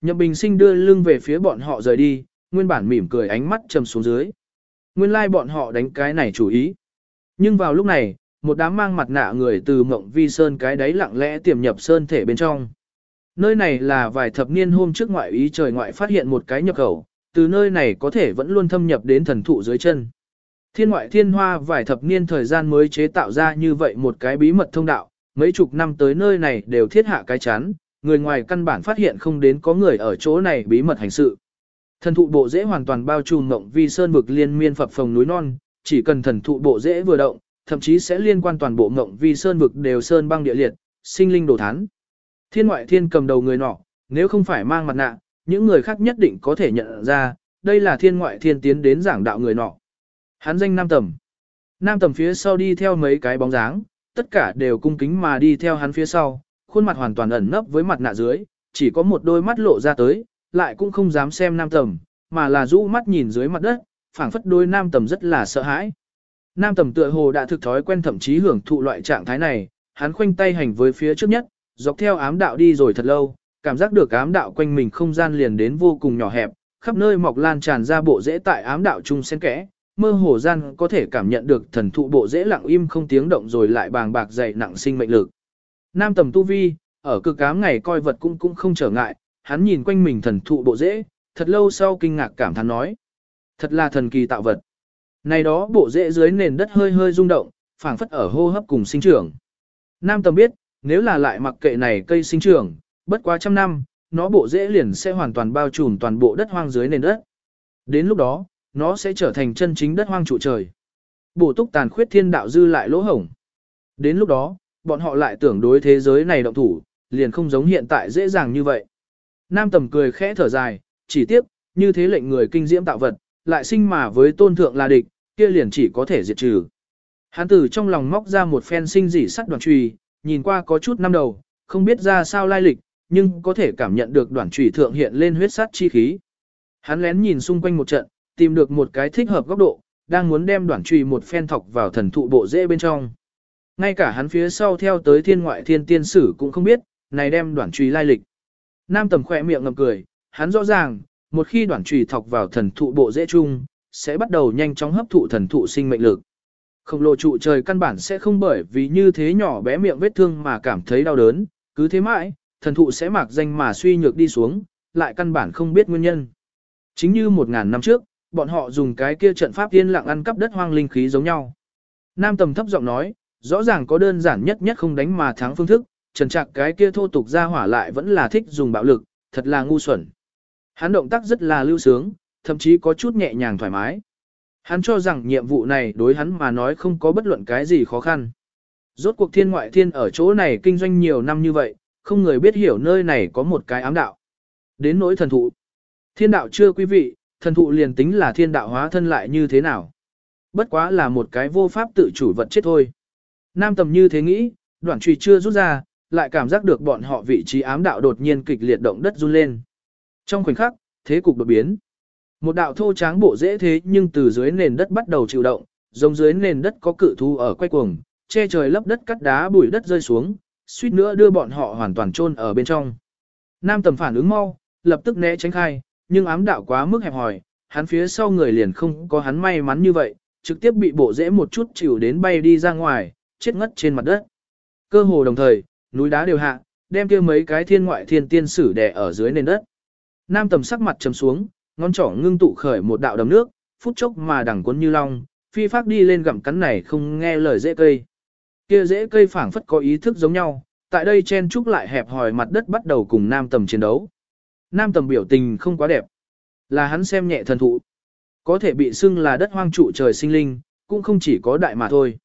Nhậm Bình Sinh đưa lưng về phía bọn họ rời đi, nguyên bản mỉm cười ánh mắt trầm xuống dưới. Nguyên lai like bọn họ đánh cái này chủ ý. Nhưng vào lúc này, một đám mang mặt nạ người từ mộng vi sơn cái đáy lặng lẽ tiềm nhập sơn thể bên trong. Nơi này là vài thập niên hôm trước ngoại ý trời ngoại phát hiện một cái nhập khẩu, từ nơi này có thể vẫn luôn thâm nhập đến thần thụ dưới chân. Thiên ngoại thiên hoa vài thập niên thời gian mới chế tạo ra như vậy một cái bí mật thông đạo, mấy chục năm tới nơi này đều thiết hạ cái chán, người ngoài căn bản phát hiện không đến có người ở chỗ này bí mật hành sự. Thần thụ bộ dễ hoàn toàn bao trùm ngộng vi sơn vực liên miên phập phồng núi non, chỉ cần thần thụ bộ dễ vừa động, thậm chí sẽ liên quan toàn bộ ngộng vi sơn vực đều sơn băng địa liệt, sinh linh đồ thán. Thiên ngoại thiên cầm đầu người nọ, nếu không phải mang mặt nạ, những người khác nhất định có thể nhận ra, đây là thiên ngoại thiên tiến đến giảng đạo người nọ. Hắn danh Nam Tầm. Nam Tầm phía sau đi theo mấy cái bóng dáng, tất cả đều cung kính mà đi theo hắn phía sau, khuôn mặt hoàn toàn ẩn nấp với mặt nạ dưới, chỉ có một đôi mắt lộ ra tới, lại cũng không dám xem Nam Tầm, mà là rũ mắt nhìn dưới mặt đất, phảng phất đôi Nam Tầm rất là sợ hãi. Nam Tầm tựa hồ đã thực thói quen thậm chí hưởng thụ loại trạng thái này, hắn khoanh tay hành với phía trước nhất, dọc theo ám đạo đi rồi thật lâu, cảm giác được ám đạo quanh mình không gian liền đến vô cùng nhỏ hẹp, khắp nơi mọc lan tràn ra bộ rễ tại ám đạo chung xen kẽ, mơ hồ gian có thể cảm nhận được thần thụ bộ rễ lặng im không tiếng động rồi lại bàng bạc dày nặng sinh mệnh lực. Nam tầm tu vi, ở cực cám ngày coi vật cũng cũng không trở ngại, hắn nhìn quanh mình thần thụ bộ dễ, thật lâu sau kinh ngạc cảm thán nói. Thật là thần kỳ tạo vật. Này đó bộ rễ dưới nền đất hơi hơi rung động, phảng phất ở hô hấp cùng sinh trưởng. Nam tầm biết, nếu là lại mặc kệ này cây sinh trưởng, bất quá trăm năm, nó bộ rễ liền sẽ hoàn toàn bao trùm toàn bộ đất hoang dưới nền đất. Đến lúc đó, nó sẽ trở thành chân chính đất hoang trụ trời. Bổ túc tàn khuyết thiên đạo dư lại lỗ hổng. Đến lúc đó, bọn họ lại tưởng đối thế giới này động thủ, liền không giống hiện tại dễ dàng như vậy. Nam tầm cười khẽ thở dài, chỉ tiếp, như thế lệnh người kinh diễm tạo vật, lại sinh mà với tôn thượng là địch, kia liền chỉ có thể diệt trừ. Hắn tử trong lòng móc ra một phen sinh dỉ sắt đoàn trùy, nhìn qua có chút năm đầu, không biết ra sao lai lịch, nhưng có thể cảm nhận được đoàn trùy thượng hiện lên huyết sắt chi khí. Hắn lén nhìn xung quanh một trận, tìm được một cái thích hợp góc độ, đang muốn đem đoạn trùy một phen thọc vào thần thụ bộ rễ bên trong. Ngay cả hắn phía sau theo tới thiên ngoại thiên tiên sử cũng không biết, này đem đoạn trùy lai lịch. Nam tầm khỏe miệng ngầm cười, hắn rõ ràng, một khi đoạn trùy thọc vào thần thụ bộ dễ chung, sẽ bắt đầu nhanh chóng hấp thụ thần thụ sinh mệnh lực. Không lộ trụ trời căn bản sẽ không bởi vì như thế nhỏ bé miệng vết thương mà cảm thấy đau đớn, cứ thế mãi, thần thụ sẽ mạc danh mà suy nhược đi xuống, lại căn bản không biết nguyên nhân. Chính như một ngàn năm trước, bọn họ dùng cái kia trận pháp tiên lặng ăn cắp đất hoang linh khí giống nhau. Nam tầm thấp giọng nói, rõ ràng có đơn giản nhất nhất không đánh mà thắng phương thức, trần trạc cái kia thô tục ra hỏa lại vẫn là thích dùng bạo lực, thật là ngu xuẩn. Hắn động tác rất là lưu sướng, thậm chí có chút nhẹ nhàng thoải mái. Hắn cho rằng nhiệm vụ này đối hắn mà nói không có bất luận cái gì khó khăn. Rốt cuộc thiên ngoại thiên ở chỗ này kinh doanh nhiều năm như vậy, không người biết hiểu nơi này có một cái ám đạo. Đến nỗi thần thụ. Thiên đạo chưa quý vị, thần thụ liền tính là thiên đạo hóa thân lại như thế nào. Bất quá là một cái vô pháp tự chủ vật chết thôi. Nam tầm như thế nghĩ, đoạn trùy chưa rút ra, lại cảm giác được bọn họ vị trí ám đạo đột nhiên kịch liệt động đất run lên. Trong khoảnh khắc, thế cục đột biến. Một đạo thô tráng bộ dễ thế nhưng từ dưới nền đất bắt đầu chịu động, giống dưới nền đất có cự thu ở quay cuồng, che trời lấp đất cắt đá bụi đất rơi xuống, suýt nữa đưa bọn họ hoàn toàn chôn ở bên trong. Nam tầm phản ứng mau, lập tức né tránh khai, nhưng ám đạo quá mức hẹp hòi, hắn phía sau người liền không có hắn may mắn như vậy, trực tiếp bị bộ dễ một chút chịu đến bay đi ra ngoài, chết ngất trên mặt đất. Cơ hồ đồng thời, núi đá đều hạ, đem kia mấy cái thiên ngoại thiên tiên sử đè ở dưới nền đất. Nam tầm sắc mặt trầm xuống, ngón trỏ ngưng tụ khởi một đạo đầm nước, phút chốc mà đằng cuốn như long, phi phát đi lên gặm cắn này không nghe lời dễ cây. Kia dễ cây phảng phất có ý thức giống nhau, tại đây chen trúc lại hẹp hòi mặt đất bắt đầu cùng nam tầm chiến đấu. Nam tầm biểu tình không quá đẹp. Là hắn xem nhẹ thần thụ. Có thể bị xưng là đất hoang trụ trời sinh linh, cũng không chỉ có đại mà thôi.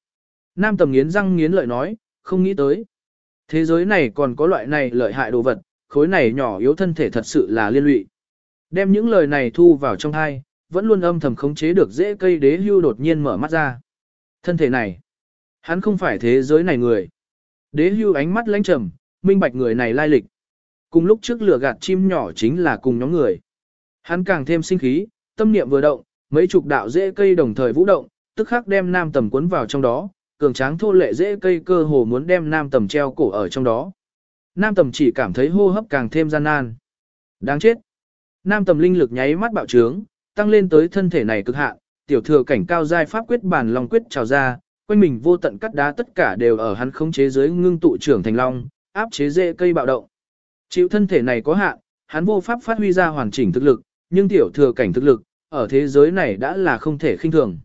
Nam tầm nghiến răng nghiến lợi nói, không nghĩ tới. Thế giới này còn có loại này lợi hại đồ vật, khối này nhỏ yếu thân thể thật sự là liên lụy. Đem những lời này thu vào trong thai, vẫn luôn âm thầm khống chế được dễ cây đế hưu đột nhiên mở mắt ra. Thân thể này, hắn không phải thế giới này người. Đế hưu ánh mắt lãnh trầm, minh bạch người này lai lịch. Cùng lúc trước lửa gạt chim nhỏ chính là cùng nhóm người. Hắn càng thêm sinh khí, tâm niệm vừa động, mấy chục đạo rễ cây đồng thời vũ động, tức khắc đem nam tầm cuốn vào trong đó, cường tráng thô lệ dễ cây cơ hồ muốn đem nam tầm treo cổ ở trong đó. Nam tầm chỉ cảm thấy hô hấp càng thêm gian nan. Đáng chết. Nam tầm linh lực nháy mắt bạo trướng, tăng lên tới thân thể này cực hạn, tiểu thừa cảnh cao giai pháp quyết bản long quyết trào ra, quanh mình vô tận cắt đá tất cả đều ở hắn khống chế dưới ngưng tụ trưởng thành long, áp chế dễ cây bạo động. Chịu thân thể này có hạn, hắn vô pháp phát huy ra hoàn chỉnh thực lực, nhưng tiểu thừa cảnh thực lực, ở thế giới này đã là không thể khinh thường.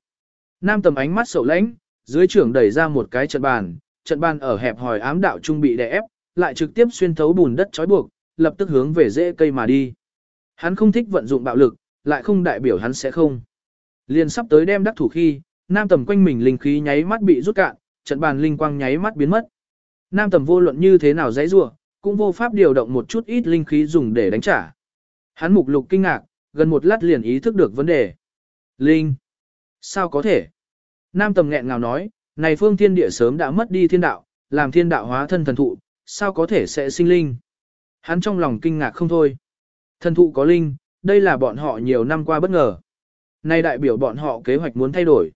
Nam tầm ánh mắt sầu lãnh, dưới trưởng đẩy ra một cái trận bàn, trận bàn ở hẹp hòi ám đạo trung bị đè ép, lại trực tiếp xuyên thấu bùn đất trói buộc, lập tức hướng về rễ cây mà đi. Hắn không thích vận dụng bạo lực, lại không đại biểu hắn sẽ không. Liền sắp tới đem đắc thủ khi, nam tầm quanh mình linh khí nháy mắt bị rút cạn, trận bàn linh quang nháy mắt biến mất. Nam tầm vô luận như thế nào dãy rủa, cũng vô pháp điều động một chút ít linh khí dùng để đánh trả. Hắn mục lục kinh ngạc, gần một lát liền ý thức được vấn đề. Linh! Sao có thể? Nam tầm nghẹn ngào nói, này phương thiên địa sớm đã mất đi thiên đạo, làm thiên đạo hóa thân thần thụ, sao có thể sẽ sinh linh? Hắn trong lòng kinh ngạc không thôi. Thần thụ có linh, đây là bọn họ nhiều năm qua bất ngờ. Nay đại biểu bọn họ kế hoạch muốn thay đổi.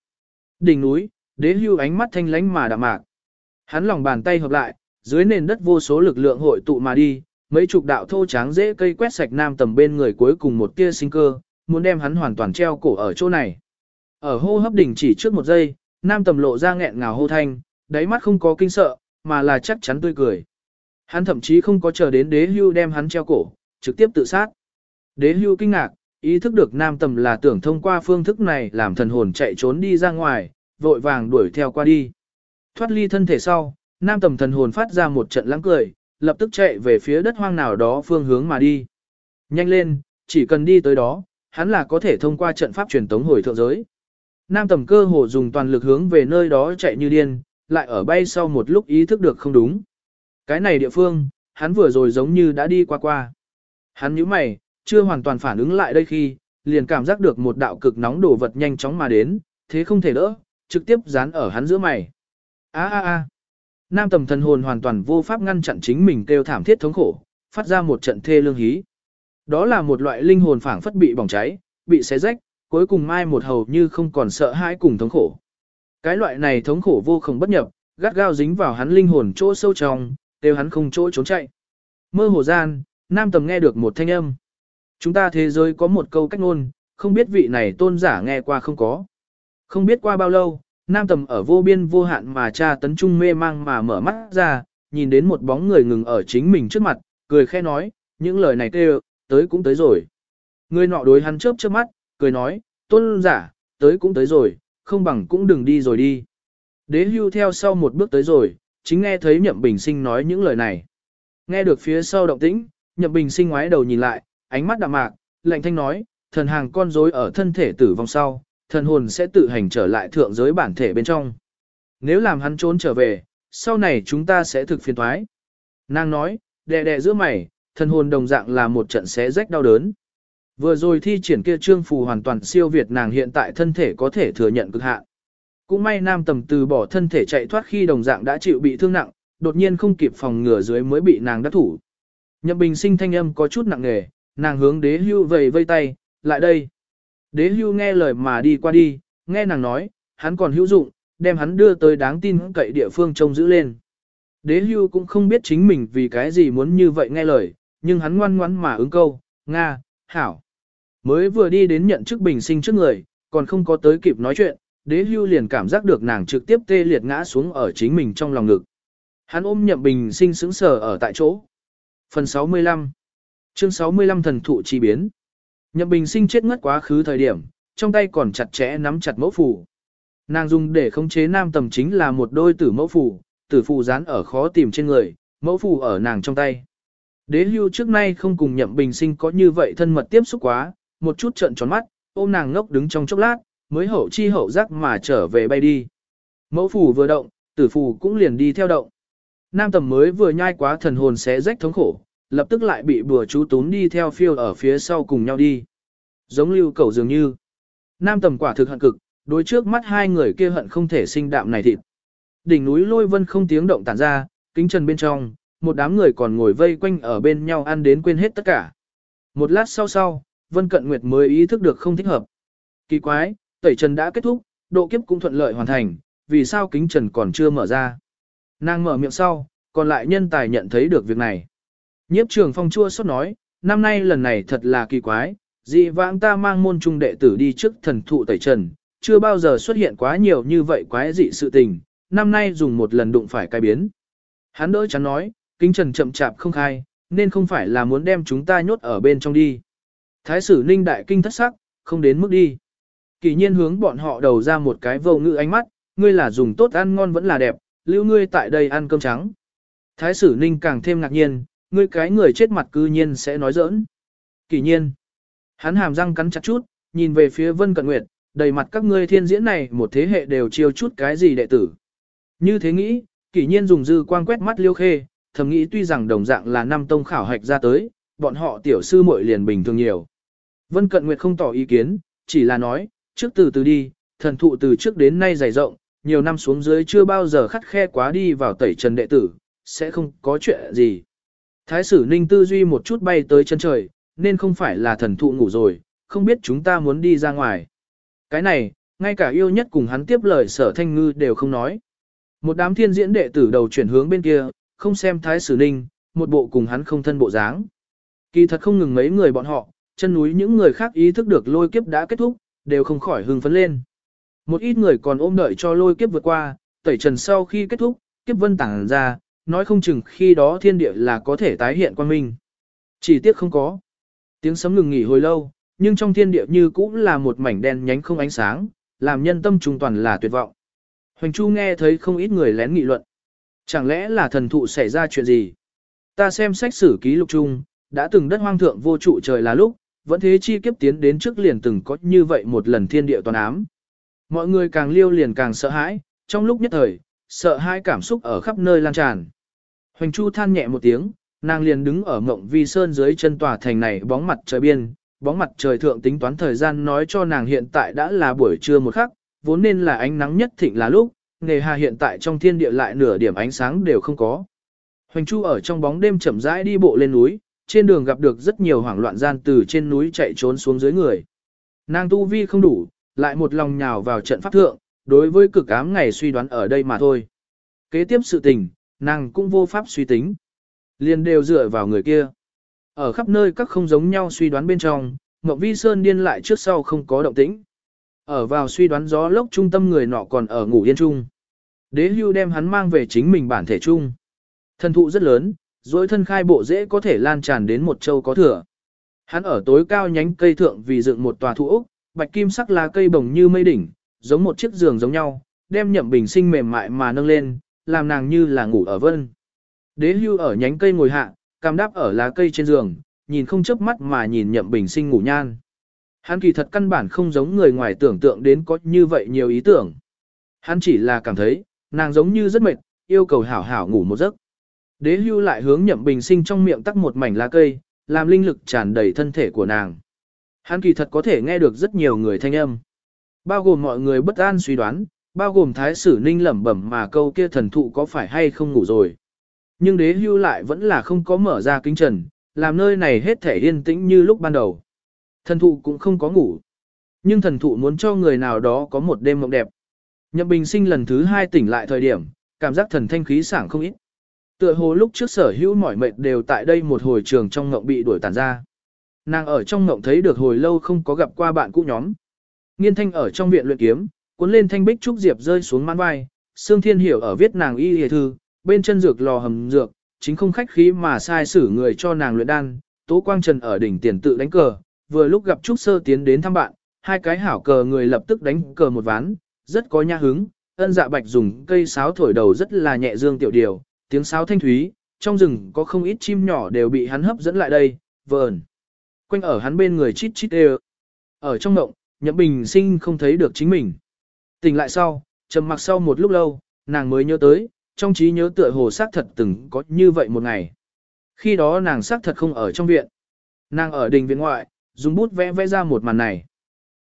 Đỉnh núi, đế hưu ánh mắt thanh lánh mà đạm mạc. Hắn lòng bàn tay hợp lại, dưới nền đất vô số lực lượng hội tụ mà đi, mấy chục đạo thô tráng dễ cây quét sạch nam tầm bên người cuối cùng một tia sinh cơ, muốn đem hắn hoàn toàn treo cổ ở chỗ này. Ở hô hấp đỉnh chỉ trước một giây, nam tầm lộ ra nghẹn ngào hô thanh, đáy mắt không có kinh sợ, mà là chắc chắn tươi cười. Hắn thậm chí không có chờ đến đế hưu đem hắn treo cổ, trực tiếp tự sát. Đế hưu kinh ngạc, ý thức được nam tầm là tưởng thông qua phương thức này làm thần hồn chạy trốn đi ra ngoài, vội vàng đuổi theo qua đi. Thoát ly thân thể sau, nam tầm thần hồn phát ra một trận lãng cười, lập tức chạy về phía đất hoang nào đó phương hướng mà đi. Nhanh lên, chỉ cần đi tới đó, hắn là có thể thông qua trận pháp truyền tống hồi thượng giới. Nam tầm cơ hồ dùng toàn lực hướng về nơi đó chạy như điên, lại ở bay sau một lúc ý thức được không đúng. Cái này địa phương, hắn vừa rồi giống như đã đi qua qua. Hắn nhíu mày, chưa hoàn toàn phản ứng lại đây khi, liền cảm giác được một đạo cực nóng đổ vật nhanh chóng mà đến, thế không thể đỡ, trực tiếp dán ở hắn giữa mày. A a a. Nam tầm thần hồn hoàn toàn vô pháp ngăn chặn chính mình kêu thảm thiết thống khổ, phát ra một trận thê lương hí. Đó là một loại linh hồn phảng phất bị bỏng cháy, bị xé rách, cuối cùng mai một hầu như không còn sợ hãi cùng thống khổ. Cái loại này thống khổ vô cùng bất nhập, gắt gao dính vào hắn linh hồn chỗ sâu trong, đều hắn không chỗ trốn chạy. Mơ hồ gian, nam tầm nghe được một thanh âm. Chúng ta thế giới có một câu cách ngôn, không biết vị này tôn giả nghe qua không có. Không biết qua bao lâu, nam tầm ở vô biên vô hạn mà cha tấn trung mê mang mà mở mắt ra, nhìn đến một bóng người ngừng ở chính mình trước mặt, cười khẽ nói, những lời này kêu, tới cũng tới rồi. Người nọ đối hắn chớp chớp mắt, cười nói, tôn giả, tới cũng tới rồi, không bằng cũng đừng đi rồi đi. Đế hưu theo sau một bước tới rồi, chính nghe thấy nhậm bình sinh nói những lời này. Nghe được phía sau động tĩnh, nhậm bình sinh ngoái đầu nhìn lại, ánh mắt đạm mạc, lạnh thanh nói, thần hàng con rối ở thân thể tử vong sau, thần hồn sẽ tự hành trở lại thượng giới bản thể bên trong. Nếu làm hắn trốn trở về, sau này chúng ta sẽ thực phiền thoái. Nàng nói, đè đè giữa mày, thần hồn đồng dạng là một trận xé rách đau đớn. Vừa rồi thi triển kia trương phù hoàn toàn siêu việt nàng hiện tại thân thể có thể thừa nhận cực hạn. Cũng may nam tầm từ bỏ thân thể chạy thoát khi đồng dạng đã chịu bị thương nặng, đột nhiên không kịp phòng ngừa dưới mới bị nàng đắc thủ. Nhậm bình sinh thanh âm có chút nặng nề, nàng hướng đế hưu vầy vây tay, lại đây. Đế hưu nghe lời mà đi qua đi, nghe nàng nói, hắn còn hữu dụng, đem hắn đưa tới đáng tin cậy địa phương trông giữ lên. Đế hưu cũng không biết chính mình vì cái gì muốn như vậy nghe lời, nhưng hắn ngoan ngoãn mà ứng câu, Nga, Hảo. Mới vừa đi đến nhận chức bình sinh trước người, còn không có tới kịp nói chuyện, đế hưu liền cảm giác được nàng trực tiếp tê liệt ngã xuống ở chính mình trong lòng ngực. Hắn ôm nhậm bình sinh sững sờ ở tại chỗ. Phần 65 Chương 65 thần thụ chi biến. Nhậm Bình Sinh chết ngất quá khứ thời điểm, trong tay còn chặt chẽ nắm chặt mẫu phù. Nàng dùng để khống chế nam tầm chính là một đôi tử mẫu phù, tử phù dán ở khó tìm trên người, mẫu phù ở nàng trong tay. Đế hưu trước nay không cùng Nhậm Bình Sinh có như vậy thân mật tiếp xúc quá, một chút trận tròn mắt, ôm nàng ngốc đứng trong chốc lát, mới hậu chi hậu giác mà trở về bay đi. Mẫu phù vừa động, tử phù cũng liền đi theo động. Nam tầm mới vừa nhai quá thần hồn xé rách thống khổ, lập tức lại bị bùa chú tún đi theo phiêu ở phía sau cùng nhau đi. Giống lưu cầu dường như. Nam tầm quả thực hận cực, đối trước mắt hai người kia hận không thể sinh đạm này thịt. Đỉnh núi lôi vân không tiếng động tản ra, kính trần bên trong, một đám người còn ngồi vây quanh ở bên nhau ăn đến quên hết tất cả. Một lát sau sau, Vân Cận Nguyệt mới ý thức được không thích hợp. Kỳ quái, tẩy trần đã kết thúc, độ kiếp cũng thuận lợi hoàn thành, vì sao kính trần còn chưa mở ra. Nàng mở miệng sau, còn lại nhân tài nhận thấy được việc này. Nhiếp trường phong chua xót nói, năm nay lần này thật là kỳ quái, dị vãng ta mang môn trung đệ tử đi trước thần thụ tẩy trần, chưa bao giờ xuất hiện quá nhiều như vậy quái dị sự tình, năm nay dùng một lần đụng phải cái biến. Hắn đỡ chắn nói, kính trần chậm chạp không khai, nên không phải là muốn đem chúng ta nhốt ở bên trong đi. Thái sử ninh đại kinh thất sắc, không đến mức đi. Kỳ nhiên hướng bọn họ đầu ra một cái vô ngữ ánh mắt, ngươi là dùng tốt ăn ngon vẫn là đẹp, lưu ngươi tại đây ăn cơm trắng. Thái sử ninh càng thêm ngạc nhiên, ngươi cái người chết mặt cư nhiên sẽ nói giỡn. Kỳ nhiên, hắn hàm răng cắn chặt chút, nhìn về phía Vân Cận Nguyệt, đầy mặt các ngươi thiên diễn này một thế hệ đều chiêu chút cái gì đệ tử. Như thế nghĩ, kỳ nhiên dùng dư quang quét mắt liêu khê, thầm nghĩ tuy rằng đồng dạng là năm tông khảo hạch ra tới, bọn họ tiểu sư muội liền bình thường nhiều. Vân Cận Nguyệt không tỏ ý kiến, chỉ là nói, trước từ từ đi, thần thụ từ trước đến nay dày rộng, nhiều năm xuống dưới chưa bao giờ khắt khe quá đi vào tẩy trần đệ tử, sẽ không có chuyện gì. Thái sử ninh tư duy một chút bay tới chân trời, nên không phải là thần thụ ngủ rồi, không biết chúng ta muốn đi ra ngoài. Cái này, ngay cả yêu nhất cùng hắn tiếp lời sở thanh ngư đều không nói. Một đám thiên diễn đệ tử đầu chuyển hướng bên kia, không xem thái sử ninh, một bộ cùng hắn không thân bộ dáng. Kỳ thật không ngừng mấy người bọn họ, chân núi những người khác ý thức được lôi kiếp đã kết thúc, đều không khỏi hưng phấn lên. Một ít người còn ôm đợi cho lôi kiếp vượt qua, tẩy trần sau khi kết thúc, kiếp vân tảng ra, nói không chừng khi đó thiên địa là có thể tái hiện quan minh. Chỉ tiếc không có. Tiếng sấm ngừng nghỉ hồi lâu, nhưng trong thiên địa như cũng là một mảnh đen nhánh không ánh sáng, làm nhân tâm trung toàn là tuyệt vọng. Hoành Chu nghe thấy không ít người lén nghị luận. Chẳng lẽ là thần thụ xảy ra chuyện gì? Ta xem sách sử ký lục chung, đã từng đất hoang thượng vô trụ trời là lúc, vẫn thế chi kiếp tiến đến trước liền từng có như vậy một lần thiên địa toàn ám. Mọi người càng liêu liền càng sợ hãi, trong lúc nhất thời, sợ hãi cảm xúc ở khắp nơi lan tràn. Hoành Chu than nhẹ một tiếng, nàng liền đứng ở mộng vi sơn dưới chân tòa thành này bóng mặt trời biên, bóng mặt trời thượng tính toán thời gian nói cho nàng hiện tại đã là buổi trưa một khắc, vốn nên là ánh nắng nhất thịnh là lúc, nghề hà hiện tại trong thiên địa lại nửa điểm ánh sáng đều không có. Hoành Chu ở trong bóng đêm chậm rãi đi bộ lên núi, trên đường gặp được rất nhiều hoảng loạn gian từ trên núi chạy trốn xuống dưới người. Nàng tu vi không đủ, lại một lòng nhào vào trận pháp thượng, đối với cực ám ngày suy đoán ở đây mà thôi. Kế tiếp sự tình, nàng cũng vô pháp suy tính. Liền đều dựa vào người kia. Ở khắp nơi các không giống nhau suy đoán bên trong, Ngọc Vi Sơn điên lại trước sau không có động tĩnh. Ở vào suy đoán gió lốc trung tâm người nọ còn ở ngủ yên trung Đế hưu đem hắn mang về chính mình bản thể chung. Thân thụ rất lớn, dối thân khai bộ dễ có thể lan tràn đến một châu có thừa. Hắn ở tối cao nhánh cây thượng vì dựng một tòa thụ ốc, bạch kim sắc lá cây bồng như mây đỉnh, giống một chiếc giường giống nhau, đem nhậm bình sinh mềm mại mà nâng lên, làm nàng như là ngủ ở vân. Đế hưu ở nhánh cây ngồi hạ, cam đáp ở lá cây trên giường, nhìn không chớp mắt mà nhìn nhậm bình sinh ngủ nhan. Hắn kỳ thật căn bản không giống người ngoài tưởng tượng đến có như vậy nhiều ý tưởng. Hắn chỉ là cảm thấy, nàng giống như rất mệt, yêu cầu hảo hảo ngủ một giấc. Đế hưu lại hướng nhậm bình sinh trong miệng tắc một mảnh lá cây, làm linh lực tràn đầy thân thể của nàng. Hắn kỳ thật có thể nghe được rất nhiều người thanh âm. Bao gồm mọi người bất an suy đoán, bao gồm thái sử ninh lẩm bẩm mà câu kia thần thụ có phải hay không ngủ rồi. Nhưng đế hưu lại vẫn là không có mở ra kính trần, làm nơi này hết thể yên tĩnh như lúc ban đầu. Thần thụ cũng không có ngủ. Nhưng thần thụ muốn cho người nào đó có một đêm mộng đẹp. Nhậm bình sinh lần thứ hai tỉnh lại thời điểm, cảm giác thần thanh khí sảng không ít. Tựa hồ lúc trước sở hữu mỏi mệt đều tại đây một hồi trường trong ngộng bị đuổi tàn ra. Nàng ở trong ngộng thấy được hồi lâu không có gặp qua bạn cũ nhóm. Nghiên thanh ở trong viện luyện kiếm, cuốn lên thanh bích trúc diệp rơi xuống mãn vai, Sương Thiên Hiểu ở viết nàng y hề thư, bên chân dược lò hầm dược, chính không khách khí mà sai xử người cho nàng luyện đan, Tố Quang Trần ở đỉnh tiền tự đánh cờ, vừa lúc gặp Trúc Sơ tiến đến thăm bạn, hai cái hảo cờ người lập tức đánh cờ một ván, rất có nha hứng, ân dạ bạch dùng cây sáo thổi đầu rất là nhẹ dương tiểu điều, tiếng sáo thanh thúy, trong rừng có không ít chim nhỏ đều bị hắn hấp dẫn lại đây, vờn. Quanh ở hắn bên người chít chít đều. Ở trong ngộng, Nhậm Bình sinh không thấy được chính mình. Tỉnh lại sau, trầm mặc sau một lúc lâu, nàng mới nhớ tới, trong trí nhớ tựa hồ xác thật từng có như vậy một ngày. Khi đó nàng xác thật không ở trong viện. Nàng ở đình viện ngoại, dùng bút vẽ vẽ ra một màn này.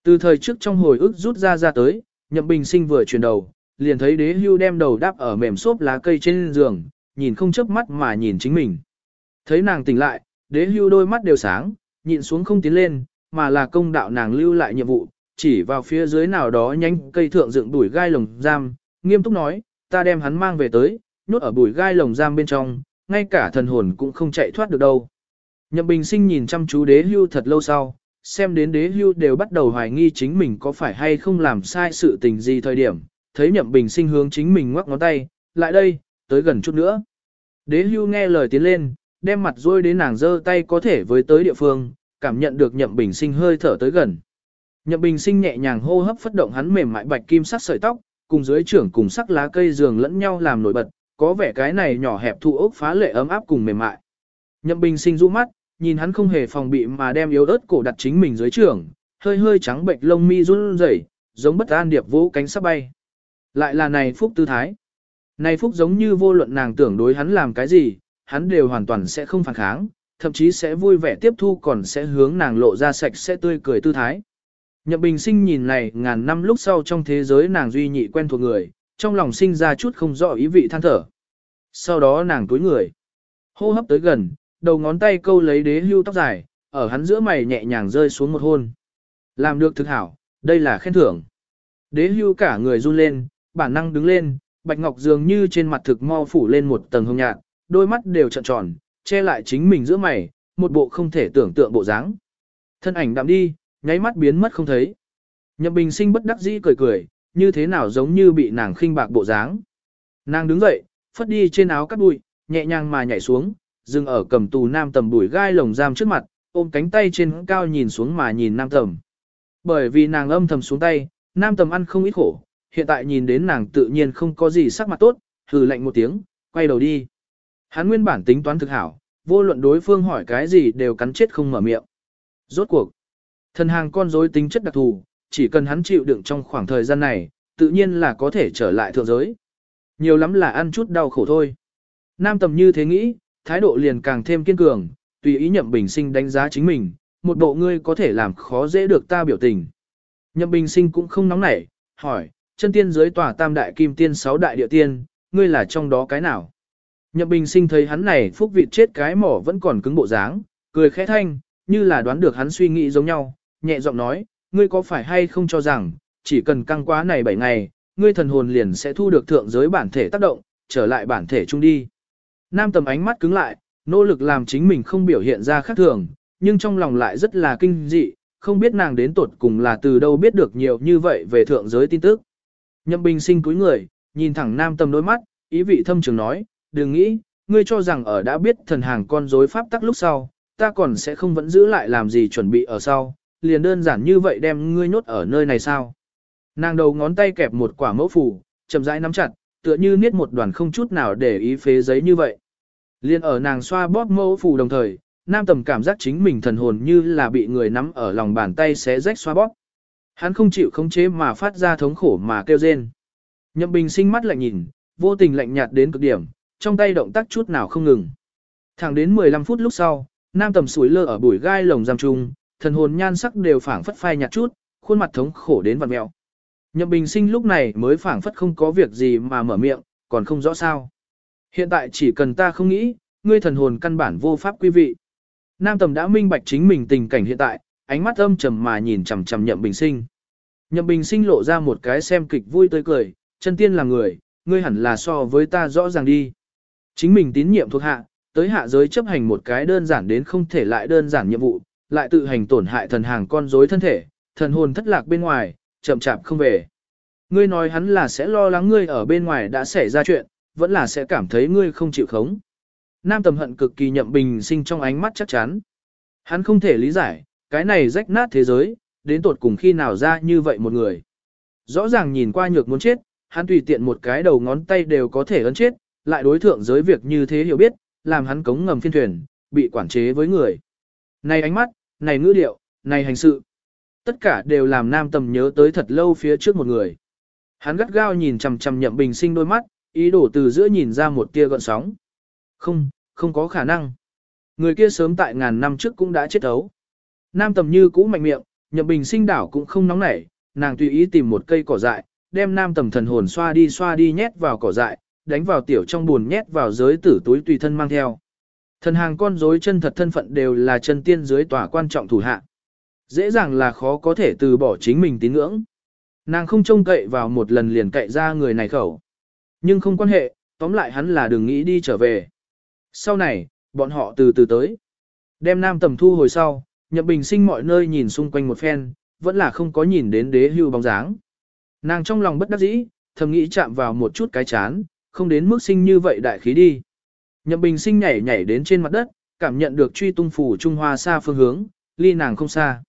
Từ thời trước trong hồi ức rút ra ra tới, Nhậm Bình sinh vừa chuyển đầu, liền thấy đế hưu đem đầu đáp ở mềm xốp lá cây trên giường, nhìn không chớp mắt mà nhìn chính mình. Thấy nàng tỉnh lại, đế hưu đôi mắt đều sáng, nhịn xuống không tiến lên, mà là công đạo nàng lưu lại nhiệm vụ, chỉ vào phía dưới nào đó nhanh cây thượng dựng đuổi gai lồng giam, nghiêm túc nói, ta đem hắn mang về tới, nhốt ở bùi gai lồng giam bên trong, ngay cả thần hồn cũng không chạy thoát được đâu. Nhậm Bình Sinh nhìn chăm chú đế hưu thật lâu sau, xem đến đế hưu đều bắt đầu hoài nghi chính mình có phải hay không làm sai sự tình gì thời điểm, thấy Nhậm Bình Sinh hướng chính mình ngoắc ngón tay, lại đây, tới gần chút nữa. Đế hưu nghe lời tiến lên, đem mặt rôi đến nàng giơ tay có thể với tới địa phương, cảm nhận được Nhậm Bình Sinh hơi thở tới gần. Nhậm Bình Sinh nhẹ nhàng hô hấp phất động hắn mềm mại bạch kim sắc sợi tóc, cùng dưới trưởng cùng sắc lá cây giường lẫn nhau làm nổi bật, có vẻ cái này nhỏ hẹp thu ốc phá lệ ấm áp cùng mềm mại. Nhậm Bình Sinh rũ mắt, nhìn hắn không hề phòng bị mà đem yếu ớt cổ đặt chính mình dưới trưởng, hơi hơi trắng bệnh lông mi run rẩy, giống bất an điệp vũ cánh sắp bay. Lại là này phúc tư thái. Này phúc giống như vô luận nàng tưởng đối hắn làm cái gì, hắn đều hoàn toàn sẽ không phản kháng, thậm chí sẽ vui vẻ tiếp thu còn sẽ hướng nàng lộ ra sạch sẽ tươi cười tư thái. Nhậm Bình Sinh nhìn này ngàn năm lúc sau trong thế giới nàng duy nhị quen thuộc người, trong lòng sinh ra chút không rõ ý vị than thở. Sau đó nàng túi người, hô hấp tới gần, đầu ngón tay câu lấy đế hưu tóc dài, ở hắn giữa mày nhẹ nhàng rơi xuống một hôn. Làm được thực hảo, đây là khen thưởng. Đế hưu cả người run lên, bản năng đứng lên, bạch ngọc dường như trên mặt thực mau phủ lên một tầng hồng nhạt, đôi mắt đều trợn tròn, che lại chính mình giữa mày, một bộ không thể tưởng tượng bộ dáng. Thân ảnh đạm đi, nháy mắt biến mất không thấy. Nhậm Bình Sinh bất đắc dĩ cười cười, như thế nào giống như bị nàng khinh bạc bộ dáng. Nàng đứng dậy, phất đi trên áo cắt bụi, nhẹ nhàng mà nhảy xuống, dừng ở cầm tù nam tầm bụi gai lồng giam trước mặt, ôm cánh tay trên cao nhìn xuống mà nhìn nam tầm. Bởi vì nàng âm thầm xuống tay, nam tầm ăn không ít khổ, hiện tại nhìn đến nàng tự nhiên không có gì sắc mặt tốt, hừ lạnh một tiếng, quay đầu đi. Hắn nguyên bản tính toán thực hảo, vô luận đối phương hỏi cái gì đều cắn chết không mở miệng. Rốt cuộc, thần hàng con rối tính chất đặc thù, chỉ cần hắn chịu đựng trong khoảng thời gian này, tự nhiên là có thể trở lại thượng giới. Nhiều lắm là ăn chút đau khổ thôi. Nam tầm như thế nghĩ, thái độ liền càng thêm kiên cường, tùy ý nhậm bình sinh đánh giá chính mình, một bộ ngươi có thể làm khó dễ được ta biểu tình. Nhậm bình sinh cũng không nóng nảy, hỏi, chân tiên dưới tòa tam đại kim tiên sáu đại địa tiên, ngươi là trong đó cái nào? Nhậm bình sinh thấy hắn này phúc vị chết cái mỏ vẫn còn cứng bộ dáng, cười khẽ thanh, như là đoán được hắn suy nghĩ giống nhau, nhẹ giọng nói, ngươi có phải hay không cho rằng, chỉ cần căng quá này 7 ngày, ngươi thần hồn liền sẽ thu được thượng giới bản thể tác động, trở lại bản thể chung đi. Nam tầm ánh mắt cứng lại, nỗ lực làm chính mình không biểu hiện ra khác thường, nhưng trong lòng lại rất là kinh dị, không biết nàng đến tột cùng là từ đâu biết được nhiều như vậy về thượng giới tin tức. Nhậm bình sinh cúi người, nhìn thẳng nam Tâm đôi mắt, ý vị thâm trường nói, đừng nghĩ, ngươi cho rằng ở đã biết thần hàng con rối pháp tắc lúc sau, ta còn sẽ không vẫn giữ lại làm gì chuẩn bị ở sau, liền đơn giản như vậy đem ngươi nhốt ở nơi này sao. Nàng đầu ngón tay kẹp một quả mẫu phủ, chậm rãi nắm chặt, tựa như niết một đoàn không chút nào để ý phế giấy như vậy. Liên ở nàng xoa bóp mẫu phủ đồng thời, nam tầm cảm giác chính mình thần hồn như là bị người nắm ở lòng bàn tay xé rách xoa bóp. Hắn không chịu khống chế mà phát ra thống khổ mà kêu rên. Nhậm bình sinh mắt lạnh nhìn, vô tình lạnh nhạt đến cực điểm, trong tay động tác chút nào không ngừng. Thẳng đến 15 phút lúc sau, nam tầm sủi lơ ở bụi gai lồng giam trung, thần hồn nhan sắc đều phảng phất phai nhạt chút, khuôn mặt thống khổ đến vặn mèo Nhậm bình sinh lúc này mới phảng phất không có việc gì mà mở miệng, còn không rõ sao. Hiện tại chỉ cần ta không nghĩ, ngươi thần hồn căn bản vô pháp quý vị. Nam tầm đã minh bạch chính mình tình cảnh hiện tại, ánh mắt âm trầm mà nhìn chằm chằm nhậm bình sinh. Nhậm bình sinh lộ ra một cái xem kịch vui tươi cười, chân tiên là người, ngươi hẳn là so với ta rõ ràng đi. Chính mình tín nhiệm thuộc hạ, tới hạ giới chấp hành một cái đơn giản đến không thể lại đơn giản nhiệm vụ, lại tự hành tổn hại thần hàng con rối thân thể, thần hồn thất lạc bên ngoài, chậm chạp không về. Ngươi nói hắn là sẽ lo lắng ngươi ở bên ngoài đã xảy ra chuyện, vẫn là sẽ cảm thấy ngươi không chịu khống. Nam tầm hận cực kỳ nhậm bình sinh trong ánh mắt chắc chắn. Hắn không thể lý giải, cái này rách nát thế giới, đến tột cùng khi nào ra như vậy một người. Rõ ràng nhìn qua nhược muốn chết, hắn tùy tiện một cái đầu ngón tay đều có thể ấn chết, lại đối thượng giới việc như thế hiểu biết, làm hắn cống ngầm phiên thuyền, bị quản chế với người. Này ánh mắt, này ngữ điệu, này hành sự. Tất cả đều làm nam tầm nhớ tới thật lâu phía trước một người. Hắn gắt gao nhìn chằm chằm nhậm bình sinh đôi mắt, ý đồ từ giữa nhìn ra một tia gợn sóng. Không, không có khả năng. Người kia sớm tại ngàn năm trước cũng đã chết ấu. Nam tầm như cũ mạnh miệng, nhậm bình sinh đảo cũng không nóng nảy, nàng tùy ý tìm một cây cỏ dại, đem nam tầm thần hồn xoa đi xoa đi nhét vào cỏ dại, đánh vào tiểu trong buồn nhét vào giới tử túi tùy thân mang theo. Thần hàng con rối chân thật thân phận đều là chân tiên dưới tòa quan trọng thủ hạ. Dễ dàng là khó có thể từ bỏ chính mình tín ngưỡng. Nàng không trông cậy vào một lần liền cậy ra người này khẩu. Nhưng không quan hệ, tóm lại hắn là đừng nghĩ đi trở về. Sau này, bọn họ từ từ tới. Đem nam tầm thu hồi sau, nhậm bình sinh mọi nơi nhìn xung quanh một phen, vẫn là không có nhìn đến đế hưu bóng dáng. Nàng trong lòng bất đắc dĩ, thầm nghĩ chạm vào một chút cái chán, không đến mức sinh như vậy đại khí đi. Nhậm bình sinh nhảy nhảy đến trên mặt đất, cảm nhận được truy tung phủ Trung Hoa xa phương hướng, ly nàng không xa.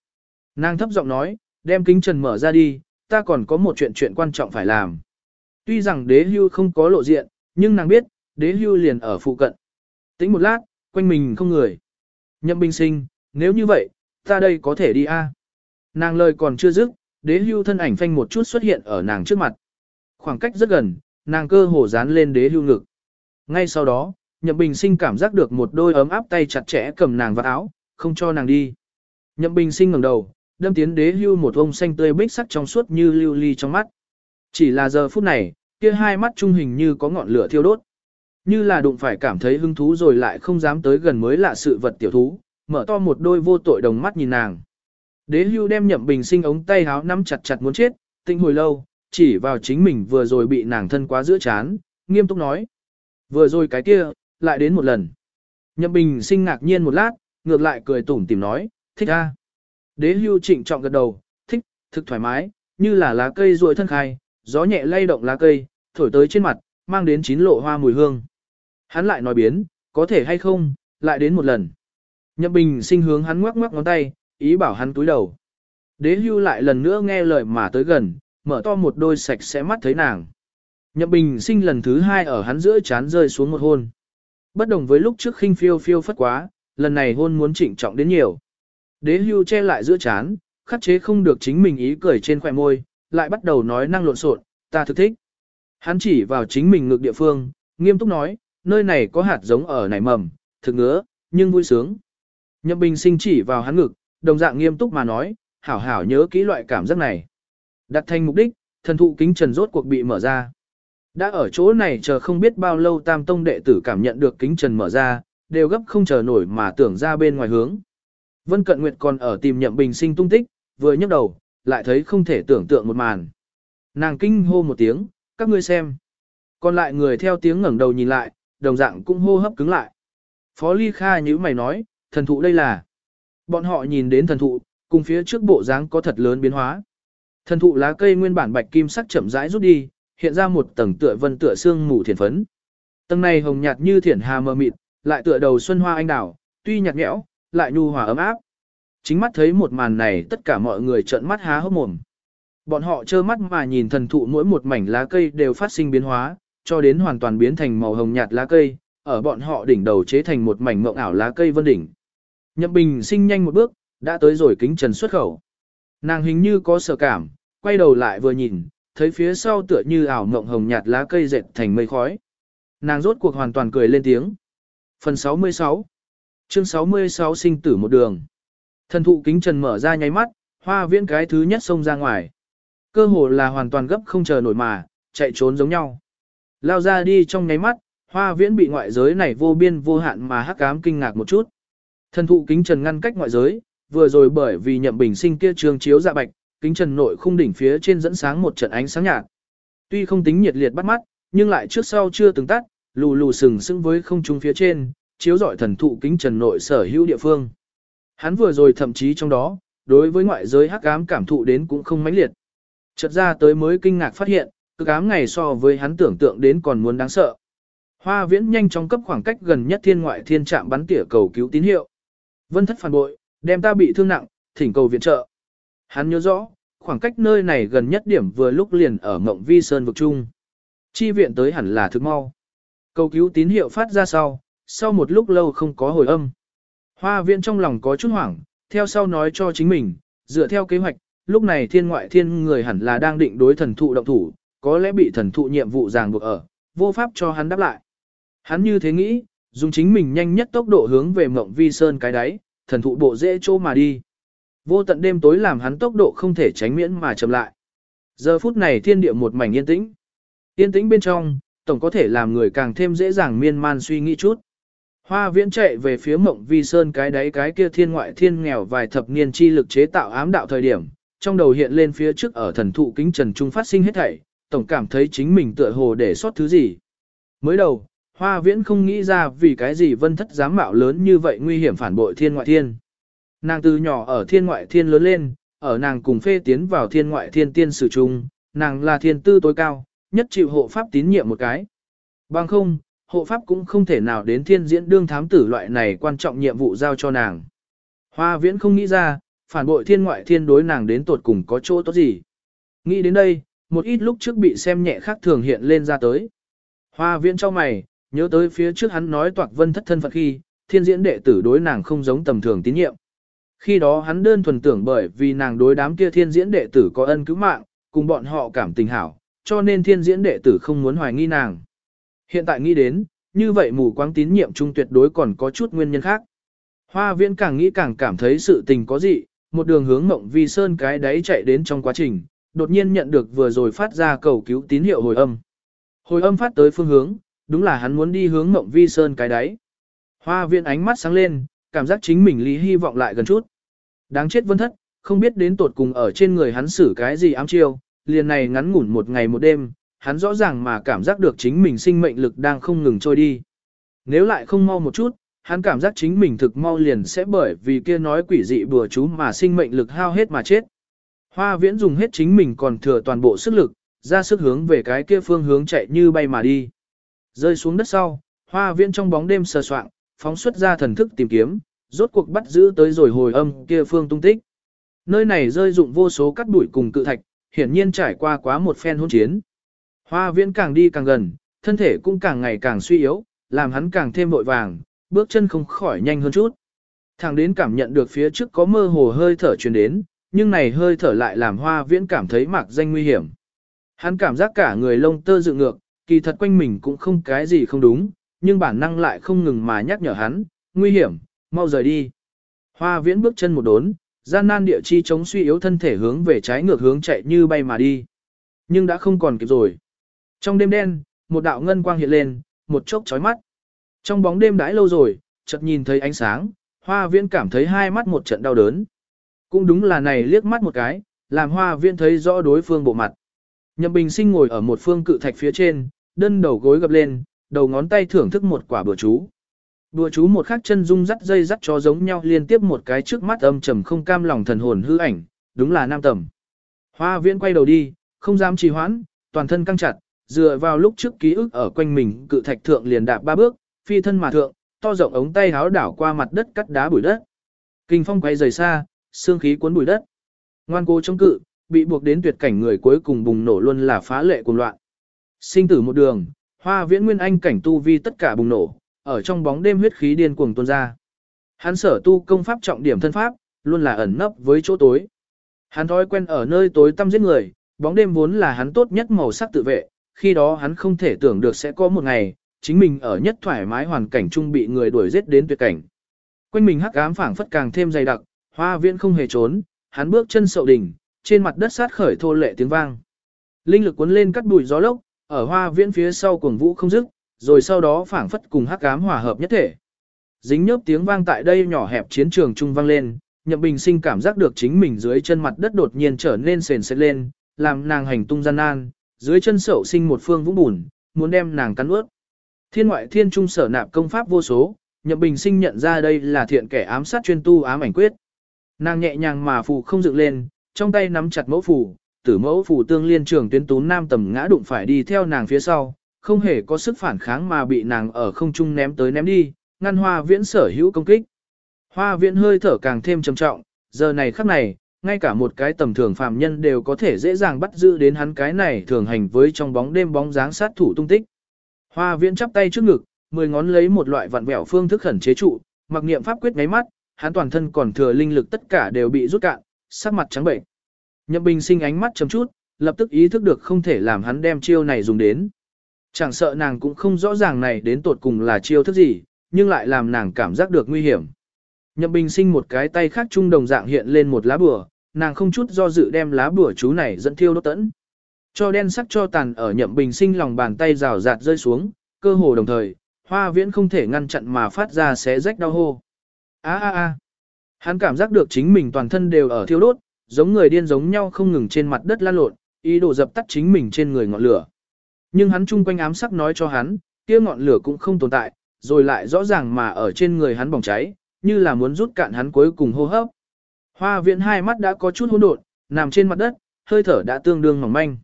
Nàng thấp giọng nói, đem kính trần mở ra đi, ta còn có một chuyện chuyện quan trọng phải làm. Tuy rằng đế hưu không có lộ diện, nhưng nàng biết, đế hưu liền ở phụ cận. Tính một lát, quanh mình không người. Nhậm bình sinh, nếu như vậy, ta đây có thể đi a. Nàng lời còn chưa dứt, đế hưu thân ảnh phanh một chút xuất hiện ở nàng trước mặt. Khoảng cách rất gần, nàng cơ hồ dán lên đế hưu ngực. Ngay sau đó, Nhậm Bình Sinh cảm giác được một đôi ấm áp tay chặt chẽ cầm nàng vào áo, không cho nàng đi. Nhậm Bình Sinh ngẩng đầu, đâm tiến đế hưu một ông xanh tươi bích sắc trong suốt như lưu ly trong mắt. Chỉ là giờ phút này, kia hai mắt trung hình như có ngọn lửa thiêu đốt. Như là đụng phải cảm thấy hứng thú rồi lại không dám tới gần mới lạ sự vật tiểu thú, mở to một đôi vô tội đồng mắt nhìn nàng. Đế hưu đem nhậm bình sinh ống tay háo nắm chặt chặt muốn chết, tinh hồi lâu, chỉ vào chính mình vừa rồi bị nàng thân quá giữa chán, nghiêm túc nói. Vừa rồi cái kia, lại đến một lần. Nhậm bình sinh ngạc nhiên một lát, ngược lại cười tủm tìm nói, thích a. Đế hưu trịnh trọng gật đầu, thích, thực thoải mái, như là lá cây ruồi thân khai, gió nhẹ lay động lá cây, thổi tới trên mặt, mang đến chín lộ hoa mùi hương. Hắn lại nói biến, có thể hay không, lại đến một lần. Nhậm bình sinh hướng hắn ngoắc ngoắc ngón tay, ý bảo hắn túi đầu. Đế hưu lại lần nữa nghe lời mà tới gần, mở to một đôi sạch sẽ mắt thấy nàng. Nhậm bình sinh lần thứ hai ở hắn giữa chán rơi xuống một hôn. Bất đồng với lúc trước khinh phiêu phiêu phất quá, lần này hôn muốn trịnh trọng đến nhiều. Đế hưu che lại giữa chán, khắc chế không được chính mình ý cười trên khỏe môi, lại bắt đầu nói năng lộn xộn, ta thực thích. Hắn chỉ vào chính mình ngược địa phương, nghiêm túc nói, nơi này có hạt giống ở nảy mầm, thực ngứa, nhưng vui sướng. Nhậm bình sinh chỉ vào hắn ngực, đồng dạng nghiêm túc mà nói, hảo hảo nhớ kỹ loại cảm giác này. Đặt thành mục đích, thần thụ kính trần rốt cuộc bị mở ra. Đã ở chỗ này chờ không biết bao lâu tam tông đệ tử cảm nhận được kính trần mở ra, đều gấp không chờ nổi mà tưởng ra bên ngoài hướng. Vân Cận Nguyệt còn ở tìm nhậm bình sinh tung tích, vừa nhấc đầu, lại thấy không thể tưởng tượng một màn. Nàng kinh hô một tiếng, các ngươi xem. Còn lại người theo tiếng ngẩng đầu nhìn lại, đồng dạng cũng hô hấp cứng lại. Phó Ly Kha như mày nói, thần thụ đây là. Bọn họ nhìn đến thần thụ, cùng phía trước bộ dáng có thật lớn biến hóa. Thần thụ lá cây nguyên bản bạch kim sắc chậm rãi rút đi, hiện ra một tầng tựa vân tựa xương mù thiền phấn. Tầng này hồng nhạt như thiển hà mờ mịt, lại tựa đầu xuân hoa anh đào, tuy nhạt nhẽo, lại nhu hòa ấm áp. Chính mắt thấy một màn này tất cả mọi người trợn mắt há hốc mồm. Bọn họ trơ mắt mà nhìn thần thụ mỗi một mảnh lá cây đều phát sinh biến hóa, cho đến hoàn toàn biến thành màu hồng nhạt lá cây, ở bọn họ đỉnh đầu chế thành một mảnh mộng ảo lá cây vân đỉnh. Nhậm Bình sinh nhanh một bước, đã tới rồi kính trần xuất khẩu. Nàng hình như có sợ cảm, quay đầu lại vừa nhìn, thấy phía sau tựa như ảo mộng hồng nhạt lá cây dệt thành mây khói. Nàng rốt cuộc hoàn toàn cười lên tiếng. Phần 66 Chương 66 sinh tử một đường. Thần thụ kính trần mở ra nháy mắt, hoa viễn cái thứ nhất xông ra ngoài. Cơ hồ là hoàn toàn gấp không chờ nổi mà, chạy trốn giống nhau. Lao ra đi trong nháy mắt, hoa viễn bị ngoại giới này vô biên vô hạn mà hắc ám kinh ngạc một chút. Thần thụ kính trần ngăn cách ngoại giới, vừa rồi bởi vì nhậm bình sinh kia trường chiếu dạ bạch, kính trần nội khung đỉnh phía trên dẫn sáng một trận ánh sáng nhạt. Tuy không tính nhiệt liệt bắt mắt, nhưng lại trước sau chưa từng tắt, lù lù sừng sững với không trung phía trên, chiếu rọi thần thụ kính trần nội sở hữu địa phương. Hắn vừa rồi thậm chí trong đó, đối với ngoại giới hắc ám cảm thụ đến cũng không mãnh liệt. Chợt ra tới mới kinh ngạc phát hiện, cực ám ngày so với hắn tưởng tượng đến còn muốn đáng sợ. Hoa viễn nhanh chóng cấp khoảng cách gần nhất thiên ngoại thiên trạm bắn tỉa cầu cứu tín hiệu. Vân thất phản bội, đem ta bị thương nặng, thỉnh cầu viện trợ. Hắn nhớ rõ, khoảng cách nơi này gần nhất điểm vừa lúc liền ở Ngộng Vi Sơn vực trung. Chi viện tới hẳn là thực mau. Cầu cứu tín hiệu phát ra sau, sau một lúc lâu không có hồi âm. Hoa viện trong lòng có chút hoảng, theo sau nói cho chính mình, dựa theo kế hoạch, lúc này thiên ngoại thiên người hẳn là đang định đối thần thụ động thủ, có lẽ bị thần thụ nhiệm vụ ràng buộc ở, vô pháp cho hắn đáp lại. Hắn như thế nghĩ, dùng chính mình nhanh nhất tốc độ hướng về mộng vi sơn cái đáy, thần thụ bộ dễ chỗ mà đi. Vô tận đêm tối làm hắn tốc độ không thể tránh miễn mà chậm lại. Giờ phút này thiên địa một mảnh yên tĩnh. Yên tĩnh bên trong, tổng có thể làm người càng thêm dễ dàng miên man suy nghĩ chút. Hoa viễn chạy về phía mộng vi sơn cái đáy cái kia thiên ngoại thiên nghèo vài thập niên chi lực chế tạo ám đạo thời điểm, trong đầu hiện lên phía trước ở thần thụ kính trần trung phát sinh hết thảy, tổng cảm thấy chính mình tựa hồ để sót thứ gì. Mới đầu, hoa viễn không nghĩ ra vì cái gì vân thất dám mạo lớn như vậy nguy hiểm phản bội thiên ngoại thiên. Nàng từ nhỏ ở thiên ngoại thiên lớn lên, ở nàng cùng phê tiến vào thiên ngoại thiên tiên sử chung, nàng là thiên tư tối cao, nhất chịu hộ pháp tín nhiệm một cái. Bằng không, hộ pháp cũng không thể nào đến thiên diễn đương thám tử loại này quan trọng nhiệm vụ giao cho nàng. Hoa viễn không nghĩ ra, phản bội thiên ngoại thiên đối nàng đến tột cùng có chỗ tốt gì. Nghĩ đến đây, một ít lúc trước bị xem nhẹ khác thường hiện lên ra tới. Hoa viễn cho mày, nhớ tới phía trước hắn nói toạc vân thất thân phận khi, thiên diễn đệ tử đối nàng không giống tầm thường tín nhiệm. Khi đó hắn đơn thuần tưởng bởi vì nàng đối đám kia thiên diễn đệ tử có ân cứu mạng, cùng bọn họ cảm tình hảo, cho nên thiên diễn đệ tử không muốn hoài nghi nàng. Hiện tại nghĩ đến, như vậy mù quáng tín nhiệm trung tuyệt đối còn có chút nguyên nhân khác. Hoa viễn càng nghĩ càng cảm thấy sự tình có gì, một đường hướng mộng vi sơn cái đáy chạy đến trong quá trình, đột nhiên nhận được vừa rồi phát ra cầu cứu tín hiệu hồi âm. Hồi âm phát tới phương hướng, đúng là hắn muốn đi hướng mộng vi sơn cái đáy. Hoa viễn ánh mắt sáng lên, cảm giác chính mình lý hy vọng lại gần chút. Đáng chết vân thất, không biết đến tột cùng ở trên người hắn xử cái gì ám chiêu, liền này ngắn ngủn một ngày một đêm, hắn rõ ràng mà cảm giác được chính mình sinh mệnh lực đang không ngừng trôi đi. Nếu lại không mau một chút, hắn cảm giác chính mình thực mau liền sẽ bởi vì kia nói quỷ dị bừa chú mà sinh mệnh lực hao hết mà chết. Hoa viễn dùng hết chính mình còn thừa toàn bộ sức lực, ra sức hướng về cái kia phương hướng chạy như bay mà đi. Rơi xuống đất sau, hoa viễn trong bóng đêm sờ soạng, phóng xuất ra thần thức tìm kiếm, rốt cuộc bắt giữ tới rồi hồi âm kia phương tung tích. Nơi này rơi dụng vô số cắt bụi cùng cự thạch, hiển nhiên trải qua quá một phen hỗn chiến. Hoa viễn càng đi càng gần, thân thể cũng càng ngày càng suy yếu, làm hắn càng thêm vội vàng, bước chân không khỏi nhanh hơn chút. Thẳng đến cảm nhận được phía trước có mơ hồ hơi thở truyền đến, nhưng này hơi thở lại làm hoa viễn cảm thấy mạc danh nguy hiểm. Hắn cảm giác cả người lông tơ dựng ngược, kỳ thật quanh mình cũng không cái gì không đúng, nhưng bản năng lại không ngừng mà nhắc nhở hắn, nguy hiểm, mau rời đi. Hoa viễn bước chân một đốn, gian nan địa chi chống suy yếu thân thể hướng về trái ngược hướng chạy như bay mà đi. Nhưng đã không còn kịp rồi. Trong đêm đen, một đạo ngân quang hiện lên, một chốc chói mắt. Trong bóng đêm đãi lâu rồi, chợt nhìn thấy ánh sáng, hoa viễn cảm thấy hai mắt một trận đau đớn. Cũng đúng là này liếc mắt một cái, làm hoa viễn thấy rõ đối phương bộ mặt. Nhậm bình sinh ngồi ở một phương cự thạch phía trên, đơn đầu gối gập lên, đầu ngón tay thưởng thức một quả bừa chú. Bừa chú một khắc chân rung dắt dây dắt cho giống nhau liên tiếp một cái trước mắt âm trầm không cam lòng thần hồn hư ảnh, đúng là nam tầm. Hoa viễn quay đầu đi, không dám trì hoãn, toàn thân căng chặt, dựa vào lúc trước ký ức ở quanh mình cự thạch thượng liền đạp ba bước, phi thân mà thượng, to rộng ống tay háo đảo qua mặt đất cắt đá bụi đất. Kinh phong quay rời xa, xương khí cuốn bụi đất. Ngoan cố chống cự, bị buộc đến tuyệt cảnh người cuối cùng bùng nổ luôn là phá lệ cuồng loạn. Sinh tử một đường, hoa viễn nguyên anh cảnh tu vi tất cả bùng nổ, ở trong bóng đêm huyết khí điên cuồng tuôn ra. Hắn sở tu công pháp trọng điểm thân pháp, luôn là ẩn nấp với chỗ tối. Hắn thói quen ở nơi tối tăm giết người, bóng đêm vốn là hắn tốt nhất màu sắc tự vệ, khi đó hắn không thể tưởng được sẽ có một ngày, chính mình ở nhất thoải mái hoàn cảnh trung bị người đuổi giết đến tuyệt cảnh. Quanh mình hắc ám phảng phất càng thêm dày đặc, hoa viễn không hề trốn, hắn bước chân sậu đỉnh, trên mặt đất sát khởi thô lệ tiếng vang. Linh lực cuốn lên cắt bụi gió lốc, ở hoa viễn phía sau cuồng vũ không dứt, rồi sau đó phảng phất cùng hắc ám hòa hợp nhất thể. Dính nhớp tiếng vang tại đây nhỏ hẹp chiến trường trung vang lên, Nhậm Bình Sinh cảm giác được chính mình dưới chân mặt đất đột nhiên trở nên sền sệt lên, làm nàng hành tung gian nan, dưới chân sậu sinh một phương vũng bùn, muốn đem nàng cắn ướt. Thiên ngoại thiên trung sở nạp công pháp vô số, Nhậm Bình Sinh nhận ra đây là thiện kẻ ám sát chuyên tu ám ảnh quyết. Nàng nhẹ nhàng mà phù không dựng lên, trong tay nắm chặt mẫu phù, tử mẫu phù tương liên trường tuyến tú nam tầm ngã đụng phải đi theo nàng phía sau, không hề có sức phản kháng mà bị nàng ở không trung ném tới ném đi, ngăn hoa viễn sở hữu công kích. Hoa viễn hơi thở càng thêm trầm trọng, giờ này khắc này, ngay cả một cái tầm thường phàm nhân đều có thể dễ dàng bắt giữ đến hắn cái này thường hành với trong bóng đêm bóng dáng sát thủ tung tích. Hoa viễn chắp tay trước ngực, mười ngón lấy một loại vặn vẹo phương thức khẩn chế trụ, mặc niệm pháp quyết ngáy mắt, hắn toàn thân còn thừa linh lực tất cả đều bị rút cạn, sắc mặt trắng bệnh. Nhậm Bình sinh ánh mắt chấm chút, lập tức ý thức được không thể làm hắn đem chiêu này dùng đến. Chẳng sợ nàng cũng không rõ ràng này đến tột cùng là chiêu thức gì, nhưng lại làm nàng cảm giác được nguy hiểm. Nhậm Bình sinh một cái tay khác trung đồng dạng hiện lên một lá bùa, nàng không chút do dự đem lá bùa chú này dẫn thiêu đốt tẫn. Cho đen sắc cho tàn ở Nhậm Bình sinh lòng bàn tay rào rạt rơi xuống, cơ hồ đồng thời, hoa viễn không thể ngăn chặn mà phát ra xé rách đau hô. Á á á. Hắn cảm giác được chính mình toàn thân đều ở thiêu đốt, giống người điên giống nhau không ngừng trên mặt đất lan lộn, ý đồ dập tắt chính mình trên người ngọn lửa. Nhưng hắn chung quanh ám sắc nói cho hắn, kia ngọn lửa cũng không tồn tại, rồi lại rõ ràng mà ở trên người hắn bỏng cháy, như là muốn rút cạn hắn cuối cùng hô hấp. Hoa viễn hai mắt đã có chút hỗn độn, nằm trên mặt đất, hơi thở đã tương đương mỏng manh.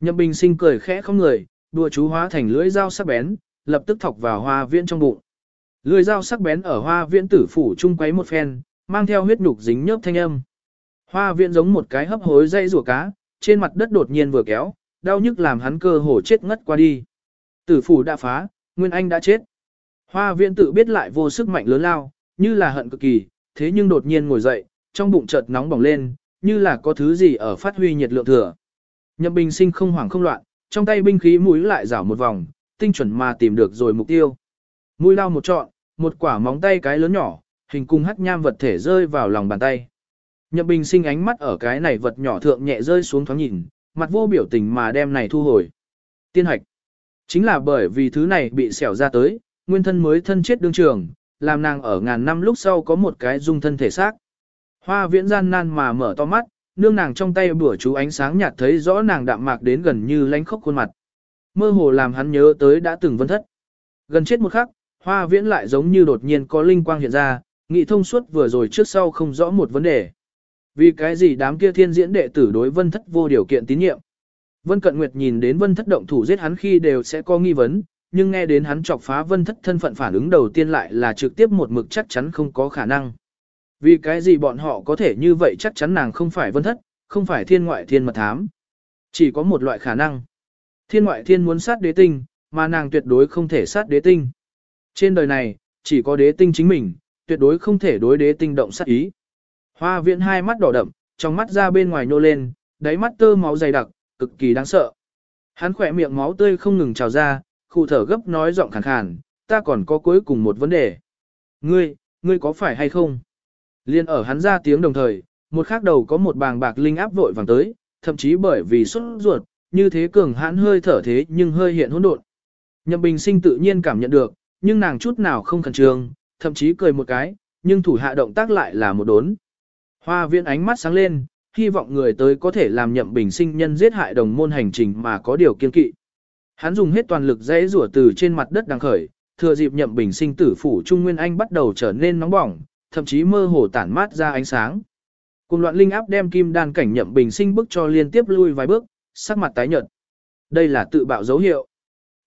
Nhậm bình sinh cười khẽ không người, đùa chú hóa thành lưỡi dao sắc bén, lập tức thọc vào hoa viễn trong bụng. Lưỡi dao sắc bén ở hoa viễn tử phủ chung quấy một phen, mang theo huyết nhục dính nhớp thanh âm. Hoa viễn giống một cái hấp hối dây rùa cá, trên mặt đất đột nhiên vừa kéo, đau nhức làm hắn cơ hồ chết ngất qua đi. Tử phủ đã phá, Nguyên Anh đã chết. Hoa viễn tự biết lại vô sức mạnh lớn lao, như là hận cực kỳ, thế nhưng đột nhiên ngồi dậy, trong bụng chợt nóng bỏng lên, như là có thứ gì ở phát huy nhiệt lượng thừa. Nhậm Bình Sinh không hoảng không loạn, trong tay binh khí mũi lại rảo một vòng, tinh chuẩn mà tìm được rồi mục tiêu. Mũi lao một trọn, một quả móng tay cái lớn nhỏ, hình cung hắc nham vật thể rơi vào lòng bàn tay. Nhậm Bình Sinh ánh mắt ở cái này vật nhỏ thượng nhẹ rơi xuống thoáng nhìn, mặt vô biểu tình mà đem này thu hồi. Tiên hạch. Chính là bởi vì thứ này bị xẻo ra tới, nguyên thân mới thân chết đương trường, làm nàng ở ngàn năm lúc sau có một cái dung thân thể xác. Hoa viễn gian nan mà mở to mắt, nương nàng trong tay bửa chú ánh sáng nhạt thấy rõ nàng đạm mạc đến gần như lánh khóc khuôn mặt. Mơ hồ làm hắn nhớ tới đã từng vân thất. Gần chết một khắc, hoa viễn lại giống như đột nhiên có linh quang hiện ra, nghị thông suốt vừa rồi trước sau không rõ một vấn đề. Vì cái gì đám kia thiên diễn đệ tử đối vân thất vô điều kiện tín nhiệm. Vân Cận Nguyệt nhìn đến vân thất động thủ giết hắn khi đều sẽ có nghi vấn, nhưng nghe đến hắn chọc phá vân thất thân phận phản ứng đầu tiên lại là trực tiếp một mực chắc chắn không có khả năng. Vì cái gì bọn họ có thể như vậy chắc chắn nàng không phải vân thất, không phải thiên ngoại thiên mật thám. Chỉ có một loại khả năng. Thiên ngoại thiên muốn sát đế tinh, mà nàng tuyệt đối không thể sát đế tinh. Trên đời này, chỉ có đế tinh chính mình, tuyệt đối không thể đối đế tinh động sát ý. Hoa viễn hai mắt đỏ đậm, trong mắt ra bên ngoài nô lên, đáy mắt tơ máu dày đặc, cực kỳ đáng sợ. Hắn khỏe miệng máu tươi không ngừng trào ra, khu thở gấp nói giọng khàn khàn, ta còn có cuối cùng một vấn đề. Ngươi, ngươi có phải hay không? Liên ở hắn ra tiếng đồng thời, một khác đầu có một bàng bạc linh áp vội vàng tới, thậm chí bởi vì xuất ruột, như thế cường hãn hơi thở thế nhưng hơi hiện hỗn độn. Nhậm Bình Sinh tự nhiên cảm nhận được, nhưng nàng chút nào không khẩn trương, thậm chí cười một cái, nhưng thủ hạ động tác lại là một đốn. Hoa Viễn ánh mắt sáng lên, hy vọng người tới có thể làm Nhậm Bình Sinh nhân giết hại đồng môn hành trình mà có điều kiên kỵ. Hắn dùng hết toàn lực dãy rủa từ trên mặt đất đang khởi, thừa dịp Nhậm Bình Sinh tử phủ Trung Nguyên Anh bắt đầu trở nên nóng bỏng, thậm chí mơ hồ tản mát ra ánh sáng. Cùng loạn linh áp đem kim đan cảnh nhậm bình sinh bức cho liên tiếp lui vài bước, sắc mặt tái nhợt. Đây là tự bạo dấu hiệu.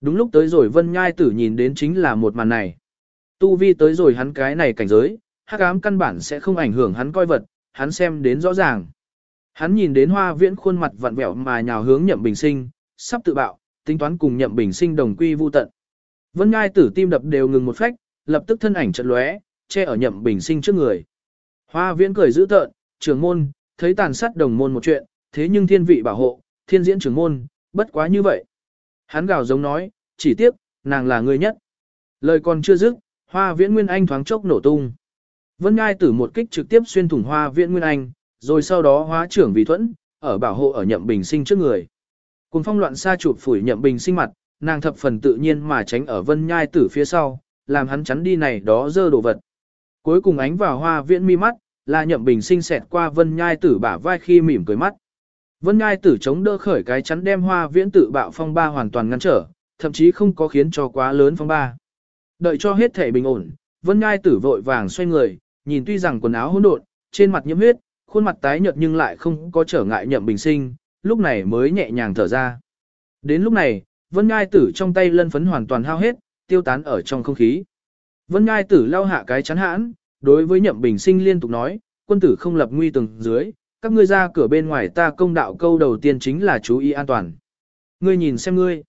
Đúng lúc tới rồi vân nhai tử nhìn đến chính là một màn này. Tu vi tới rồi hắn cái này cảnh giới, hắc ám căn bản sẽ không ảnh hưởng hắn coi vật, hắn xem đến rõ ràng. Hắn nhìn đến hoa viễn khuôn mặt vặn vẹo mà nhào hướng nhậm bình sinh, sắp tự bạo, tính toán cùng nhậm bình sinh đồng quy vu tận. Vân ngai tử tim đập đều ngừng một phách, lập tức thân ảnh chật lóe, che ở nhậm bình sinh trước người. Hoa viễn cười giữ tợn, trưởng môn, thấy tàn sát đồng môn một chuyện, thế nhưng thiên vị bảo hộ, thiên diễn trưởng môn, bất quá như vậy. Hắn gào giống nói, chỉ tiếc, nàng là người nhất. Lời còn chưa dứt, hoa viễn nguyên anh thoáng chốc nổ tung. Vân Ngai tử một kích trực tiếp xuyên thủng hoa viễn nguyên anh, rồi sau đó hóa trưởng vì thuẫn, ở bảo hộ ở nhậm bình sinh trước người. Cùng phong loạn xa chụp phủi nhậm bình sinh mặt, nàng thập phần tự nhiên mà tránh ở vân nhai tử phía sau, làm hắn chắn đi này đó dơ đồ vật. Cuối cùng ánh vào hoa viễn mi mắt, là nhậm bình sinh xẹt qua vân nhai tử bả vai khi mỉm cười mắt. Vân nhai tử chống đỡ khởi cái chắn đem hoa viễn tự bạo phong ba hoàn toàn ngăn trở, thậm chí không có khiến cho quá lớn phong ba. Đợi cho hết thể bình ổn, vân nhai tử vội vàng xoay người, nhìn tuy rằng quần áo hỗn độn, trên mặt nhiễm huyết, khuôn mặt tái nhợt nhưng lại không có trở ngại nhậm bình sinh, lúc này mới nhẹ nhàng thở ra. Đến lúc này, vân Ngai tử trong tay lân phấn hoàn toàn hao hết, tiêu tán ở trong không khí. Vân Ngai tử lau hạ cái chắn hãn, đối với nhậm bình sinh liên tục nói, quân tử không lập nguy từng dưới, các ngươi ra cửa bên ngoài ta công đạo câu đầu tiên chính là chú ý an toàn. Ngươi nhìn xem ngươi,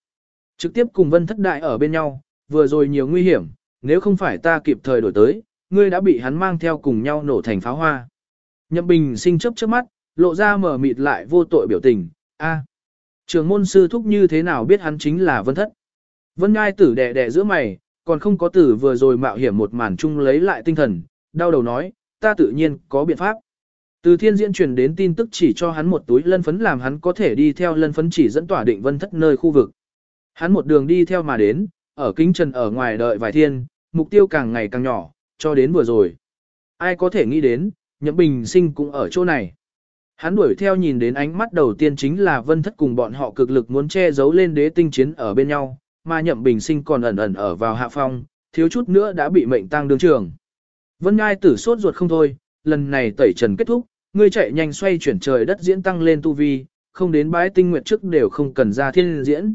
trực tiếp cùng vân thất đại ở bên nhau, vừa rồi nhiều nguy hiểm, nếu không phải ta kịp thời đổi tới, ngươi đã bị hắn mang theo cùng nhau nổ thành pháo hoa. Nhậm bình sinh chớp trước mắt, lộ ra mở mịt lại vô tội biểu tình, a trường môn sư thúc như thế nào biết hắn chính là vân thất. Vân ngai tử đẻ đẻ giữa mày, còn không có tử vừa rồi mạo hiểm một màn chung lấy lại tinh thần, đau đầu nói, ta tự nhiên có biện pháp. Từ thiên diễn truyền đến tin tức chỉ cho hắn một túi lân phấn làm hắn có thể đi theo lân phấn chỉ dẫn tỏa định vân thất nơi khu vực. Hắn một đường đi theo mà đến, ở kính trần ở ngoài đợi vài thiên, mục tiêu càng ngày càng nhỏ, cho đến vừa rồi. Ai có thể nghĩ đến, nhậm bình sinh cũng ở chỗ này. Hắn đuổi theo nhìn đến ánh mắt đầu tiên chính là vân thất cùng bọn họ cực lực muốn che giấu lên đế tinh chiến ở bên nhau, mà nhậm bình sinh còn ẩn ẩn ở vào hạ phong, thiếu chút nữa đã bị mệnh tăng đương trường. Vân Ngai tử sốt ruột không thôi, lần này tẩy trần kết thúc, ngươi chạy nhanh xoay chuyển trời đất diễn tăng lên tu vi, không đến bái tinh nguyệt trước đều không cần ra thiên diễn.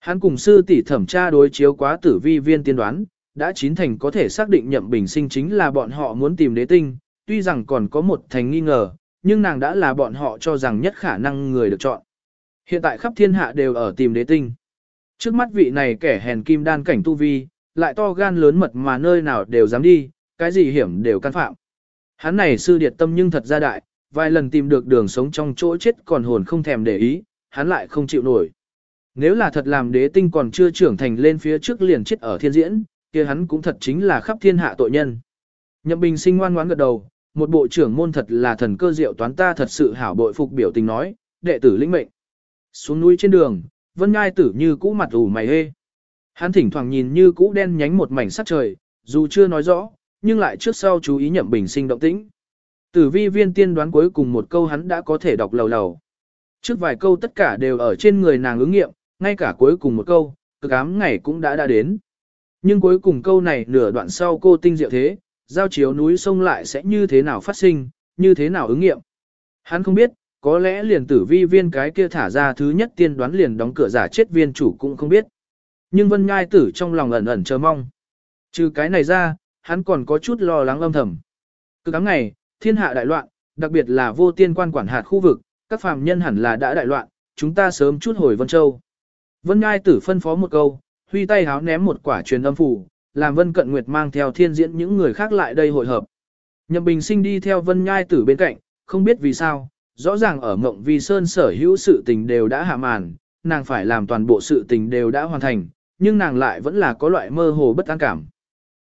Hắn cùng sư tỷ thẩm tra đối chiếu quá tử vi viên tiên đoán, đã chín thành có thể xác định nhậm bình sinh chính là bọn họ muốn tìm đế tinh, tuy rằng còn có một thành nghi ngờ, nhưng nàng đã là bọn họ cho rằng nhất khả năng người được chọn. Hiện tại khắp thiên hạ đều ở tìm đế tinh. Trước mắt vị này kẻ hèn kim đan cảnh tu vi, lại to gan lớn mật mà nơi nào đều dám đi, cái gì hiểm đều can phạm. Hắn này sư điệt tâm nhưng thật ra đại, vài lần tìm được đường sống trong chỗ chết còn hồn không thèm để ý, hắn lại không chịu nổi. Nếu là thật làm đế tinh còn chưa trưởng thành lên phía trước liền chết ở thiên diễn, kia hắn cũng thật chính là khắp thiên hạ tội nhân. Nhậm Bình sinh ngoan ngoãn gật đầu, một bộ trưởng môn thật là thần cơ diệu toán ta thật sự hảo bội phục biểu tình nói, đệ tử lĩnh mệnh. Xuống núi trên đường, Vân Ngai tử như cũ mặt ủ mày hê. Hắn thỉnh thoảng nhìn như cũ đen nhánh một mảnh sắc trời, dù chưa nói rõ, nhưng lại trước sau chú ý nhậm bình sinh động tĩnh. Tử vi viên tiên đoán cuối cùng một câu hắn đã có thể đọc lầu lầu. Trước vài câu tất cả đều ở trên người nàng ứng nghiệm, ngay cả cuối cùng một câu, cực ám ngày cũng đã đã đến. Nhưng cuối cùng câu này nửa đoạn sau cô tinh diệu thế, giao chiếu núi sông lại sẽ như thế nào phát sinh, như thế nào ứng nghiệm. Hắn không biết, có lẽ liền tử vi viên cái kia thả ra thứ nhất tiên đoán liền đóng cửa giả chết viên chủ cũng không biết. Nhưng vân nhai tử trong lòng ẩn ẩn chờ mong. Trừ cái này ra, hắn còn có chút lo lắng âm thầm. cứ ám ngày, thiên hạ đại loạn, đặc biệt là vô tiên quan quản hạt khu vực, các phàm nhân hẳn là đã đại loạn, chúng ta sớm chút hồi Vân Châu. Vân Ngai tử phân phó một câu, huy tay háo ném một quả truyền âm phủ, làm Vân Cận Nguyệt mang theo thiên diễn những người khác lại đây hội hợp. Nhậm Bình Sinh đi theo Vân Nhai tử bên cạnh, không biết vì sao, rõ ràng ở Ngộng Vi Sơn sở hữu sự tình đều đã hạ màn, nàng phải làm toàn bộ sự tình đều đã hoàn thành, nhưng nàng lại vẫn là có loại mơ hồ bất an cảm.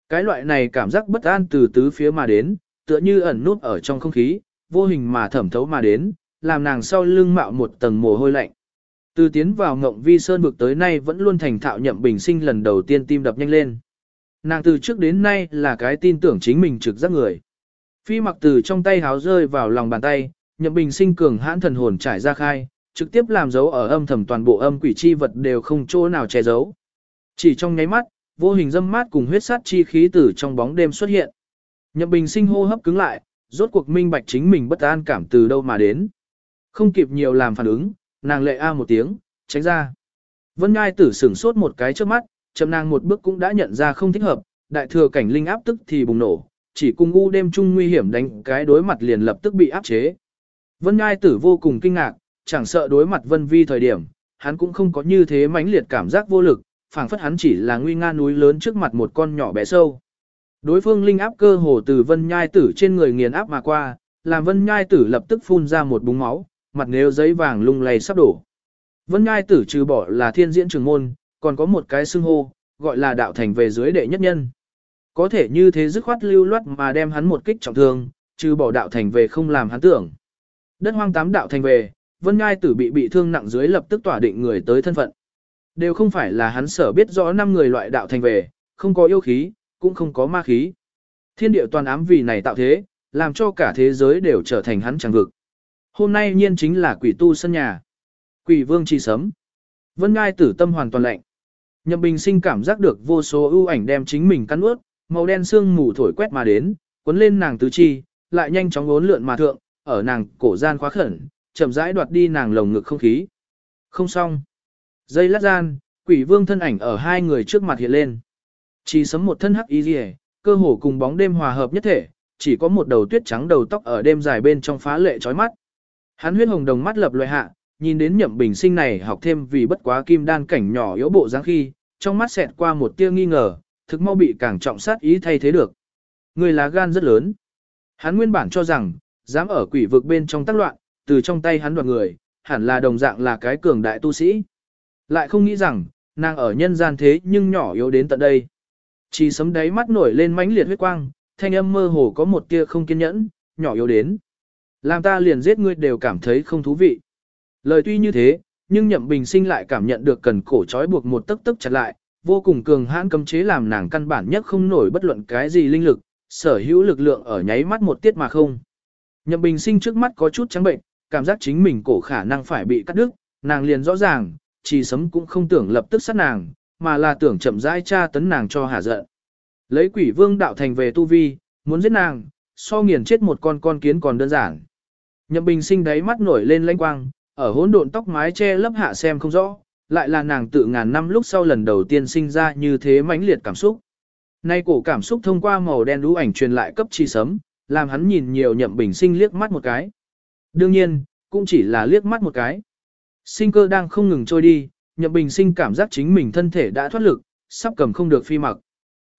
Cái loại này cảm giác bất an từ tứ phía mà đến, tựa như ẩn nút ở trong không khí, vô hình mà thẩm thấu mà đến, làm nàng sau lưng mạo một tầng mồ hôi lạnh. Từ tiến vào ngộng vi sơn vực tới nay vẫn luôn thành thạo nhậm bình sinh lần đầu tiên tim đập nhanh lên. Nàng từ trước đến nay là cái tin tưởng chính mình trực giác người. Phi mặc từ trong tay háo rơi vào lòng bàn tay, nhậm bình sinh cường hãn thần hồn trải ra khai, trực tiếp làm dấu ở âm thầm toàn bộ âm quỷ chi vật đều không chỗ nào che giấu. Chỉ trong nháy mắt, vô hình dâm mát cùng huyết sát chi khí từ trong bóng đêm xuất hiện. Nhậm bình sinh hô hấp cứng lại, rốt cuộc minh bạch chính mình bất an cảm từ đâu mà đến. Không kịp nhiều làm phản ứng, nàng lệ a một tiếng, tránh ra. Vân Ngai tử sửng sốt một cái trước mắt, chậm nàng một bước cũng đã nhận ra không thích hợp, đại thừa cảnh linh áp tức thì bùng nổ, chỉ cùng u đêm chung nguy hiểm đánh cái đối mặt liền lập tức bị áp chế. Vân Ngai tử vô cùng kinh ngạc, chẳng sợ đối mặt Vân Vi thời điểm, hắn cũng không có như thế mãnh liệt cảm giác vô lực, phảng phất hắn chỉ là nguy nga núi lớn trước mặt một con nhỏ bé sâu. Đối phương linh áp cơ hồ từ Vân Nhai tử trên người nghiền áp mà qua, làm Vân Nhai tử lập tức phun ra một búng máu, mặt nếu giấy vàng lung lay sắp đổ. Vân Nhai tử trừ bỏ là thiên diễn trường môn, còn có một cái xưng hô, gọi là đạo thành về dưới đệ nhất nhân. Có thể như thế dứt khoát lưu loát mà đem hắn một kích trọng thương, trừ bỏ đạo thành về không làm hắn tưởng. Đất hoang tám đạo thành về, Vân Nhai tử bị bị thương nặng dưới lập tức tỏa định người tới thân phận. Đều không phải là hắn sở biết rõ năm người loại đạo thành về, không có yêu khí, cũng không có ma khí. Thiên địa toàn ám vì này tạo thế, làm cho cả thế giới đều trở thành hắn chẳng vực. Hôm nay nhiên chính là quỷ tu sân nhà. Quỷ vương chi sấm. Vân Ngai tử tâm hoàn toàn lạnh. Nhậm Bình sinh cảm giác được vô số ưu ảnh đem chính mình cắn ướt, màu đen sương mù thổi quét mà đến, cuốn lên nàng tứ chi, lại nhanh chóng uốn lượn mà thượng, ở nàng cổ gian khóa khẩn, chậm rãi đoạt đi nàng lồng ngực không khí. Không xong. Dây lát gian, quỷ vương thân ảnh ở hai người trước mặt hiện lên. Chỉ sấm một thân hắc y rìa, cơ hồ cùng bóng đêm hòa hợp nhất thể, chỉ có một đầu tuyết trắng đầu tóc ở đêm dài bên trong phá lệ chói mắt. Hắn huyết hồng đồng mắt lập loại hạ, nhìn đến nhậm bình sinh này học thêm vì bất quá kim đan cảnh nhỏ yếu bộ dáng khi, trong mắt xẹt qua một tia nghi ngờ, thực mau bị càng trọng sát ý thay thế được. Người lá gan rất lớn. Hắn nguyên bản cho rằng, dám ở quỷ vực bên trong tác loạn, từ trong tay hắn đoạt người, hẳn là đồng dạng là cái cường đại tu sĩ. Lại không nghĩ rằng, nàng ở nhân gian thế nhưng nhỏ yếu đến tận đây. Chỉ sấm đáy mắt nổi lên mãnh liệt huyết quang, thanh âm mơ hồ có một tia không kiên nhẫn, nhỏ yếu đến. Làm ta liền giết ngươi đều cảm thấy không thú vị. Lời tuy như thế, nhưng nhậm bình sinh lại cảm nhận được cần cổ trói buộc một tấc tức chặt lại, vô cùng cường hãn cấm chế làm nàng căn bản nhất không nổi bất luận cái gì linh lực, sở hữu lực lượng ở nháy mắt một tiết mà không. Nhậm bình sinh trước mắt có chút trắng bệnh, cảm giác chính mình cổ khả năng phải bị cắt đứt, nàng liền rõ ràng, chỉ sấm cũng không tưởng lập tức sát nàng, mà là tưởng chậm rãi tra tấn nàng cho hả giận. Lấy quỷ vương đạo thành về tu vi, muốn giết nàng, so nghiền chết một con con kiến còn đơn giản. Nhậm bình sinh đáy mắt nổi lên lanh quang, ở hỗn độn tóc mái che lấp hạ xem không rõ, lại là nàng tự ngàn năm lúc sau lần đầu tiên sinh ra như thế mãnh liệt cảm xúc. Nay cổ cảm xúc thông qua màu đen đú ảnh truyền lại cấp chi sấm, làm hắn nhìn nhiều nhậm bình sinh liếc mắt một cái. Đương nhiên, cũng chỉ là liếc mắt một cái. Sinh cơ đang không ngừng trôi đi, nhậm bình sinh cảm giác chính mình thân thể đã thoát lực, sắp cầm không được phi mặc.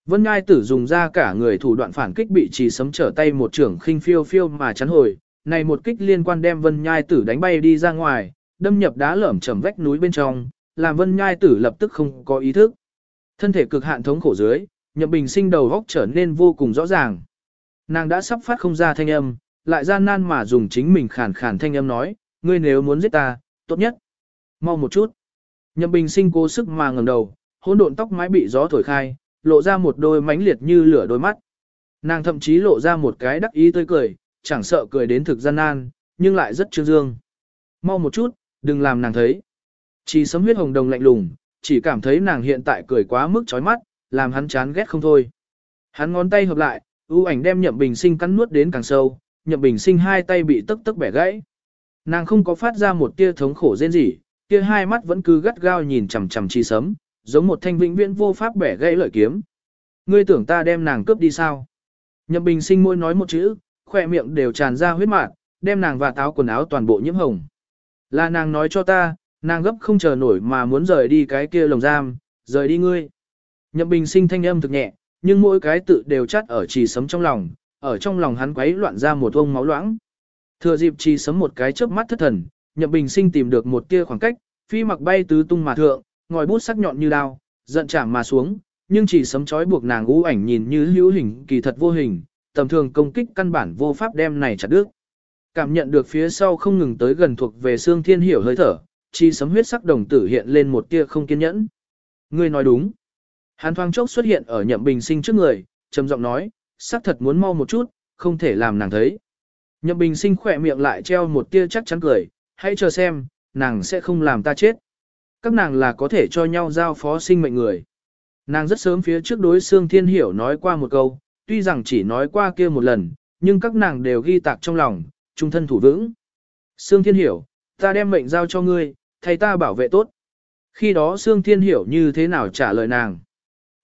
Vân Ngai tử dùng ra cả người thủ đoạn phản kích bị trì sấm trở tay một trưởng khinh phiêu phiêu mà chắn hồi, này một kích liên quan đem Vân Nhai tử đánh bay đi ra ngoài, đâm nhập đá lởm chầm vách núi bên trong, làm Vân Nhai tử lập tức không có ý thức. Thân thể cực hạn thống khổ dưới, Nhậm Bình sinh đầu góc trở nên vô cùng rõ ràng. Nàng đã sắp phát không ra thanh âm, lại gian nan mà dùng chính mình khàn khàn thanh âm nói, ngươi nếu muốn giết ta, tốt nhất. Mau một chút. Nhậm Bình sinh cố sức mà ngẩng đầu, hỗn độn tóc mái bị gió thổi khai, lộ ra một đôi mánh liệt như lửa đôi mắt. Nàng thậm chí lộ ra một cái đắc ý tươi cười, chẳng sợ cười đến thực gian nan, nhưng lại rất trương dương. Mau một chút, đừng làm nàng thấy. Chỉ sấm huyết hồng đồng lạnh lùng, chỉ cảm thấy nàng hiện tại cười quá mức chói mắt, làm hắn chán ghét không thôi. Hắn ngón tay hợp lại, ưu ảnh đem nhậm bình sinh cắn nuốt đến càng sâu, nhậm bình sinh hai tay bị tức tức bẻ gãy. Nàng không có phát ra một tia thống khổ rên rỉ, kia hai mắt vẫn cứ gắt gao nhìn chằm chằm chi sấm, giống một thanh vĩnh viễn vô pháp bẻ gãy lợi kiếm. Ngươi tưởng ta đem nàng cướp đi sao? Nhậm bình sinh môi nói một chữ, khỏe miệng đều tràn ra huyết mạt, đem nàng và táo quần áo toàn bộ nhiễm hồng. Là nàng nói cho ta, nàng gấp không chờ nổi mà muốn rời đi cái kia lồng giam, rời đi ngươi. Nhậm bình sinh thanh âm thực nhẹ, nhưng mỗi cái tự đều chắt ở trì sấm trong lòng, ở trong lòng hắn quấy loạn ra một vông máu loãng. Thừa dịp trì sấm một cái chớp mắt thất thần, nhậm bình sinh tìm được một tia khoảng cách, phi mặc bay tứ tung mà thượng, ngòi bút sắc nhọn như đao, giận chạm mà xuống, nhưng chỉ sấm chói buộc nàng u ảnh nhìn như hữu hình kỳ thật vô hình, tầm thường công kích căn bản vô pháp đem này chặt đứt. Cảm nhận được phía sau không ngừng tới gần thuộc về xương thiên hiểu hơi thở, chi sấm huyết sắc đồng tử hiện lên một tia không kiên nhẫn. Ngươi nói đúng. Hàn thoang chốc xuất hiện ở nhậm bình sinh trước người, trầm giọng nói, sắc thật muốn mau một chút, không thể làm nàng thấy. Nhậm bình sinh khỏe miệng lại treo một tia chắc chắn cười, hãy chờ xem, nàng sẽ không làm ta chết. Các nàng là có thể cho nhau giao phó sinh mệnh người. Nàng rất sớm phía trước đối xương thiên hiểu nói qua một câu, tuy rằng chỉ nói qua kia một lần, nhưng các nàng đều ghi tạc trong lòng, trung thân thủ vững. Sương Thiên Hiểu, ta đem mệnh giao cho ngươi, thầy ta bảo vệ tốt. Khi đó Sương Thiên Hiểu như thế nào trả lời nàng?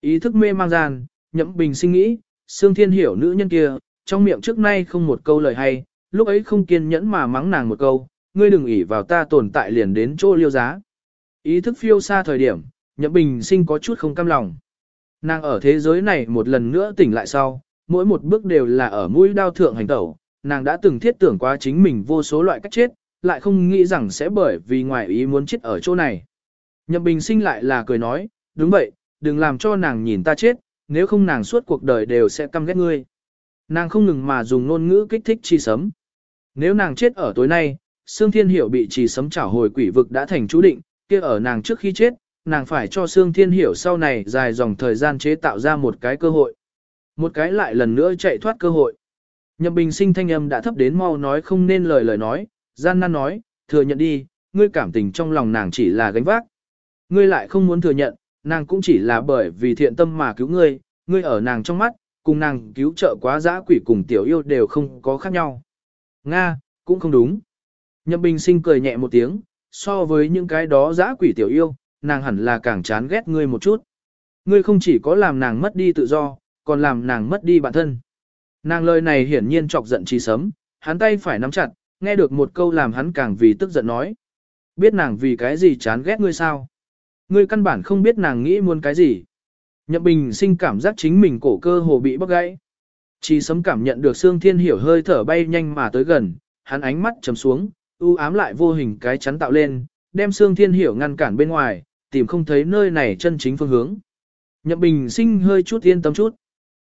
Ý thức mê mang gian, nhậm bình sinh nghĩ, Sương Thiên Hiểu nữ nhân kia, trong miệng trước nay không một câu lời hay, lúc ấy không kiên nhẫn mà mắng nàng một câu, ngươi đừng ỉ vào ta tồn tại liền đến chỗ liêu giá. Ý thức phiêu xa thời điểm, nhậm bình sinh có chút không cam lòng. Nàng ở thế giới này một lần nữa tỉnh lại sau, mỗi một bước đều là ở mũi đao thượng hành tẩu, nàng đã từng thiết tưởng quá chính mình vô số loại cách chết, lại không nghĩ rằng sẽ bởi vì ngoài ý muốn chết ở chỗ này. Nhậm Bình sinh lại là cười nói, đúng vậy, đừng làm cho nàng nhìn ta chết, nếu không nàng suốt cuộc đời đều sẽ căm ghét ngươi. Nàng không ngừng mà dùng ngôn ngữ kích thích chi sấm. Nếu nàng chết ở tối nay, Sương Thiên Hiểu bị trì sấm trả hồi quỷ vực đã thành chú định, kia ở nàng trước khi chết, nàng phải cho Sương Thiên Hiểu sau này dài dòng thời gian chế tạo ra một cái cơ hội. Một cái lại lần nữa chạy thoát cơ hội. Nhậm bình sinh thanh âm đã thấp đến mau nói không nên lời lời nói, gian nan nói, thừa nhận đi, ngươi cảm tình trong lòng nàng chỉ là gánh vác. Ngươi lại không muốn thừa nhận, nàng cũng chỉ là bởi vì thiện tâm mà cứu ngươi, ngươi ở nàng trong mắt, cùng nàng cứu trợ quá dã quỷ cùng tiểu yêu đều không có khác nhau. Nga, cũng không đúng. Nhậm bình sinh cười nhẹ một tiếng, so với những cái đó dã quỷ tiểu yêu, nàng hẳn là càng chán ghét ngươi một chút. Ngươi không chỉ có làm nàng mất đi tự do, còn làm nàng mất đi bản thân. Nàng lời này hiển nhiên chọc giận trí sấm, hắn tay phải nắm chặt, nghe được một câu làm hắn càng vì tức giận nói. Biết nàng vì cái gì chán ghét ngươi sao? Ngươi căn bản không biết nàng nghĩ muốn cái gì. Nhậm bình sinh cảm giác chính mình cổ cơ hồ bị bóc gãy. Chỉ sấm cảm nhận được Sương Thiên Hiểu hơi thở bay nhanh mà tới gần, hắn ánh mắt chầm xuống, u ám lại vô hình cái chắn tạo lên, đem Sương Thiên Hiểu ngăn cản bên ngoài, tìm không thấy nơi này chân chính phương hướng. Nhậm bình sinh hơi chút yên tâm chút.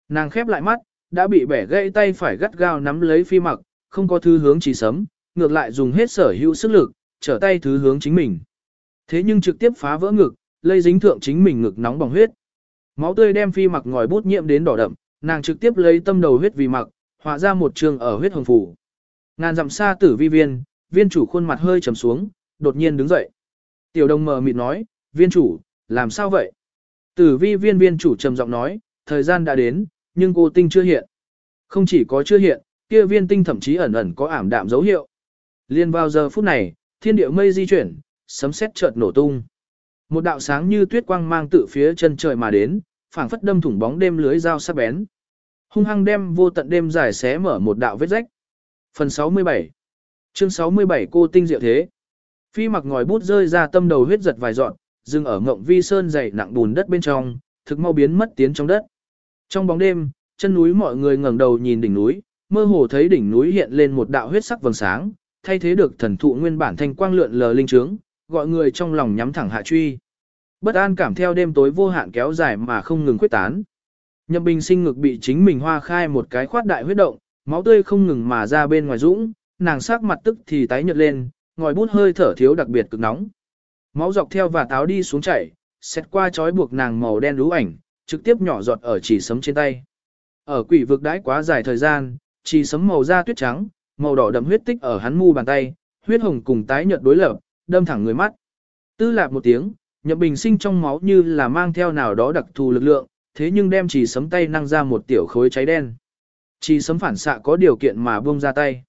Nàng khép lại mắt, đã bị bẻ gãy tay phải gắt gao nắm lấy phi mặc, không có thứ hướng chỉ sấm, ngược lại dùng hết sở hữu sức lực, trở tay thứ hướng chính mình. Thế nhưng trực tiếp phá vỡ ngực, lây dính thượng chính mình ngực nóng bỏng huyết. Máu tươi đem phi mặc ngòi bút nhiễm đến đỏ đậm, nàng trực tiếp lấy tâm đầu huyết vì mặc, hóa ra một trường ở huyết hồng phủ. Ngàn dặm xa tử vi viên, viên chủ khuôn mặt hơi trầm xuống, đột nhiên đứng dậy. Tiểu đồng mờ mịt nói, viên chủ, làm sao vậy? Tử vi viên viên chủ trầm giọng nói, thời gian đã đến, nhưng cô tinh chưa hiện. Không chỉ có chưa hiện, kia viên tinh thậm chí ẩn ẩn có ảm đạm dấu hiệu. Liên vào giờ phút này, thiên địa mây di chuyển, sấm sét chợt nổ tung. Một đạo sáng như tuyết quang mang tự phía chân trời mà đến, phảng phất đâm thủng bóng đêm lưới dao sắc bén. Hung hăng đem vô tận đêm dài xé mở một đạo vết rách. Phần 67 Chương 67 cô tinh diệu thế Phi mặc ngòi bút rơi ra tâm đầu huyết giật vài dọn, dừng ở ngộng vi sơn dày nặng bùn đất bên trong, thực mau biến mất tiến trong đất. Trong bóng đêm, chân núi mọi người ngẩng đầu nhìn đỉnh núi, mơ hồ thấy đỉnh núi hiện lên một đạo huyết sắc vầng sáng, thay thế được thần thụ nguyên bản thanh quang lượn lờ linh trướng, gọi người trong lòng nhắm thẳng hạ truy. Bất an cảm theo đêm tối vô hạn kéo dài mà không ngừng quyết tán. Nhậm Bình sinh ngực bị chính mình hoa khai một cái khoát đại huyết động, máu tươi không ngừng mà ra bên ngoài dũng, nàng sắc mặt tức thì tái nhợt lên, ngòi bút hơi thở thiếu đặc biệt cực nóng. Máu dọc theo và táo đi xuống chảy, xét qua trói buộc nàng màu đen lú ảnh, trực tiếp nhỏ giọt ở chỉ sấm trên tay. Ở quỷ vực đãi quá dài thời gian, chỉ sấm màu da tuyết trắng, màu đỏ đậm huyết tích ở hắn mu bàn tay, huyết hồng cùng tái nhợt đối lập, đâm thẳng người mắt. Tư lạp một tiếng, Nhậm Bình sinh trong máu như là mang theo nào đó đặc thù lực lượng, thế nhưng đem chỉ sấm tay năng ra một tiểu khối cháy đen. Chỉ sấm phản xạ có điều kiện mà buông ra tay.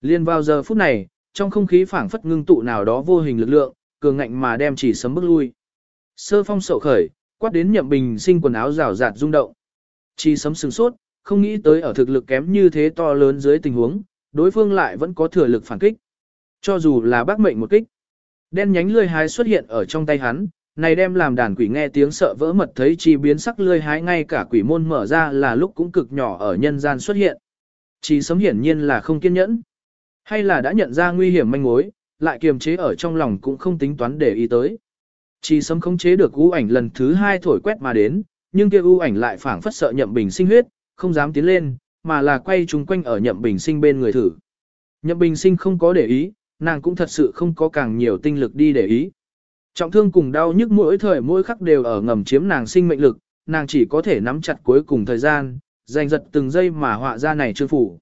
Liên vào giờ phút này, trong không khí phảng phất ngưng tụ nào đó vô hình lực lượng, cường ngạnh mà đem chỉ sấm bước lui. Sơ phong sậu khởi, quát đến Nhậm Bình sinh quần áo rào rạt rung động. Chỉ sấm sừng sốt, không nghĩ tới ở thực lực kém như thế to lớn dưới tình huống, đối phương lại vẫn có thừa lực phản kích. Cho dù là bác mệnh một kích. Đen nhánh lươi hái xuất hiện ở trong tay hắn, này đem làm đàn quỷ nghe tiếng sợ vỡ mật thấy chi biến sắc lươi hái ngay cả quỷ môn mở ra là lúc cũng cực nhỏ ở nhân gian xuất hiện. Chỉ sấm hiển nhiên là không kiên nhẫn. Hay là đã nhận ra nguy hiểm manh mối, lại kiềm chế ở trong lòng cũng không tính toán để ý tới. Chỉ sấm không chế được u ảnh lần thứ hai thổi quét mà đến, nhưng kia u ảnh lại phảng phất sợ nhậm bình sinh huyết, không dám tiến lên, mà là quay chúng quanh ở nhậm bình sinh bên người thử. Nhậm bình sinh không có để ý, nàng cũng thật sự không có càng nhiều tinh lực đi để ý. Trọng thương cùng đau nhức mỗi thời mỗi khắc đều ở ngầm chiếm nàng sinh mệnh lực, nàng chỉ có thể nắm chặt cuối cùng thời gian, giành giật từng giây mà họa ra này chưa phủ.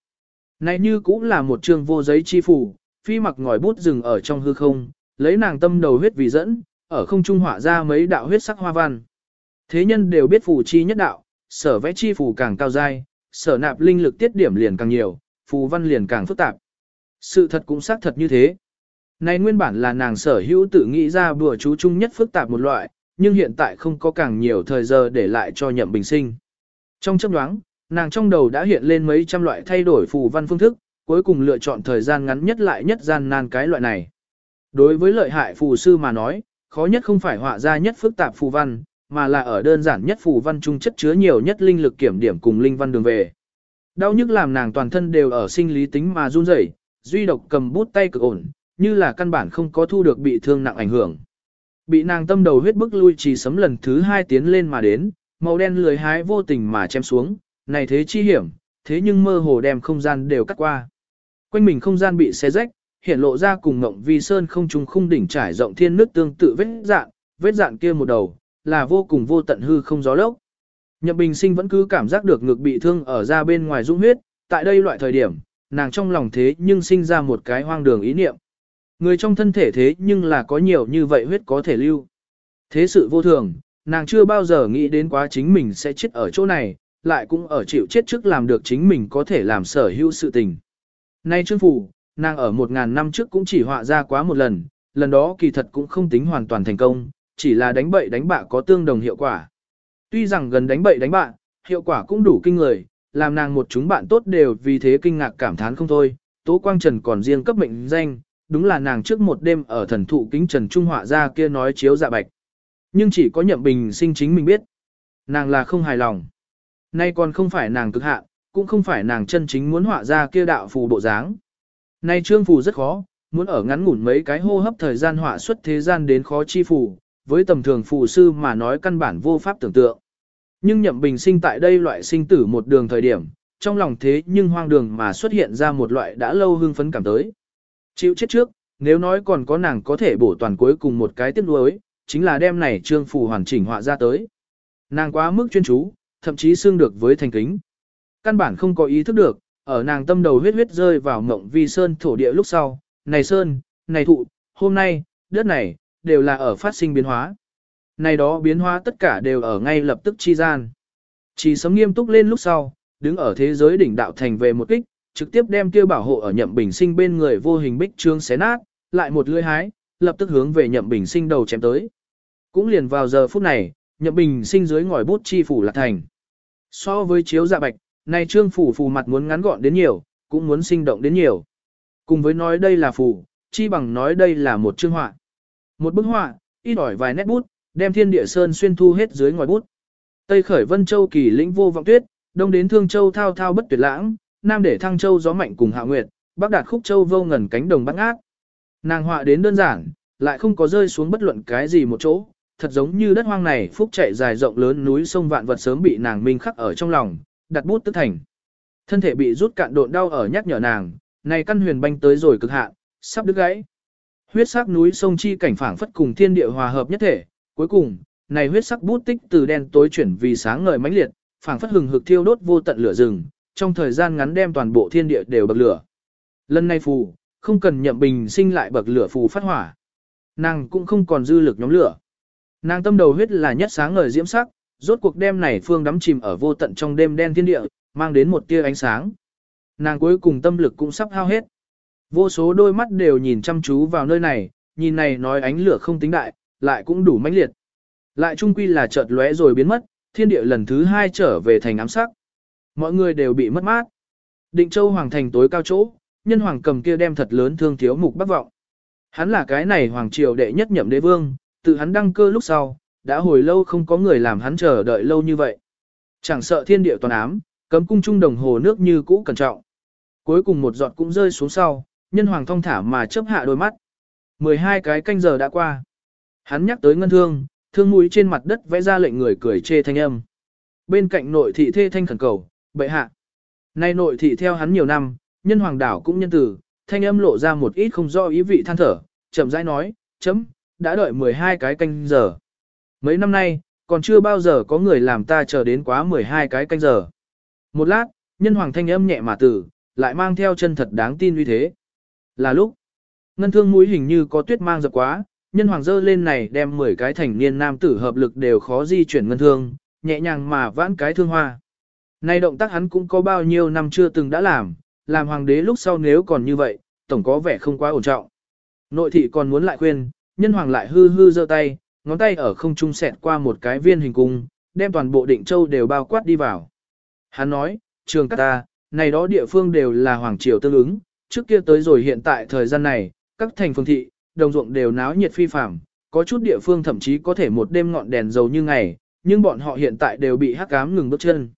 Này như cũng là một chương vô giấy chi phủ, phi mặc ngòi bút rừng ở trong hư không, lấy nàng tâm đầu huyết vì dẫn, ở không trung họa ra mấy đạo huyết sắc hoa văn. Thế nhân đều biết phù chi nhất đạo, sở vẽ chi phù càng cao dai, sở nạp linh lực tiết điểm liền càng nhiều, phù văn liền càng phức tạp. Sự thật cũng xác thật như thế. Này nguyên bản là nàng sở hữu tự nghĩ ra bùa chú chung nhất phức tạp một loại, nhưng hiện tại không có càng nhiều thời giờ để lại cho nhậm bình sinh. Trong chấp đoán, nàng trong đầu đã hiện lên mấy trăm loại thay đổi phù văn phương thức, cuối cùng lựa chọn thời gian ngắn nhất lại nhất gian nan cái loại này. Đối với lợi hại phù sư mà nói, khó nhất không phải họa ra nhất phức tạp phù văn, mà là ở đơn giản nhất phù văn trung chất chứa nhiều nhất linh lực kiểm điểm cùng linh văn đường về. Đau nhức làm nàng toàn thân đều ở sinh lý tính mà run rẩy, duy độc cầm bút tay cực ổn, như là căn bản không có thu được bị thương nặng ảnh hưởng. Bị nàng tâm đầu huyết bức lui chỉ sấm lần thứ hai tiến lên mà đến, màu đen lười hái vô tình mà chém xuống, này thế chi hiểm, thế nhưng mơ hồ đem không gian đều cắt qua. Quanh mình không gian bị xé rách, hiện lộ ra cùng ngộng vi sơn không trùng khung đỉnh trải rộng thiên nước tương tự vết dạng, vết dạng kia một đầu, là vô cùng vô tận hư không gió lốc. Nhậm Bình Sinh vẫn cứ cảm giác được ngực bị thương ở ra bên ngoài dũng huyết, tại đây loại thời điểm, nàng trong lòng thế nhưng sinh ra một cái hoang đường ý niệm. Người trong thân thể thế nhưng là có nhiều như vậy huyết có thể lưu. Thế sự vô thường, nàng chưa bao giờ nghĩ đến quá chính mình sẽ chết ở chỗ này, lại cũng ở chịu chết trước làm được chính mình có thể làm sở hữu sự tình. Nay Trương Phủ, nàng ở một ngàn năm trước cũng chỉ họa ra quá một lần, lần đó kỳ thật cũng không tính hoàn toàn thành công, chỉ là đánh bậy đánh bạ có tương đồng hiệu quả. Tuy rằng gần đánh bậy đánh bạ, hiệu quả cũng đủ kinh người, làm nàng một chúng bạn tốt đều vì thế kinh ngạc cảm thán không thôi. Tố Quang Trần còn riêng cấp mệnh danh, đúng là nàng trước một đêm ở thần thụ kính Trần Trung họa ra kia nói chiếu dạ bạch. Nhưng chỉ có nhậm bình sinh chính mình biết. Nàng là không hài lòng. Nay còn không phải nàng cực hạn, cũng không phải nàng chân chính muốn họa ra kia đạo phù bộ dáng. Nay trương phù rất khó, muốn ở ngắn ngủn mấy cái hô hấp thời gian họa xuất thế gian đến khó chi phù, với tầm thường phù sư mà nói căn bản vô pháp tưởng tượng. Nhưng nhậm bình sinh tại đây loại sinh tử một đường thời điểm, trong lòng thế nhưng hoang đường mà xuất hiện ra một loại đã lâu hưng phấn cảm tới. Chịu chết trước, nếu nói còn có nàng có thể bổ toàn cuối cùng một cái tiết nuối, chính là đem này trương phù hoàn chỉnh họa ra tới. Nàng quá mức chuyên chú, thậm chí xương được với thành kính. Căn bản không có ý thức được, ở nàng tâm đầu huyết huyết rơi vào mộng vi sơn thổ địa lúc sau, này sơn, này thụ, hôm nay, đất này, đều là ở phát sinh biến hóa. này đó biến hóa tất cả đều ở ngay lập tức chi gian. Chỉ sấm nghiêm túc lên lúc sau, đứng ở thế giới đỉnh đạo thành về một kích, trực tiếp đem kia bảo hộ ở nhậm bình sinh bên người vô hình bích trương xé nát, lại một lưỡi hái, lập tức hướng về nhậm bình sinh đầu chém tới. Cũng liền vào giờ phút này, nhậm bình sinh dưới ngòi bút chi phủ lạc thành. So với chiếu dạ bạch, nay trương phủ phù mặt muốn ngắn gọn đến nhiều, cũng muốn sinh động đến nhiều. Cùng với nói đây là phủ, chi bằng nói đây là một chương họa. Một bức họa, ít ỏi vài nét bút, đem thiên địa sơn xuyên thu hết dưới ngòi bút. Tây khởi vân châu kỳ lĩnh vô vọng tuyết, đông đến thương châu thao thao bất tuyệt lãng, nam để thăng châu gió mạnh cùng hạ nguyệt, bắc đạt khúc châu vô ngần cánh đồng bát ngát. Nàng họa đến đơn giản, lại không có rơi xuống bất luận cái gì một chỗ, thật giống như đất hoang này phúc chạy dài rộng lớn núi sông vạn vật sớm bị nàng minh khắc ở trong lòng, đặt bút tức thành. Thân thể bị rút cạn độn đau ở nhắc nhở nàng, này căn huyền banh tới rồi cực hạn, sắp đứt gãy. Huyết sắc núi sông chi cảnh phảng phất cùng thiên địa hòa hợp nhất thể, cuối cùng, này huyết sắc bút tích từ đen tối chuyển vì sáng ngời mãnh liệt, phảng phất hừng hực thiêu đốt vô tận lửa rừng, trong thời gian ngắn đem toàn bộ thiên địa đều bậc lửa. Lần này phù, không cần nhậm bình sinh lại bậc lửa phù phát hỏa. Nàng cũng không còn dư lực nhóm lửa. Nàng tâm đầu huyết là nhất sáng ngời diễm sắc, rốt cuộc đêm này phương đắm chìm ở vô tận trong đêm đen thiên địa, mang đến một tia ánh sáng. Nàng cuối cùng tâm lực cũng sắp hao hết. Vô số đôi mắt đều nhìn chăm chú vào nơi này, nhìn này nói ánh lửa không tính đại, lại cũng đủ mãnh liệt. Lại trung quy là chợt lóe rồi biến mất, thiên địa lần thứ hai trở về thành ám sắc. Mọi người đều bị mất mát. Định Châu Hoàng thành tối cao chỗ, nhân hoàng cầm kia đem thật lớn thương thiếu mục bắc vọng. Hắn là cái này hoàng triều đệ nhất nhậm đế vương, tự hắn đăng cơ lúc sau, đã hồi lâu không có người làm hắn chờ đợi lâu như vậy. Chẳng sợ thiên địa toàn ám, cấm cung trung đồng hồ nước như cũ cẩn trọng. Cuối cùng một giọt cũng rơi xuống sau, nhân hoàng thong thả mà chớp hạ đôi mắt. 12 cái canh giờ đã qua. Hắn nhắc tới ngân thương, thương mũi trên mặt đất vẽ ra lệnh người cười chê thanh âm. Bên cạnh nội thị thê thanh khẩn cầu, bệ hạ. Nay nội thị theo hắn nhiều năm, nhân hoàng đảo cũng nhân tử, thanh âm lộ ra một ít không do ý vị than thở, chậm rãi nói, chấm, đã đợi 12 cái canh giờ. Mấy năm nay, còn chưa bao giờ có người làm ta chờ đến quá 12 cái canh giờ. Một lát, nhân hoàng thanh âm nhẹ mà tử, lại mang theo chân thật đáng tin uy thế. Là lúc, ngân thương mũi hình như có tuyết mang dập quá, nhân hoàng dơ lên này đem 10 cái thành niên nam tử hợp lực đều khó di chuyển ngân thương, nhẹ nhàng mà vãn cái thương hoa. nay động tác hắn cũng có bao nhiêu năm chưa từng đã làm, làm hoàng đế lúc sau nếu còn như vậy, tổng có vẻ không quá ổn trọng. Nội thị còn muốn lại khuyên, nhân hoàng lại hư hư giơ tay, ngón tay ở không trung xẹt qua một cái viên hình cung, đem toàn bộ định châu đều bao quát đi vào. Hắn nói, trường các ta, này đó địa phương đều là hoàng triều tương ứng, trước kia tới rồi hiện tại thời gian này, các thành phương thị, đồng ruộng đều náo nhiệt phi phạm, có chút địa phương thậm chí có thể một đêm ngọn đèn dầu như ngày, nhưng bọn họ hiện tại đều bị hắc ám ngừng bước chân.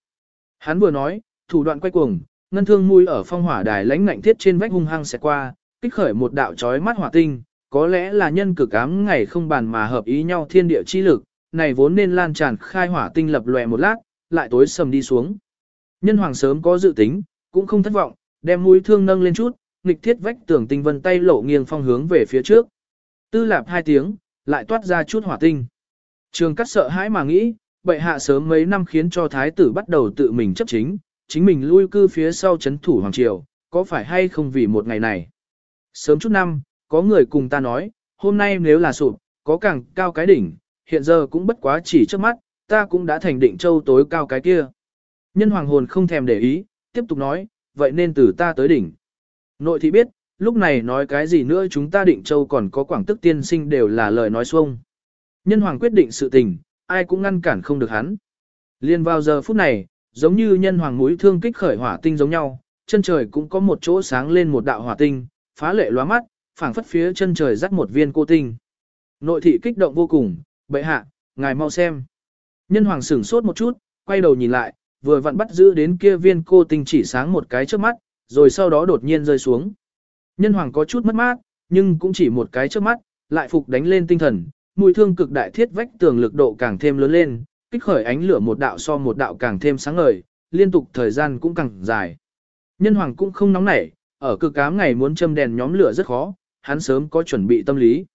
Hắn vừa nói, thủ đoạn quay cuồng, ngân thương mũi ở phong hỏa đài lãnh ngạnh thiết trên vách hung hăng xẹt qua, kích khởi một đạo chói mắt hỏa tinh, có lẽ là nhân cực ám ngày không bàn mà hợp ý nhau thiên địa chi lực, này vốn nên lan tràn khai hỏa tinh lập lòe một lát, lại tối sầm đi xuống. Nhân hoàng sớm có dự tính, cũng không thất vọng, đem mũi thương nâng lên chút, nghịch thiết vách tường tinh vân tay lộ nghiêng phong hướng về phía trước. Tư lạp hai tiếng, lại toát ra chút hỏa tinh. Trường cắt sợ hãi mà nghĩ, bệ hạ sớm mấy năm khiến cho thái tử bắt đầu tự mình chấp chính, chính mình lui cư phía sau chấn thủ hoàng triều, có phải hay không vì một ngày này. Sớm chút năm, có người cùng ta nói, hôm nay nếu là sụp, có càng cao cái đỉnh, hiện giờ cũng bất quá chỉ trước mắt, ta cũng đã thành định châu tối cao cái kia. Nhân hoàng hồn không thèm để ý, tiếp tục nói, vậy nên từ ta tới đỉnh. Nội thị biết, lúc này nói cái gì nữa chúng ta định châu còn có quảng tức tiên sinh đều là lời nói xuông. Nhân hoàng quyết định sự tình, ai cũng ngăn cản không được hắn. Liên vào giờ phút này, giống như nhân hoàng mũi thương kích khởi hỏa tinh giống nhau, chân trời cũng có một chỗ sáng lên một đạo hỏa tinh, phá lệ lóa mắt, phảng phất phía chân trời dắt một viên cô tinh. Nội thị kích động vô cùng, bệ hạ, ngài mau xem. Nhân hoàng sửng sốt một chút, quay đầu nhìn lại, vừa vặn bắt giữ đến kia viên cô tinh chỉ sáng một cái trước mắt, rồi sau đó đột nhiên rơi xuống. Nhân hoàng có chút mất mát, nhưng cũng chỉ một cái trước mắt, lại phục đánh lên tinh thần, mùi thương cực đại thiết vách tường lực độ càng thêm lớn lên, kích khởi ánh lửa một đạo so một đạo càng thêm sáng ngời, liên tục thời gian cũng càng dài. Nhân hoàng cũng không nóng nảy, ở cực cám ngày muốn châm đèn nhóm lửa rất khó, hắn sớm có chuẩn bị tâm lý.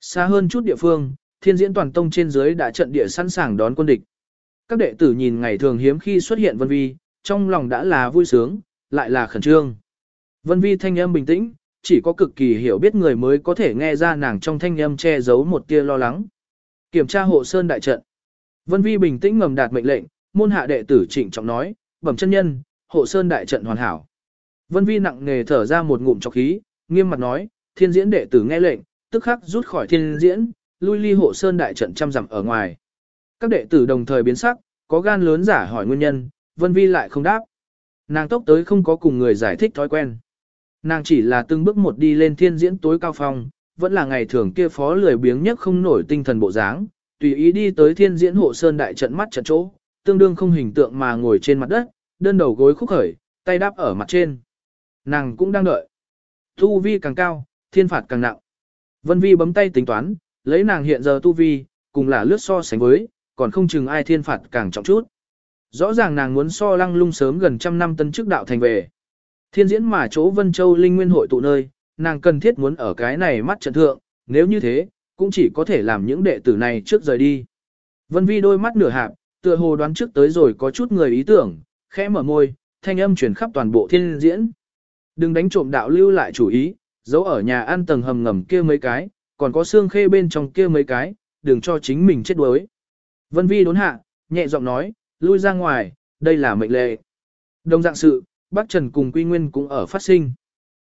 Xa hơn chút địa phương, thiên diễn toàn tông trên dưới đã trận địa sẵn sàng đón quân địch. Các đệ tử nhìn ngày thường hiếm khi xuất hiện Vân Vi, trong lòng đã là vui sướng, lại là khẩn trương. Vân Vi thanh âm bình tĩnh, chỉ có cực kỳ hiểu biết người mới có thể nghe ra nàng trong thanh âm che giấu một tia lo lắng. Kiểm tra hộ sơn đại trận. Vân Vi bình tĩnh ngầm đạt mệnh lệnh, môn hạ đệ tử trịnh trọng nói, bẩm chân nhân, hộ sơn đại trận hoàn hảo. Vân Vi nặng nề thở ra một ngụm trọc khí, nghiêm mặt nói, thiên diễn đệ tử nghe lệnh, tức khắc rút khỏi thiên diễn, lui ly hộ sơn đại trận trăm dặm ở ngoài. Các đệ tử đồng thời biến sắc, có gan lớn giả hỏi nguyên nhân, Vân Vi lại không đáp. Nàng tốc tới không có cùng người giải thích thói quen. Nàng chỉ là từng bước một đi lên thiên diễn tối cao phong, vẫn là ngày thường kia phó lười biếng nhất không nổi tinh thần bộ dáng, tùy ý đi tới thiên diễn hộ sơn đại trận mắt trận chỗ, tương đương không hình tượng mà ngồi trên mặt đất, đơn đầu gối khúc khởi, tay đáp ở mặt trên. Nàng cũng đang đợi. Tu vi càng cao, thiên phạt càng nặng. Vân Vi bấm tay tính toán, lấy nàng hiện giờ tu vi, cùng là lướt so sánh với, còn không chừng ai thiên phạt càng trọng chút. Rõ ràng nàng muốn so lăng lung sớm gần trăm năm tân chức đạo thành về. Thiên diễn mà chỗ Vân Châu Linh Nguyên hội tụ nơi, nàng cần thiết muốn ở cái này mắt trận thượng, nếu như thế, cũng chỉ có thể làm những đệ tử này trước rời đi. Vân Vi đôi mắt nửa hạp, tựa hồ đoán trước tới rồi có chút người ý tưởng, khẽ mở môi, thanh âm truyền khắp toàn bộ thiên diễn. Đừng đánh trộm đạo lưu lại chủ ý, giấu ở nhà ăn tầng hầm ngầm kia mấy cái, còn có xương khê bên trong kia mấy cái, đừng cho chính mình chết đuối. Vân Vi đốn hạ, nhẹ giọng nói, lui ra ngoài, đây là mệnh lệ. Đồng dạng sự, bác Trần cùng Quy Nguyên cũng ở phát sinh.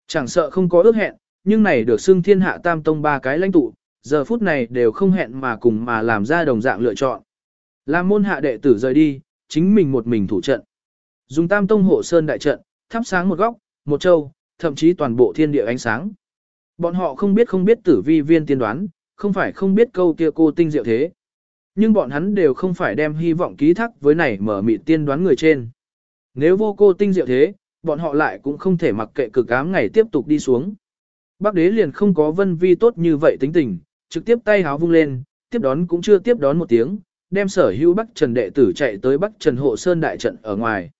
Chẳng sợ không có ước hẹn, nhưng này được xưng thiên hạ tam tông ba cái lãnh tụ, giờ phút này đều không hẹn mà cùng mà làm ra đồng dạng lựa chọn. Làm môn hạ đệ tử rời đi, chính mình một mình thủ trận. Dùng tam tông hộ sơn đại trận, thắp sáng một góc, một châu, thậm chí toàn bộ thiên địa ánh sáng. Bọn họ không biết không biết tử vi viên tiên đoán, không phải không biết câu kia cô tinh diệu thế. Nhưng bọn hắn đều không phải đem hy vọng ký thác với này mở mịt tiên đoán người trên. Nếu vô cô tinh diệu thế, bọn họ lại cũng không thể mặc kệ cực ám ngày tiếp tục đi xuống. Bác đế liền không có vân vi tốt như vậy tính tình, trực tiếp tay háo vung lên, tiếp đón cũng chưa tiếp đón một tiếng, đem sở hữu Bắc Trần đệ tử chạy tới Bắc Trần hộ sơn đại trận ở ngoài.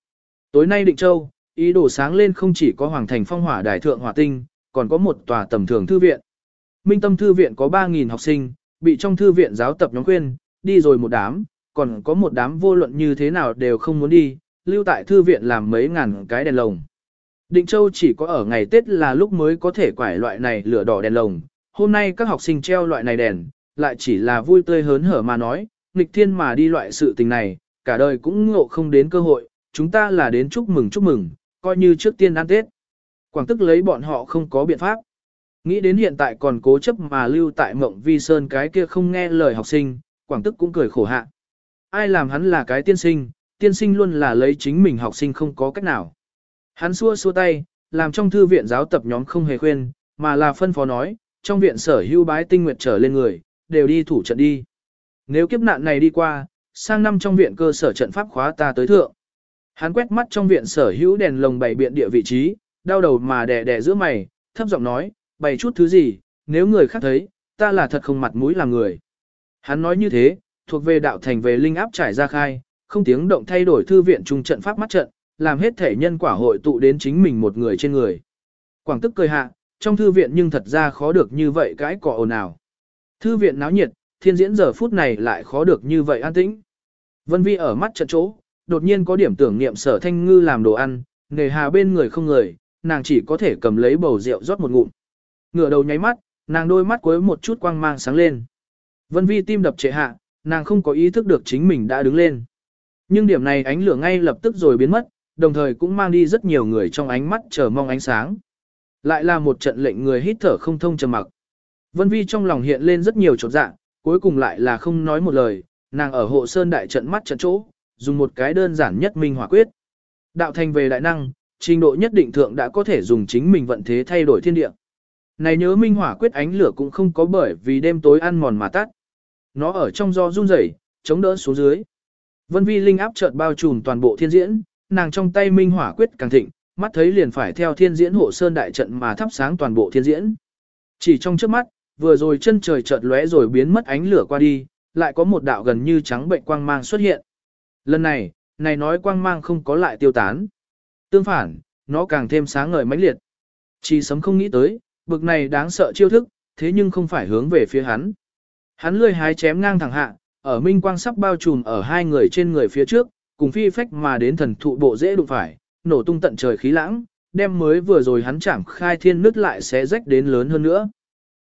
Tối nay Định Châu, ý đồ sáng lên không chỉ có Hoàng Thành Phong Hỏa Đài Thượng Hỏa Tinh, còn có một tòa tầm thường thư viện. Minh Tâm Thư viện có 3.000 học sinh, bị trong thư viện giáo tập nhóm khuyên, đi rồi một đám, còn có một đám vô luận như thế nào đều không muốn đi, lưu tại thư viện làm mấy ngàn cái đèn lồng. Định Châu chỉ có ở ngày Tết là lúc mới có thể quải loại này lửa đỏ đèn lồng, hôm nay các học sinh treo loại này đèn, lại chỉ là vui tươi hớn hở mà nói, nghịch thiên mà đi loại sự tình này, cả đời cũng ngộ không đến cơ hội, chúng ta là đến chúc mừng chúc mừng, coi như trước tiên ăn Tết. Quảng tức lấy bọn họ không có biện pháp. Nghĩ đến hiện tại còn cố chấp mà lưu tại mộng vi sơn cái kia không nghe lời học sinh, Quảng tức cũng cười khổ hạ. Ai làm hắn là cái tiên sinh, tiên sinh luôn là lấy chính mình học sinh không có cách nào. Hắn xua xua tay, làm trong thư viện giáo tập nhóm không hề khuyên, mà là phân phó nói, trong viện sở hưu bái tinh nguyệt trở lên người, đều đi thủ trận đi. Nếu kiếp nạn này đi qua, sang năm trong viện cơ sở trận pháp khóa ta tới thượng. Hắn quét mắt trong viện sở hữu đèn lồng bày biện địa vị trí, đau đầu mà đè đè giữa mày, thấp giọng nói, bày chút thứ gì, nếu người khác thấy, ta là thật không mặt mũi làm người. Hắn nói như thế, thuộc về đạo thành về linh áp trải ra khai, không tiếng động thay đổi thư viện trung trận pháp mắt trận, làm hết thể nhân quả hội tụ đến chính mình một người trên người. Quảng tức cười hạ, trong thư viện nhưng thật ra khó được như vậy cái cỏ ồn ào. Thư viện náo nhiệt, thiên diễn giờ phút này lại khó được như vậy an tĩnh. Vân Vi ở mắt trận chỗ, đột nhiên có điểm tưởng niệm sở thanh ngư làm đồ ăn, nghề hà bên người không người, nàng chỉ có thể cầm lấy bầu rượu rót một ngụm. Ngửa đầu nháy mắt, nàng đôi mắt cuối một chút quang mang sáng lên. Vân Vi tim đập trệ hạ, nàng không có ý thức được chính mình đã đứng lên. Nhưng điểm này ánh lửa ngay lập tức rồi biến mất, đồng thời cũng mang đi rất nhiều người trong ánh mắt chờ mong ánh sáng. Lại là một trận lệnh người hít thở không thông trầm mặc. Vân Vi trong lòng hiện lên rất nhiều chột dạ, cuối cùng lại là không nói một lời, nàng ở hộ sơn đại trận mắt trận chỗ, dùng một cái đơn giản nhất minh hỏa quyết. Đạo thành về đại năng, trình độ nhất định thượng đã có thể dùng chính mình vận thế thay đổi thiên địa. Này nhớ minh hỏa quyết ánh lửa cũng không có bởi vì đêm tối ăn mòn mà tắt. Nó ở trong do run rẩy, chống đỡ xuống dưới. Vân vi linh áp chợt bao trùm toàn bộ thiên diễn, nàng trong tay minh hỏa quyết càng thịnh, mắt thấy liền phải theo thiên diễn hộ sơn đại trận mà thắp sáng toàn bộ thiên diễn. Chỉ trong trước mắt, vừa rồi chân trời chợt lóe rồi biến mất ánh lửa qua đi, lại có một đạo gần như trắng bệnh quang mang xuất hiện. Lần này, này nói quang mang không có lại tiêu tán. Tương phản, nó càng thêm sáng ngời mãnh liệt. Chỉ sấm không nghĩ tới, bực này đáng sợ chiêu thức, thế nhưng không phải hướng về phía hắn. Hắn lươi hái chém ngang thẳng hạ, ở minh quang sắp bao trùm ở hai người trên người phía trước, cùng phi phách mà đến thần thụ bộ dễ đụng phải, nổ tung tận trời khí lãng, đem mới vừa rồi hắn chạm khai thiên nứt lại sẽ rách đến lớn hơn nữa.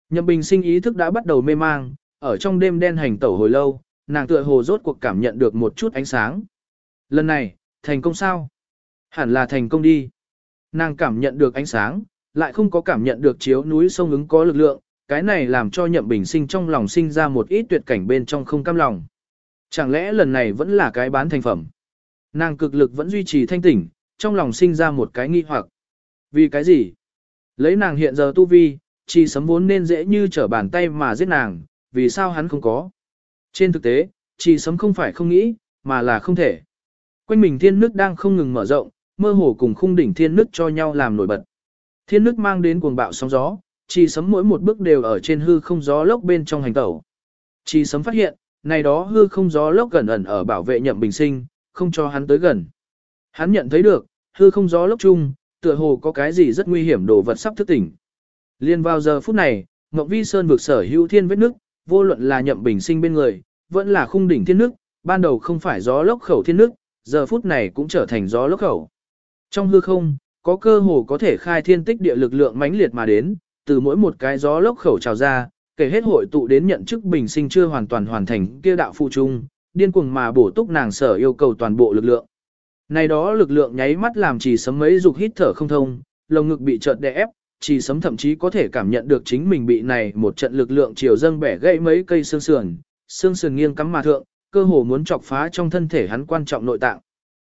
Nhậm bình sinh ý thức đã bắt đầu mê mang, ở trong đêm đen hành tẩu hồi lâu, nàng tựa hồ rốt cuộc cảm nhận được một chút ánh sáng. Lần này, thành công sao? Hẳn là thành công đi. Nàng cảm nhận được ánh sáng, lại không có cảm nhận được chiếu núi sông ứng có lực lượng, cái này làm cho nhậm bình sinh trong lòng sinh ra một ít tuyệt cảnh bên trong không cam lòng. Chẳng lẽ lần này vẫn là cái bán thành phẩm? Nàng cực lực vẫn duy trì thanh tỉnh, trong lòng sinh ra một cái nghi hoặc. Vì cái gì? Lấy nàng hiện giờ tu vi, chỉ sấm vốn nên dễ như trở bàn tay mà giết nàng, vì sao hắn không có? Trên thực tế, chỉ sấm không phải không nghĩ, mà là không thể. Quanh mình thiên nước đang không ngừng mở rộng, mơ hồ cùng khung đỉnh thiên nước cho nhau làm nổi bật. Thiên nước mang đến cuồng bạo sóng gió, chỉ sấm mỗi một bước đều ở trên hư không gió lốc bên trong hành tẩu. Chỉ sấm phát hiện, này đó hư không gió lốc gần ẩn ở bảo vệ nhậm bình sinh, không cho hắn tới gần. Hắn nhận thấy được, hư không gió lốc chung, tựa hồ có cái gì rất nguy hiểm đồ vật sắp thức tỉnh. Liên vào giờ phút này, Ngọc Vi Sơn vực sở hữu thiên vết nước, vô luận là nhậm bình sinh bên người, vẫn là khung đỉnh thiên nước, ban đầu không phải gió lốc khẩu thiên nước, giờ phút này cũng trở thành gió lốc khẩu. Trong hư không, có cơ hồ có thể khai thiên tích địa lực lượng mãnh liệt mà đến, từ mỗi một cái gió lốc khẩu trào ra, kể hết hội tụ đến nhận chức bình sinh chưa hoàn toàn hoàn thành kia đạo phụ trung, điên cuồng mà bổ túc nàng sở yêu cầu toàn bộ lực lượng. Này đó lực lượng nháy mắt làm chỉ sấm mấy dục hít thở không thông, lồng ngực bị chợt đè ép, chỉ sấm thậm chí có thể cảm nhận được chính mình bị này một trận lực lượng chiều dâng bẻ gãy mấy cây xương sườn, xương sườn nghiêng cắm mà thượng, cơ hồ muốn chọc phá trong thân thể hắn quan trọng nội tạng.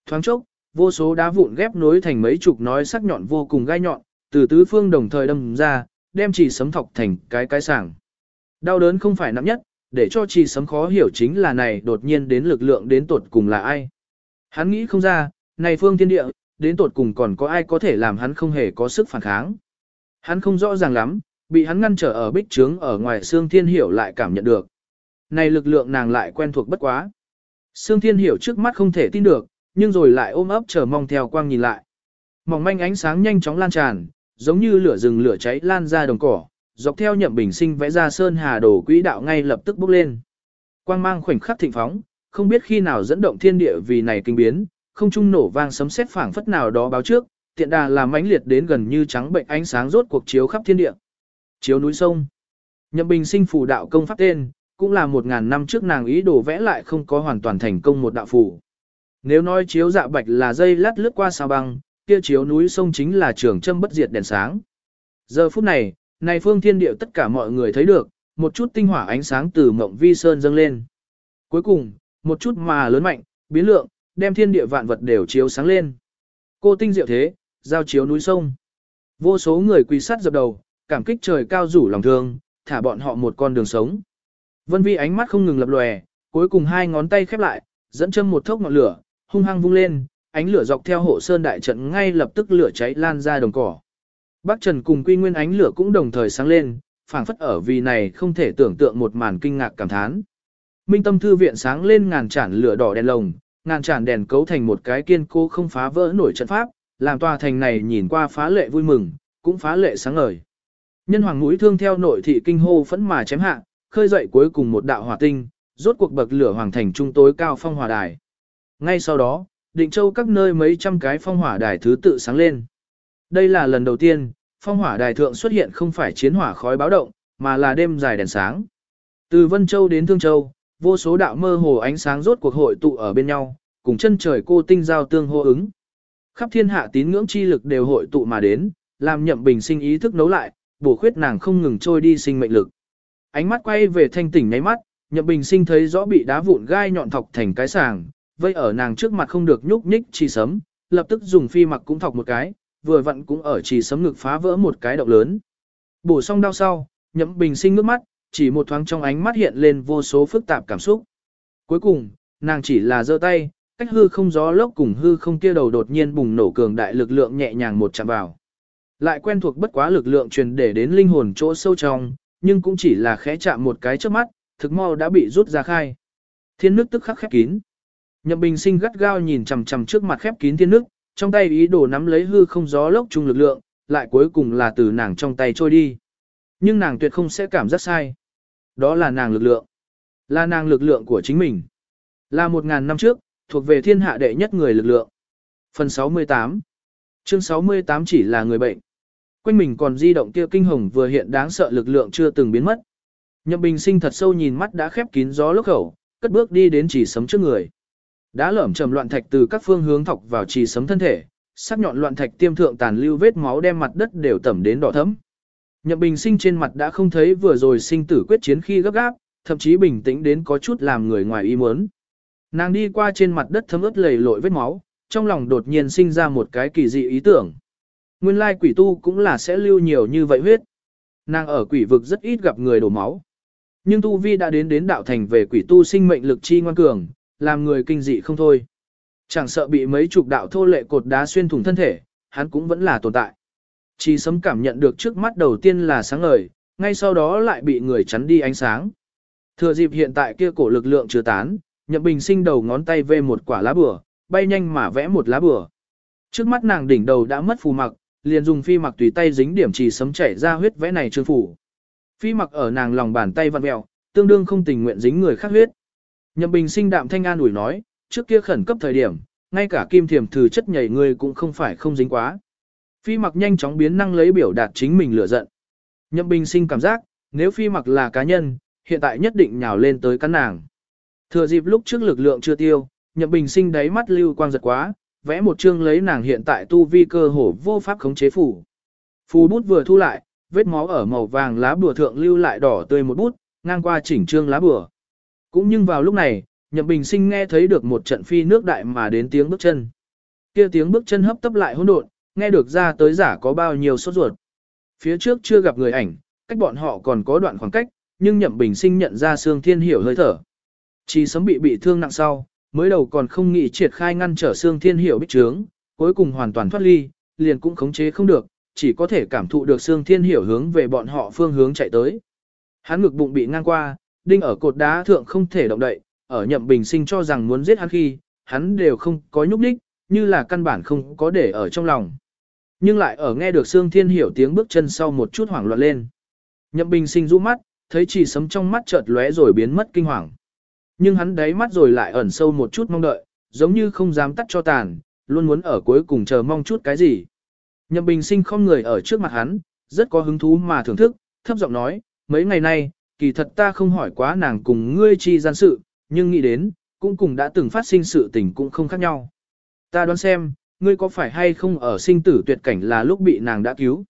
Thoáng chốc, vô số đá vụn ghép nối thành mấy chục nói sắc nhọn vô cùng gai nhọn, từ tứ phương đồng thời đâm ra, đem chỉ sấm thọc thành cái cái sảng. Đau đớn không phải nặng nhất, để cho chỉ sấm khó hiểu chính là này đột nhiên đến lực lượng đến tột cùng là ai. Hắn nghĩ không ra, này phương thiên địa, đến tột cùng còn có ai có thể làm hắn không hề có sức phản kháng. Hắn không rõ ràng lắm, bị hắn ngăn trở ở bích trướng ở ngoài xương thiên hiểu lại cảm nhận được. Này lực lượng nàng lại quen thuộc bất quá. Sương Thiên Hiểu trước mắt không thể tin được, nhưng rồi lại ôm ấp chờ mong theo quang nhìn lại. Mỏng manh ánh sáng nhanh chóng lan tràn, giống như lửa rừng lửa cháy lan ra đồng cỏ, dọc theo nhậm bình sinh vẽ ra sơn hà đồ quỹ đạo ngay lập tức bốc lên. Quang mang khoảnh khắc thịnh phóng, không biết khi nào dẫn động thiên địa vì này kinh biến, không trung nổ vang sấm sét phảng phất nào đó báo trước, tiện đà làm mãnh liệt đến gần như trắng bệnh ánh sáng rốt cuộc chiếu khắp thiên địa. Chiếu núi sông. Nhậm Bình sinh phù đạo công pháp tên, cũng là một ngàn năm trước nàng ý đồ vẽ lại không có hoàn toàn thành công một đạo phù. Nếu nói chiếu dạ bạch là dây lát lướt qua sao băng, kia chiếu núi sông chính là trường châm bất diệt đèn sáng. Giờ phút này, này phương thiên địa tất cả mọi người thấy được, một chút tinh hỏa ánh sáng từ mộng vi sơn dâng lên. Cuối cùng, một chút mà lớn mạnh, biến lượng, đem thiên địa vạn vật đều chiếu sáng lên. Cô tinh diệu thế, giao chiếu núi sông. Vô số người quỳ sát dập đầu, cảm kích trời cao rủ lòng thương, thả bọn họ một con đường sống. Vân Vi ánh mắt không ngừng lập lòe, cuối cùng hai ngón tay khép lại, dẫn châm một thốc ngọn lửa, hung hăng vung lên, ánh lửa dọc theo hộ sơn đại trận ngay lập tức lửa cháy lan ra đồng cỏ. Bắc Trần cùng Quy Nguyên ánh lửa cũng đồng thời sáng lên, phảng phất ở vì này không thể tưởng tượng một màn kinh ngạc cảm thán. Minh Tâm thư viện sáng lên ngàn tràn lửa đỏ đèn lồng, ngàn tràn đèn cấu thành một cái kiên cố không phá vỡ nổi trận pháp, làm tòa thành này nhìn qua phá lệ vui mừng, cũng phá lệ sáng ngời. Nhân hoàng mũi thương theo nội thị kinh hô phẫn mà chém hạ, khơi dậy cuối cùng một đạo hỏa tinh, rốt cuộc bậc lửa hoàng thành trung tối cao phong hỏa đài. Ngay sau đó, định châu các nơi mấy trăm cái phong hỏa đài thứ tự sáng lên. Đây là lần đầu tiên, phong hỏa đài thượng xuất hiện không phải chiến hỏa khói báo động, mà là đêm dài đèn sáng. Từ Vân Châu đến Thương Châu, vô số đạo mơ hồ ánh sáng rốt cuộc hội tụ ở bên nhau, cùng chân trời cô tinh giao tương hô ứng. Khắp thiên hạ tín ngưỡng chi lực đều hội tụ mà đến, làm nhậm bình sinh ý thức nấu lại, bổ khuyết nàng không ngừng trôi đi sinh mệnh lực. Ánh mắt quay về thanh tỉnh nháy mắt, nhậm bình sinh thấy rõ bị đá vụn gai nhọn thọc thành cái sàng, vây ở nàng trước mặt không được nhúc nhích chi sấm, lập tức dùng phi mặc cũng thọc một cái, vừa vặn cũng ở chỉ sấm ngực phá vỡ một cái động lớn. Bổ xong đau sau, nhậm bình sinh nước mắt, chỉ một thoáng trong ánh mắt hiện lên vô số phức tạp cảm xúc. Cuối cùng, nàng chỉ là giơ tay, cách hư không gió lốc cùng hư không kia đầu đột nhiên bùng nổ cường đại lực lượng nhẹ nhàng một chạm vào. Lại quen thuộc bất quá lực lượng truyền để đến linh hồn chỗ sâu trong, nhưng cũng chỉ là khẽ chạm một cái trước mắt, thực mau đã bị rút ra khai. Thiên nước tức khắc khép kín. Nhậm Bình Sinh gắt gao nhìn chằm chằm trước mặt khép kín thiên nước, trong tay ý đồ nắm lấy hư không gió lốc chung lực lượng, lại cuối cùng là từ nàng trong tay trôi đi. Nhưng nàng tuyệt không sẽ cảm giác sai. Đó là nàng lực lượng. Là nàng lực lượng của chính mình. Là một ngàn năm trước, thuộc về thiên hạ đệ nhất người lực lượng. Phần 68 Chương 68 chỉ là người bệnh. Quanh mình còn di động kia kinh hồng vừa hiện đáng sợ lực lượng chưa từng biến mất. Nhậm Bình Sinh thật sâu nhìn mắt đã khép kín gió lốc khẩu, cất bước đi đến chỉ sấm trước người. Đã lởm chầm loạn thạch từ các phương hướng thọc vào chỉ sấm thân thể, sắc nhọn loạn thạch tiêm thượng tàn lưu vết máu đem mặt đất đều tẩm đến đỏ thẫm. Nhậm Bình Sinh trên mặt đã không thấy vừa rồi sinh tử quyết chiến khi gấp gáp, thậm chí bình tĩnh đến có chút làm người ngoài ý muốn. Nàng đi qua trên mặt đất thấm ướt lầy lội vết máu, trong lòng đột nhiên sinh ra một cái kỳ dị ý tưởng. Nguyên lai quỷ tu cũng là sẽ lưu nhiều như vậy huyết. Nàng ở quỷ vực rất ít gặp người đổ máu. Nhưng tu vi đã đến đến đạo thành về quỷ tu sinh mệnh lực chi ngoan cường, làm người kinh dị không thôi. Chẳng sợ bị mấy chục đạo thô lệ cột đá xuyên thủng thân thể, hắn cũng vẫn là tồn tại. Chỉ sấm cảm nhận được trước mắt đầu tiên là sáng ngời, ngay sau đó lại bị người chắn đi ánh sáng. Thừa dịp hiện tại kia cổ lực lượng chưa tán, Nhậm Bình sinh đầu ngón tay về một quả lá bừa, bay nhanh mà vẽ một lá bừa. Trước mắt nàng đỉnh đầu đã mất phù mặc, liền dùng phi mặc tùy tay dính điểm chỉ sấm chảy ra huyết vẽ này trương phủ. Phi mặc ở nàng lòng bàn tay vặn mèo, tương đương không tình nguyện dính người khác huyết. Nhậm Bình sinh đạm thanh an ủi nói, trước kia khẩn cấp thời điểm, ngay cả kim thiềm thử chất nhảy người cũng không phải không dính quá. Phi mặc nhanh chóng biến năng lấy biểu đạt chính mình lửa giận. Nhậm Bình sinh cảm giác, nếu phi mặc là cá nhân, hiện tại nhất định nhào lên tới cắn nàng. Thừa dịp lúc trước lực lượng chưa tiêu, Nhậm Bình sinh đáy mắt lưu quang giật quá, vẽ một chương lấy nàng hiện tại tu vi cơ hồ vô pháp khống chế phủ. Phù bút vừa thu lại, vết máu ở màu vàng lá bùa thượng lưu lại đỏ tươi một bút, ngang qua chỉnh trương lá bùa. Cũng nhưng vào lúc này, Nhậm Bình Sinh nghe thấy được một trận phi nước đại mà đến tiếng bước chân. Kia tiếng bước chân hấp tấp lại hỗn độn, nghe được ra tới giả có bao nhiêu sốt ruột. Phía trước chưa gặp người ảnh, cách bọn họ còn có đoạn khoảng cách, nhưng Nhậm Bình Sinh nhận ra Sương Thiên Hiểu hơi thở. Chỉ sấm bị bị thương nặng sau, mới đầu còn không nghĩ triệt khai ngăn trở xương Thiên Hiểu bích trướng, cuối cùng hoàn toàn thoát ly, liền cũng khống chế không được, chỉ có thể cảm thụ được xương Thiên Hiểu hướng về bọn họ phương hướng chạy tới. Hắn ngực bụng bị ngang qua, đinh ở cột đá thượng không thể động đậy, ở nhậm bình sinh cho rằng muốn giết hắn khi, hắn đều không có nhúc đích, như là căn bản không có để ở trong lòng. Nhưng lại ở nghe được xương Thiên Hiểu tiếng bước chân sau một chút hoảng loạn lên. Nhậm bình sinh rũ mắt, thấy chỉ sấm trong mắt chợt lóe rồi biến mất kinh hoàng. Nhưng hắn đáy mắt rồi lại ẩn sâu một chút mong đợi, giống như không dám tắt cho tàn, luôn muốn ở cuối cùng chờ mong chút cái gì. Nhậm bình sinh không người ở trước mặt hắn, rất có hứng thú mà thưởng thức, thấp giọng nói, mấy ngày nay, kỳ thật ta không hỏi quá nàng cùng ngươi chi gian sự, nhưng nghĩ đến, cũng cùng đã từng phát sinh sự tình cũng không khác nhau. Ta đoán xem, ngươi có phải hay không ở sinh tử tuyệt cảnh là lúc bị nàng đã cứu.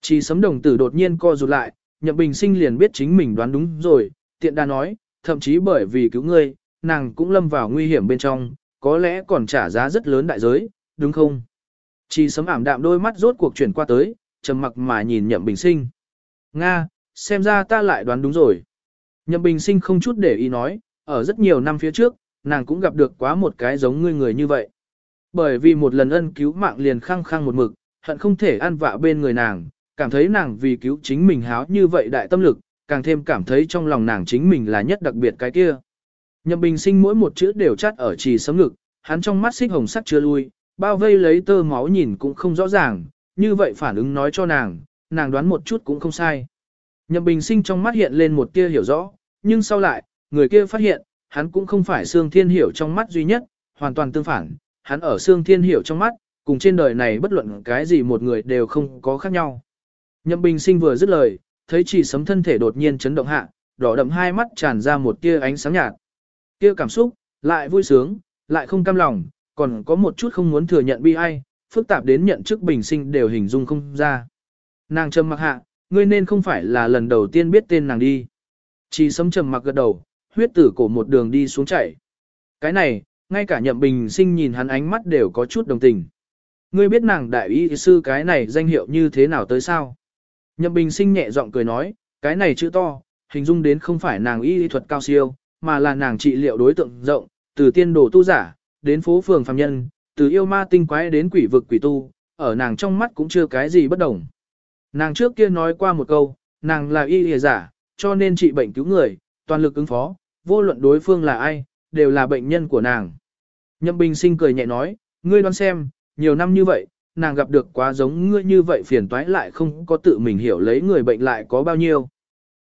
Chỉ sấm đồng tử đột nhiên co rụt lại, nhậm bình sinh liền biết chính mình đoán đúng rồi, tiện đa nói, thậm chí bởi vì cứu ngươi, nàng cũng lâm vào nguy hiểm bên trong, có lẽ còn trả giá rất lớn đại giới, đúng không? Chỉ sấm ảm đạm đôi mắt rốt cuộc chuyển qua tới, trầm mặc mà nhìn nhậm bình sinh. Nga, xem ra ta lại đoán đúng rồi. Nhậm bình sinh không chút để ý nói, ở rất nhiều năm phía trước, nàng cũng gặp được quá một cái giống ngươi người như vậy. Bởi vì một lần ân cứu mạng liền khăng khăng một mực, hận không thể ăn vạ bên người nàng, cảm thấy nàng vì cứu chính mình háo như vậy đại tâm lực, càng thêm cảm thấy trong lòng nàng chính mình là nhất đặc biệt cái kia. Nhậm bình sinh mỗi một chữ đều chắt ở trì sấm ngực, hắn trong mắt xích hồng sắc chưa lui, bao vây lấy tơ máu nhìn cũng không rõ ràng, như vậy phản ứng nói cho nàng, nàng đoán một chút cũng không sai. Nhậm bình sinh trong mắt hiện lên một tia hiểu rõ, nhưng sau lại, người kia phát hiện, hắn cũng không phải Sương Thiên Hiểu trong mắt duy nhất, hoàn toàn tương phản, hắn ở Sương Thiên Hiểu trong mắt, cùng trên đời này bất luận cái gì một người đều không có khác nhau. Nhậm Bình Sinh vừa dứt lời, thấy chỉ sấm thân thể đột nhiên chấn động hạ, đỏ đậm hai mắt tràn ra một tia ánh sáng nhạt. Tia cảm xúc, lại vui sướng, lại không cam lòng, còn có một chút không muốn thừa nhận bi ai, phức tạp đến nhận chức Bình Sinh đều hình dung không ra. Nàng trầm mặc hạ, ngươi nên không phải là lần đầu tiên biết tên nàng đi. Chỉ sấm trầm mặc gật đầu, huyết tử cổ một đường đi xuống chảy. Cái này, ngay cả nhậm bình sinh nhìn hắn ánh mắt đều có chút đồng tình. Ngươi biết nàng đại y sư cái này danh hiệu như thế nào tới sao? Nhậm bình sinh nhẹ giọng cười nói, cái này chữ to, hình dung đến không phải nàng y thuật cao siêu, mà là nàng trị liệu đối tượng rộng, từ tiên đồ tu giả, đến phố phường phàm nhân, từ yêu ma tinh quái đến quỷ vực quỷ tu, ở nàng trong mắt cũng chưa cái gì bất đồng. Nàng trước kia nói qua một câu, nàng là y lìa giả, cho nên trị bệnh cứu người, toàn lực ứng phó, vô luận đối phương là ai, đều là bệnh nhân của nàng. Nhậm Bình Sinh cười nhẹ nói, ngươi đoán xem, nhiều năm như vậy, nàng gặp được quá giống ngươi như vậy phiền toái lại không có tự mình hiểu lấy người bệnh lại có bao nhiêu.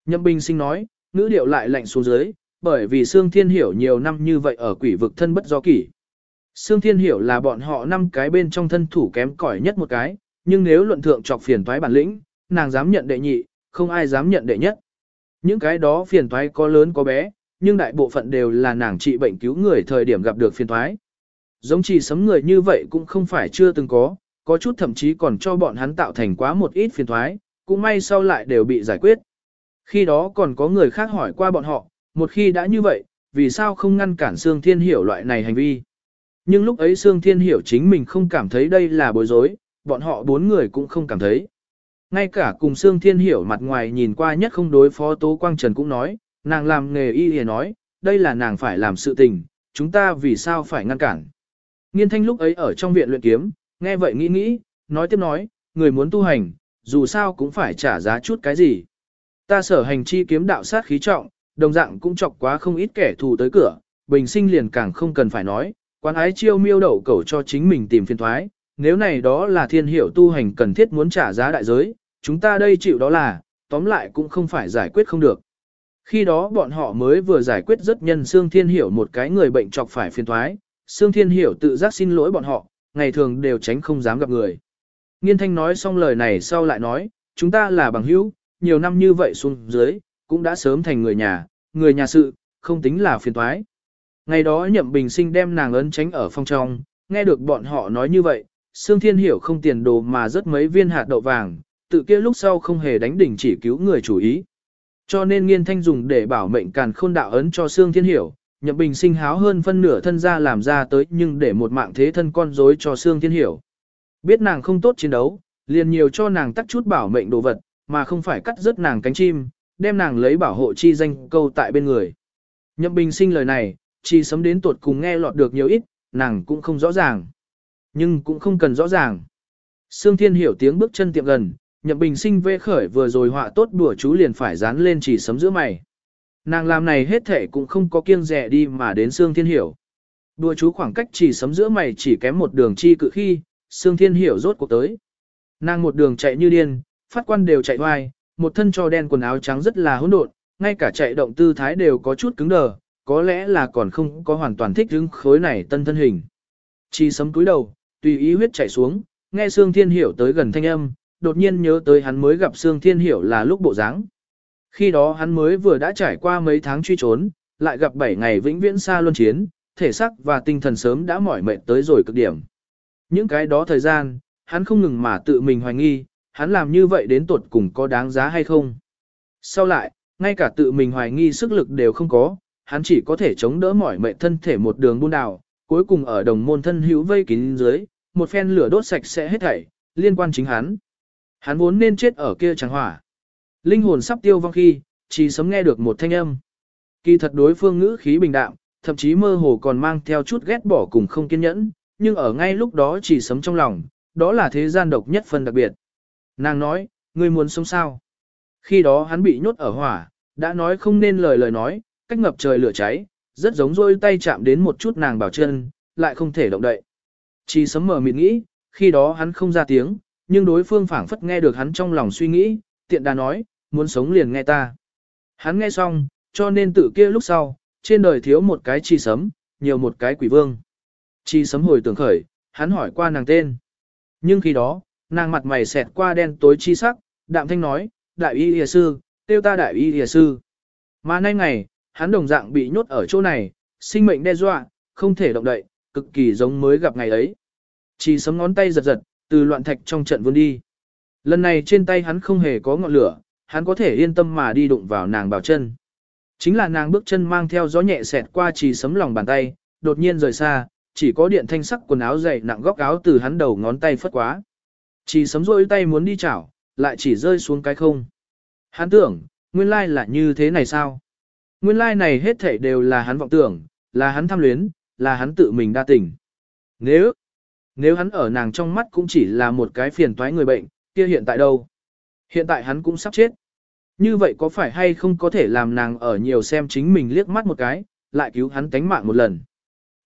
Nhậm Bình Sinh nói, ngữ điệu lại lạnh xuống dưới, bởi vì Sương Thiên Hiểu nhiều năm như vậy ở quỷ vực thân bất do kỷ. Sương Thiên Hiểu là bọn họ năm cái bên trong thân thủ kém cỏi nhất một cái, nhưng nếu luận thượng chọc phiền toái bản lĩnh, nàng dám nhận đệ nhị, không ai dám nhận đệ nhất. Những cái đó phiền toái có lớn có bé, nhưng đại bộ phận đều là nàng trị bệnh cứu người thời điểm gặp được phiền toái. Giống chỉ sấm người như vậy cũng không phải chưa từng có, có chút thậm chí còn cho bọn hắn tạo thành quá một ít phiền toái, cũng may sau lại đều bị giải quyết. Khi đó còn có người khác hỏi qua bọn họ, một khi đã như vậy, vì sao không ngăn cản Sương Thiên Hiểu loại này hành vi. Nhưng lúc ấy Sương Thiên Hiểu chính mình không cảm thấy đây là bối rối, bọn họ bốn người cũng không cảm thấy. Ngay cả cùng Sương Thiên Hiểu mặt ngoài nhìn qua nhất không đối phó Tố Quang Trần cũng nói, nàng làm nghề y hề nói, đây là nàng phải làm sự tình, chúng ta vì sao phải ngăn cản. Nghiên thanh lúc ấy ở trong viện luyện kiếm, nghe vậy nghĩ nghĩ, nói tiếp nói, người muốn tu hành, dù sao cũng phải trả giá chút cái gì. Ta sở hành chi kiếm đạo sát khí trọng, đồng dạng cũng chọc quá không ít kẻ thù tới cửa, bình sinh liền càng không cần phải nói, quan ái chiêu miêu đậu cầu cho chính mình tìm phiền thoái, nếu này đó là thiên hiểu tu hành cần thiết muốn trả giá đại giới, chúng ta đây chịu đó là, tóm lại cũng không phải giải quyết không được. Khi đó bọn họ mới vừa giải quyết rất nhân xương thiên hiểu một cái người bệnh chọc phải phiền thoái, xương thiên hiểu tự giác xin lỗi bọn họ, ngày thường đều tránh không dám gặp người. Nghiên thanh nói xong lời này sau lại nói, chúng ta là bằng hữu, nhiều năm như vậy xuống dưới, cũng đã sớm thành người nhà, người nhà sự, không tính là phiền toái. Ngày đó nhậm bình sinh đem nàng ấn tránh ở phong trong, nghe được bọn họ nói như vậy, Sương Thiên Hiểu không tiền đồ mà rất mấy viên hạt đậu vàng, tự kia lúc sau không hề đánh đỉnh chỉ cứu người chủ ý. Cho nên nghiên thanh dùng để bảo mệnh càn khôn đạo ấn cho Sương Thiên Hiểu, nhậm bình sinh háo hơn phân nửa thân ra làm ra tới nhưng để một mạng thế thân con rối cho Sương Thiên Hiểu. Biết nàng không tốt chiến đấu, liền nhiều cho nàng tắt chút bảo mệnh đồ vật, mà không phải cắt rớt nàng cánh chim, đem nàng lấy bảo hộ chi danh câu tại bên người. Nhậm bình sinh lời này, chỉ sấm đến tuột cùng nghe lọt được nhiều ít, nàng cũng không rõ ràng. Nhưng cũng không cần rõ ràng. Sương Thiên hiểu tiếng bước chân tiệm gần, nhậm bình sinh vê khởi vừa rồi họa tốt đùa chú liền phải dán lên chỉ sấm giữa mày. Nàng làm này hết thể cũng không có kiêng rẻ đi mà đến Sương Thiên hiểu. Đùa chú khoảng cách chỉ sấm giữa mày chỉ kém một đường chi cự khi, Sương Thiên hiểu rốt cuộc tới. Nàng một đường chạy như điên, phát quan đều chạy hoài, một thân cho đen quần áo trắng rất là hỗn độn, ngay cả chạy động tư thái đều có chút cứng đờ, có lẽ là còn không có hoàn toàn thích ứng khối này tân thân hình. Chi sấm túi đầu, tùy ý huyết chảy xuống, nghe Sương Thiên Hiểu tới gần thanh âm, đột nhiên nhớ tới hắn mới gặp Sương Thiên Hiểu là lúc bộ dáng. Khi đó hắn mới vừa đã trải qua mấy tháng truy trốn, lại gặp 7 ngày vĩnh viễn xa luân chiến, thể xác và tinh thần sớm đã mỏi mệt tới rồi cực điểm. Những cái đó thời gian, hắn không ngừng mà tự mình hoài nghi, hắn làm như vậy đến tuột cùng có đáng giá hay không. Sau lại, ngay cả tự mình hoài nghi sức lực đều không có, hắn chỉ có thể chống đỡ mỏi mệt thân thể một đường buôn đào, cuối cùng ở đồng môn thân hữu vây kín dưới, một phen lửa đốt sạch sẽ hết thảy, liên quan chính hắn. Hắn vốn nên chết ở kia chẳng hỏa. Linh hồn sắp tiêu vong khi, chỉ sớm nghe được một thanh âm. Kỳ thật đối phương ngữ khí bình đạm, thậm chí mơ hồ còn mang theo chút ghét bỏ cùng không kiên nhẫn, nhưng ở ngay lúc đó chỉ sấm trong lòng, đó là thế gian độc nhất phần đặc biệt. Nàng nói, ngươi muốn sống sao? Khi đó hắn bị nhốt ở hỏa, đã nói không nên lời lời nói, cách ngập trời lửa cháy, rất giống rôi tay chạm đến một chút nàng bảo chân, lại không thể động đậy. Chỉ sấm mở miệng nghĩ, khi đó hắn không ra tiếng, nhưng đối phương phảng phất nghe được hắn trong lòng suy nghĩ, tiện đà nói, muốn sống liền nghe ta. Hắn nghe xong, cho nên tự kia lúc sau, trên đời thiếu một cái chi sấm, nhiều một cái quỷ vương. Chi sấm hồi tưởng khởi, hắn hỏi qua nàng tên. Nhưng khi đó, nàng mặt mày xẹt qua đen tối chi sắc, đạm thanh nói, đại y hìa sư, tiêu ta đại y hìa sư. Mà nay ngày, hắn đồng dạng bị nhốt ở chỗ này, sinh mệnh đe dọa, không thể động đậy, cực kỳ giống mới gặp ngày ấy. Chỉ sấm ngón tay giật giật, từ loạn thạch trong trận vươn đi. Lần này trên tay hắn không hề có ngọn lửa, hắn có thể yên tâm mà đi đụng vào nàng bảo chân. Chính là nàng bước chân mang theo gió nhẹ xẹt qua chỉ sấm lòng bàn tay, đột nhiên rời xa, chỉ có điện thanh sắc quần áo dày nặng góc áo từ hắn đầu ngón tay phất quá. Chỉ sấm rôi tay muốn đi chảo, lại chỉ rơi xuống cái không. Hắn tưởng, nguyên lai là như thế này sao? Nguyên lai này hết thảy đều là hắn vọng tưởng, là hắn tham luyến, là hắn tự mình đa tình. Nếu, nếu hắn ở nàng trong mắt cũng chỉ là một cái phiền toái người bệnh, kia hiện tại đâu? Hiện tại hắn cũng sắp chết. Như vậy có phải hay không có thể làm nàng ở nhiều xem chính mình liếc mắt một cái, lại cứu hắn tánh mạng một lần.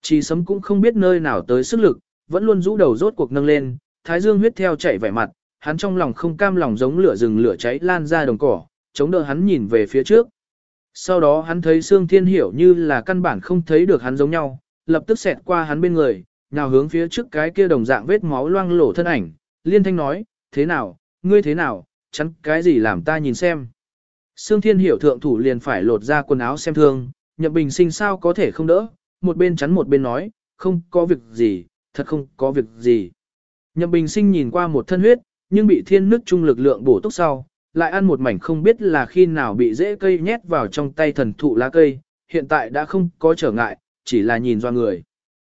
Chỉ sấm cũng không biết nơi nào tới sức lực, vẫn luôn rũ đầu rốt cuộc nâng lên, thái dương huyết theo chảy vẻ mặt, hắn trong lòng không cam lòng giống lửa rừng lửa cháy lan ra đồng cỏ, chống đỡ hắn nhìn về phía trước. Sau đó hắn thấy Sương Thiên Hiểu như là căn bản không thấy được hắn giống nhau, lập tức xẹt qua hắn bên người, nào hướng phía trước cái kia đồng dạng vết máu loang lổ thân ảnh, liên thanh nói, thế nào, ngươi thế nào, chắn cái gì làm ta nhìn xem. Sương Thiên Hiểu thượng thủ liền phải lột ra quần áo xem thương, Nhậm Bình sinh sao có thể không đỡ, một bên chắn một bên nói, không có việc gì, thật không có việc gì. Nhậm Bình sinh nhìn qua một thân huyết, nhưng bị thiên nước trung lực lượng bổ túc sau, lại ăn một mảnh không biết là khi nào bị dễ cây nhét vào trong tay thần thụ lá cây, hiện tại đã không có trở ngại, chỉ là nhìn do người.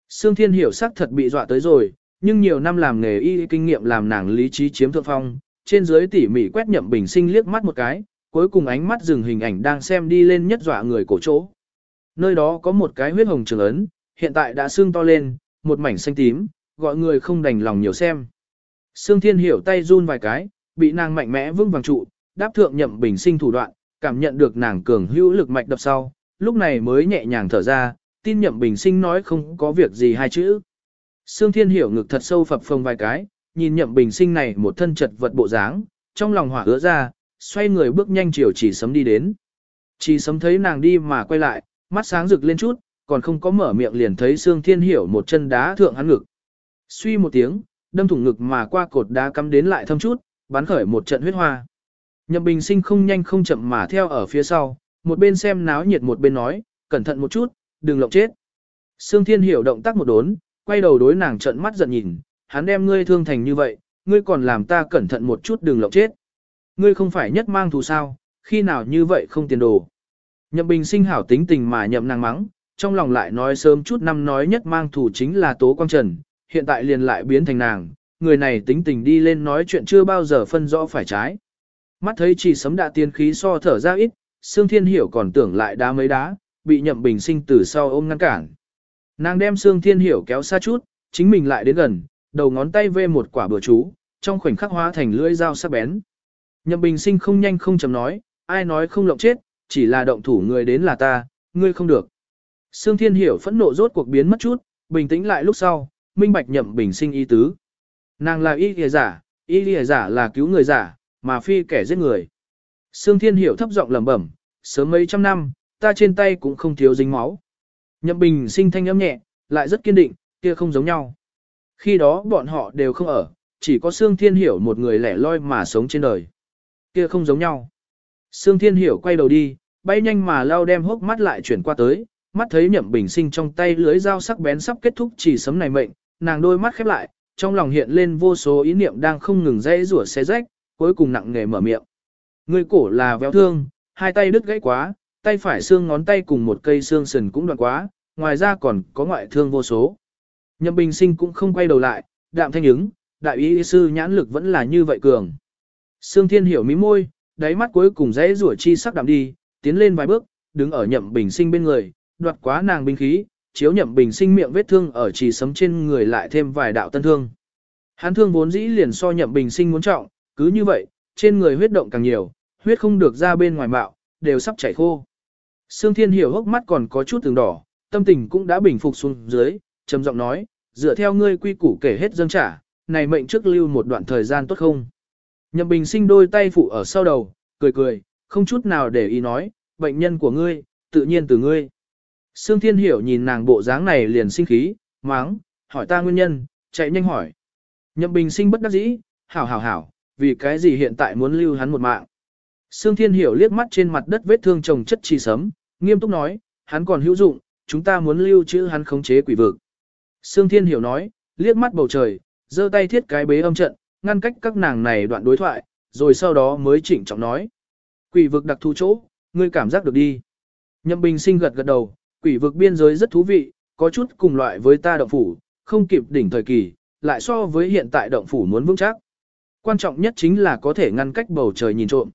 Sương Thiên Hiểu sắc thật bị dọa tới rồi, nhưng nhiều năm làm nghề y kinh nghiệm làm nàng lý trí chiếm thượng phong, trên dưới tỉ mỉ quét nhậm bình sinh liếc mắt một cái, cuối cùng ánh mắt dừng hình ảnh đang xem đi lên nhất dọa người cổ chỗ. Nơi đó có một cái huyết hồng trường ấn, hiện tại đã xương to lên, một mảnh xanh tím, gọi người không đành lòng nhiều xem. Sương Thiên Hiểu tay run vài cái, bị nàng mạnh mẽ vững vàng trụ, đáp thượng nhậm bình sinh thủ đoạn, cảm nhận được nàng cường hữu lực mạch đập sau, lúc này mới nhẹ nhàng thở ra, tin nhậm bình sinh nói không có việc gì hai chữ. Sương Thiên Hiểu ngực thật sâu phập phồng vài cái, nhìn nhậm bình sinh này một thân chật vật bộ dáng, trong lòng hỏa ứa ra, xoay người bước nhanh chiều chỉ sấm đi đến. Chỉ sấm thấy nàng đi mà quay lại, mắt sáng rực lên chút, còn không có mở miệng liền thấy Sương Thiên Hiểu một chân đá thượng hắn ngực. Suy một tiếng, đâm thủng ngực mà qua cột đá cắm đến lại thâm chút, bắn khởi một trận huyết hoa. Nhậm Bình Sinh không nhanh không chậm mà theo ở phía sau, một bên xem náo nhiệt một bên nói, cẩn thận một chút, đừng lộng chết. Sương Thiên Hiểu động tác một đốn, quay đầu đối nàng trận mắt giận nhìn, hắn đem ngươi thương thành như vậy, ngươi còn làm ta cẩn thận một chút đừng lộng chết. Ngươi không phải nhất mang thù sao, khi nào như vậy không tiền đồ. Nhậm Bình sinh hảo tính tình mà nhậm nàng mắng, trong lòng lại nói sớm chút năm nói nhất mang thù chính là Tố Quang Trần, hiện tại liền lại biến thành nàng, người này tính tình đi lên nói chuyện chưa bao giờ phân rõ phải trái. Mắt thấy chỉ sấm đã tiên khí so thở ra ít, Sương Thiên Hiểu còn tưởng lại đá mấy đá, bị Nhậm Bình sinh từ sau ôm ngăn cản. Nàng đem Sương Thiên Hiểu kéo xa chút, chính mình lại đến gần, đầu ngón tay vê một quả bừa chú, trong khoảnh khắc hóa thành lưỡi dao sắc bén. Nhậm Bình Sinh không nhanh không chậm nói, ai nói không lộng chết, chỉ là động thủ người đến là ta, ngươi không được. Sương Thiên Hiểu phẫn nộ rốt cuộc biến mất chút, bình tĩnh lại lúc sau, minh bạch Nhậm Bình Sinh ý tứ. Nàng là y lìa giả, y lìa giả là cứu người giả, mà phi kẻ giết người. Sương Thiên Hiểu thấp giọng lẩm bẩm, sớm mấy trăm năm, ta trên tay cũng không thiếu dính máu. Nhậm Bình Sinh thanh âm nhẹ, lại rất kiên định, kia không giống nhau. Khi đó bọn họ đều không ở, chỉ có Sương Thiên Hiểu một người lẻ loi mà sống trên đời. Kia không giống nhau. Sương Thiên Hiểu quay đầu đi, bay nhanh mà lao đem hốc mắt lại chuyển qua tới, mắt thấy nhậm bình sinh trong tay lưới dao sắc bén sắp kết thúc chỉ sấm này mệnh, nàng đôi mắt khép lại, trong lòng hiện lên vô số ý niệm đang không ngừng dãy rủa xé rách, cuối cùng nặng nề mở miệng. Người cổ là véo thương, hai tay đứt gãy quá, tay phải xương ngón tay cùng một cây xương sườn cũng đoạn quá, ngoài ra còn có ngoại thương vô số. Nhậm Bình Sinh cũng không quay đầu lại, đạm thanh ứng, đại ý sư nhãn lực vẫn là như vậy cường. Sương Thiên hiểu mí môi, đáy mắt cuối cùng dễ rủa chi sắc đạm đi, tiến lên vài bước, đứng ở Nhậm Bình Sinh bên người, đoạt quá nàng binh khí, chiếu Nhậm Bình Sinh miệng vết thương ở chỉ sấm trên người lại thêm vài đạo tân thương. Hắn thương vốn dĩ liền so Nhậm Bình Sinh muốn trọng, cứ như vậy, trên người huyết động càng nhiều, huyết không được ra bên ngoài mạo, đều sắp chảy khô. Sương Thiên hiểu hốc mắt còn có chút từng đỏ, tâm tình cũng đã bình phục xuống dưới, trầm giọng nói, dựa theo ngươi quy củ kể hết dâng trả, này mệnh trước lưu một đoạn thời gian tốt không? Nhậm Bình sinh đôi tay phụ ở sau đầu, cười cười, không chút nào để ý nói, bệnh nhân của ngươi, tự nhiên từ ngươi. Sương Thiên Hiểu nhìn nàng bộ dáng này liền sinh khí, máng, hỏi ta nguyên nhân, chạy nhanh hỏi. Nhậm Bình sinh bất đắc dĩ, hảo hảo hảo, vì cái gì hiện tại muốn lưu hắn một mạng. Sương Thiên Hiểu liếc mắt trên mặt đất vết thương chồng chất chi sấm, nghiêm túc nói, hắn còn hữu dụng, chúng ta muốn lưu trữ hắn khống chế quỷ vực. Sương Thiên Hiểu nói, liếc mắt bầu trời, giơ tay thiết cái bế âm trận, ngăn cách các nàng này đoạn đối thoại, rồi sau đó mới chỉnh trọng nói. Quỷ vực đặc thù chỗ, ngươi cảm giác được đi. Nhậm Bình sinh gật gật đầu, quỷ vực biên giới rất thú vị, có chút cùng loại với ta động phủ, không kịp đỉnh thời kỳ, lại so với hiện tại động phủ muốn vững chắc. Quan trọng nhất chính là có thể ngăn cách bầu trời nhìn trộm.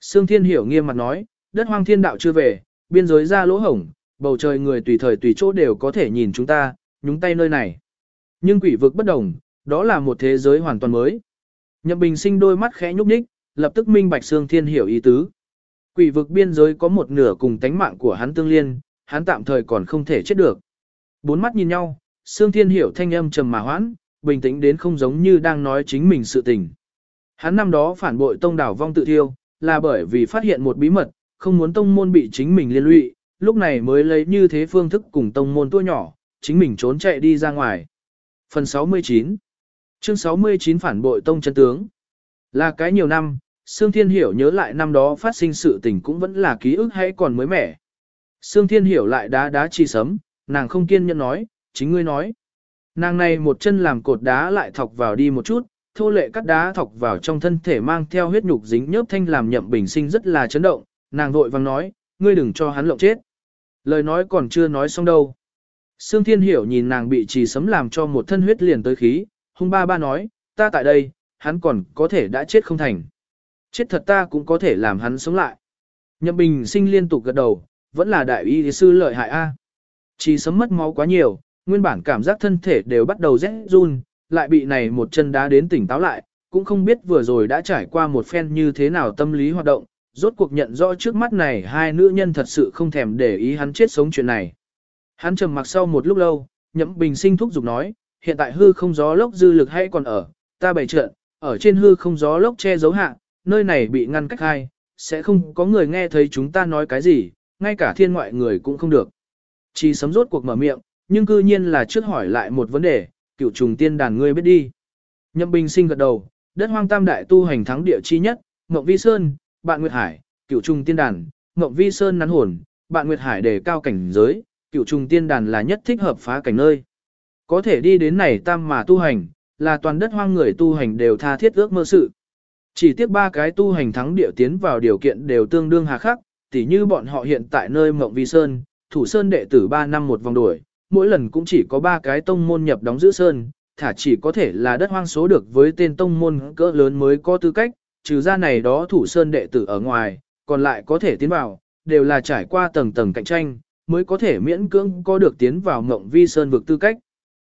Sương Thiên Hiểu nghiêm mặt nói, đất hoang thiên đạo chưa về, biên giới ra lỗ hổng, bầu trời người tùy thời tùy chỗ đều có thể nhìn chúng ta, nhúng tay nơi này. Nhưng quỷ vực bất đồng, đó là một thế giới hoàn toàn mới. Nhậm Bình sinh đôi mắt khẽ nhúc nhích, lập tức minh bạch Sương Thiên hiểu ý tứ. Quỷ vực biên giới có một nửa cùng tánh mạng của hắn tương liên, hắn tạm thời còn không thể chết được. Bốn mắt nhìn nhau, Sương Thiên hiểu thanh âm trầm mà hoãn, bình tĩnh đến không giống như đang nói chính mình sự tình. Hắn năm đó phản bội tông đảo vong tự thiêu, là bởi vì phát hiện một bí mật, không muốn tông môn bị chính mình liên lụy, lúc này mới lấy như thế phương thức cùng tông môn tua nhỏ, chính mình trốn chạy đi ra ngoài. Phần 69 Chương 69 phản bội tông chân tướng Là cái nhiều năm, Sương Thiên Hiểu nhớ lại năm đó phát sinh sự tình cũng vẫn là ký ức hay còn mới mẻ. Sương Thiên Hiểu lại đá đá chi sấm, nàng không kiên nhẫn nói, chính ngươi nói. Nàng này một chân làm cột đá lại thọc vào đi một chút, thô lệ cắt đá thọc vào trong thân thể mang theo huyết nhục dính nhớp thanh làm nhậm bình sinh rất là chấn động, nàng vội vang nói, ngươi đừng cho hắn lộng chết. Lời nói còn chưa nói xong đâu. Sương Thiên Hiểu nhìn nàng bị trì sấm làm cho một thân huyết liền tới khí, hung ba ba nói, ta tại đây, hắn còn có thể đã chết không thành. Chết thật ta cũng có thể làm hắn sống lại. Nhậm Bình sinh liên tục gật đầu, vẫn là đại y sư lợi hại a. Chỉ sấm mất máu quá nhiều, nguyên bản cảm giác thân thể đều bắt đầu rét run, lại bị này một chân đá đến tỉnh táo lại, cũng không biết vừa rồi đã trải qua một phen như thế nào tâm lý hoạt động, rốt cuộc nhận rõ trước mắt này hai nữ nhân thật sự không thèm để ý hắn chết sống chuyện này. Hắn trầm mặc sau một lúc lâu, nhậm bình sinh thúc giục nói, hiện tại hư không gió lốc dư lực hay còn ở, ta bày trận, ở trên hư không gió lốc che giấu hạ, nơi này bị ngăn cách hai, sẽ không có người nghe thấy chúng ta nói cái gì, ngay cả thiên ngoại người cũng không được. Chỉ sấm rốt cuộc mở miệng, nhưng cư nhiên là trước hỏi lại một vấn đề, cựu trùng tiên đàn ngươi biết đi. Nhậm Bình sinh gật đầu, đất hoang tam đại tu hành thắng địa chi nhất, Ngọc Vi Sơn, bạn Nguyệt Hải, cựu trùng tiên đàn, Ngọc Vi Sơn nắn hồn, bạn Nguyệt Hải đề cao cảnh giới, cựu trùng tiên đàn là nhất thích hợp phá cảnh nơi. Có thể đi đến này tam mà tu hành, là toàn đất hoang người tu hành đều tha thiết ước mơ sự. Chỉ tiếc ba cái tu hành thắng địa tiến vào điều kiện đều tương đương hà khắc, tỉ như bọn họ hiện tại nơi Mộng Vi Sơn, thủ sơn đệ tử 3 năm một vòng đuổi, mỗi lần cũng chỉ có ba cái tông môn nhập đóng giữ sơn, thả chỉ có thể là đất hoang số được với tên tông môn cỡ lớn mới có tư cách, trừ ra này đó thủ sơn đệ tử ở ngoài, còn lại có thể tiến vào, đều là trải qua tầng tầng cạnh tranh, mới có thể miễn cưỡng có được tiến vào Mộng Vi Sơn vực tư cách.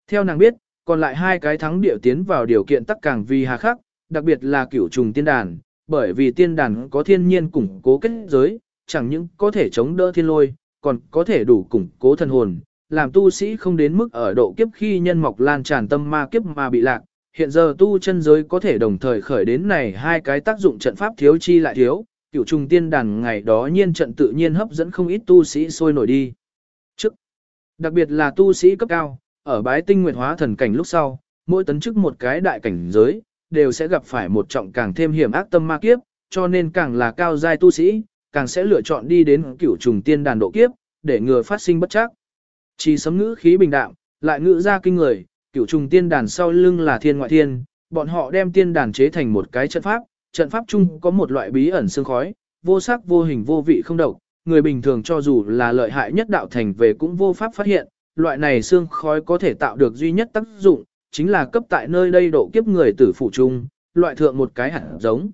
Theo nàng biết, còn lại hai cái thắng địa tiến vào điều kiện tắc càng vì hà khắc, đặc biệt là cửu trùng tiên đàn, bởi vì tiên đàn có thiên nhiên củng cố kết giới, chẳng những có thể chống đỡ thiên lôi, còn có thể đủ củng cố thần hồn, làm tu sĩ không đến mức ở độ kiếp khi nhân mọc lan tràn tâm ma kiếp mà bị lạc. Hiện giờ tu chân giới có thể đồng thời khởi đến này hai cái tác dụng trận pháp thiếu chi lại thiếu, cửu trùng tiên đàn ngày đó nhiên trận tự nhiên hấp dẫn không ít tu sĩ sôi nổi đi. Trước, đặc biệt là tu sĩ cấp cao, ở bái tinh nguyệt hóa thần cảnh lúc sau, mỗi tấn chức một cái đại cảnh giới, đều sẽ gặp phải một trọng càng thêm hiểm ác tâm ma kiếp, cho nên càng là cao giai tu sĩ, càng sẽ lựa chọn đi đến cửu trùng tiên đàn độ kiếp, để ngừa phát sinh bất chắc. Chỉ sấm ngữ khí bình đạm, lại ngữ ra kinh người, cửu trùng tiên đàn sau lưng là thiên ngoại thiên, bọn họ đem tiên đàn chế thành một cái trận pháp, trận pháp chung có một loại bí ẩn sương khói, vô sắc vô hình vô vị không độc, người bình thường cho dù là lợi hại nhất đạo thành về cũng vô pháp phát hiện, loại này xương khói có thể tạo được duy nhất tác dụng, chính là cấp tại nơi đây độ kiếp người tử phụ trung, loại thượng một cái hạt giống.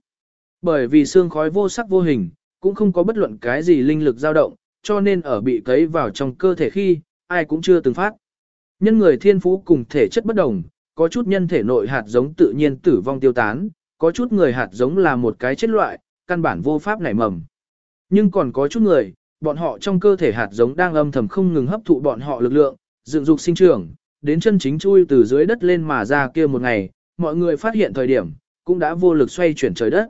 Bởi vì xương khói vô sắc vô hình, cũng không có bất luận cái gì linh lực dao động, cho nên ở bị cấy vào trong cơ thể khi, ai cũng chưa từng phát. Nhân người thiên phú cùng thể chất bất đồng, có chút nhân thể nội hạt giống tự nhiên tử vong tiêu tán, có chút người hạt giống là một cái chất loại, căn bản vô pháp nảy mầm. Nhưng còn có chút người, bọn họ trong cơ thể hạt giống đang âm thầm không ngừng hấp thụ bọn họ lực lượng, dựng dục sinh trưởng, đến chân chính chui từ dưới đất lên mà ra kia một ngày, mọi người phát hiện thời điểm, cũng đã vô lực xoay chuyển trời đất.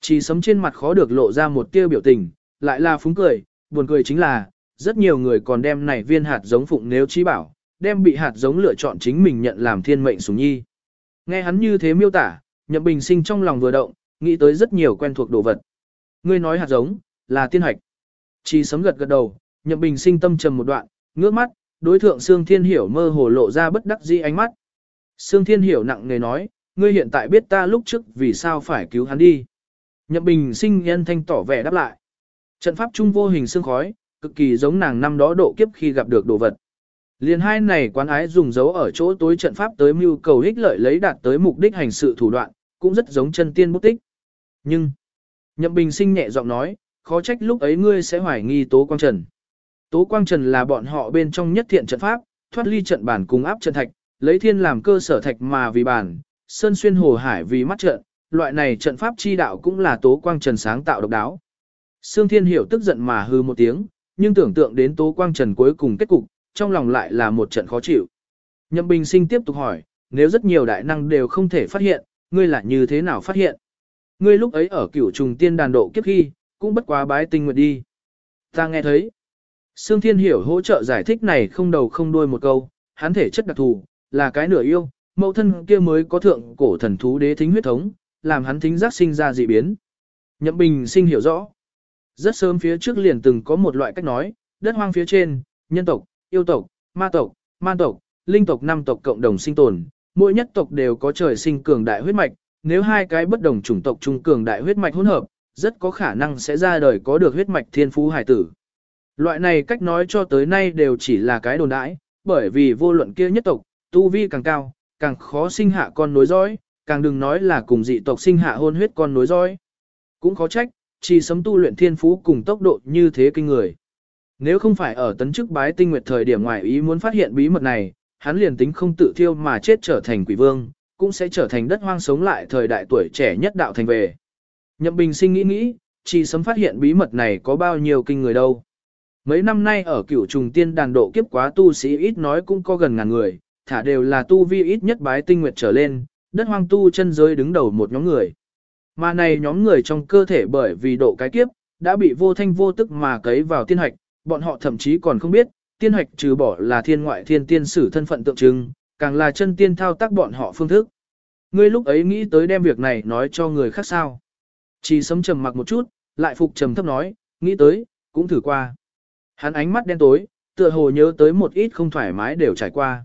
Chỉ sấm trên mặt khó được lộ ra một tia biểu tình, lại là phúng cười, buồn cười chính là, rất nhiều người còn đem này viên hạt giống phụng nếu trí bảo, đem bị hạt giống lựa chọn chính mình nhận làm thiên mệnh sủng nhi. Nghe hắn như thế miêu tả, Nhậm Bình Sinh trong lòng vừa động, nghĩ tới rất nhiều quen thuộc đồ vật. Ngươi nói hạt giống, là tiên hạch. Chỉ sấm gật gật đầu, Nhậm Bình Sinh tâm trầm một đoạn, ngước mắt, đối thượng Sương Thiên Hiểu mơ hồ lộ ra bất đắc dĩ ánh mắt. Sương Thiên Hiểu nặng nề nói, ngươi hiện tại biết ta lúc trước vì sao phải cứu hắn đi. Nhậm Bình Sinh nhân thanh tỏ vẻ đáp lại. Trận pháp trung vô hình xương khói, cực kỳ giống nàng năm đó độ kiếp khi gặp được đồ vật. Liền hai này quán ái dùng dấu ở chỗ tối trận pháp tới mưu cầu ích lợi lấy đạt tới mục đích hành sự thủ đoạn, cũng rất giống chân tiên bút tích. Nhưng, Nhậm Bình sinh nhẹ giọng nói, khó trách lúc ấy ngươi sẽ hoài nghi Tố Quang Trần. Tố Quang Trần là bọn họ bên trong nhất thiện trận pháp, thoát ly trận bản cùng áp trận thạch, lấy thiên làm cơ sở thạch mà vì bản, sơn xuyên hồ hải vì mắt trận, loại này trận pháp chi đạo cũng là Tố Quang Trần sáng tạo độc đáo. Sương Thiên Hiểu tức giận mà hư một tiếng, nhưng tưởng tượng đến Tố Quang Trần cuối cùng kết cục, trong lòng lại là một trận khó chịu. Nhậm Bình Sinh tiếp tục hỏi, nếu rất nhiều đại năng đều không thể phát hiện, ngươi là như thế nào phát hiện? Ngươi lúc ấy ở cửu trùng tiên đàn độ kiếp khi, cũng bất quá bái tinh nguyện đi. Ta nghe thấy. Sương Thiên Hiểu hỗ trợ giải thích này không đầu không đuôi một câu, hắn thể chất đặc thù, là cái nửa yêu, mẫu thân kia mới có thượng cổ thần thú đế thính huyết thống, làm hắn thính giác sinh ra dị biến. Nhậm Bình sinh hiểu rõ. Rất sớm phía trước liền từng có một loại cách nói, đất hoang phía trên, nhân tộc, yêu tộc, ma tộc, man tộc, linh tộc năm tộc cộng đồng sinh tồn, mỗi nhất tộc đều có trời sinh cường đại huyết mạch, nếu hai cái bất đồng chủng tộc chung cường đại huyết mạch hỗn hợp, rất có khả năng sẽ ra đời có được huyết mạch thiên phú hải tử. Loại này cách nói cho tới nay đều chỉ là cái đồn đãi, bởi vì vô luận kia nhất tộc, tu vi càng cao, càng khó sinh hạ con nối dõi, càng đừng nói là cùng dị tộc sinh hạ hôn huyết con nối dõi. Cũng khó trách, chỉ sấm tu luyện thiên phú cùng tốc độ như thế kinh người. Nếu không phải ở tấn chức bái tinh nguyệt thời điểm ngoài ý muốn phát hiện bí mật này, hắn liền tính không tự thiêu mà chết trở thành quỷ vương, cũng sẽ trở thành đất hoang sống lại thời đại tuổi trẻ nhất đạo thành về. Nhậm Bình sinh nghĩ nghĩ, chỉ sớm phát hiện bí mật này có bao nhiêu kinh người đâu. Mấy năm nay ở cửu trùng tiên đàn độ kiếp quá tu sĩ ít nói cũng có gần ngàn người, thả đều là tu vi ít nhất bái tinh nguyệt trở lên, đất hoang tu chân giới đứng đầu một nhóm người. Mà này nhóm người trong cơ thể bởi vì độ cái kiếp, đã bị vô thanh vô tức mà cấy vào tiên hạch, bọn họ thậm chí còn không biết, tiên hạch trừ bỏ là thiên ngoại thiên tiên sử thân phận tượng trưng, càng là chân tiên thao tác bọn họ phương thức. Ngươi lúc ấy nghĩ tới đem việc này nói cho người khác sao. Chỉ sấm trầm mặc một chút, lại phục trầm thấp nói, nghĩ tới, cũng thử qua. Hắn ánh mắt đen tối, tựa hồ nhớ tới một ít không thoải mái đều trải qua.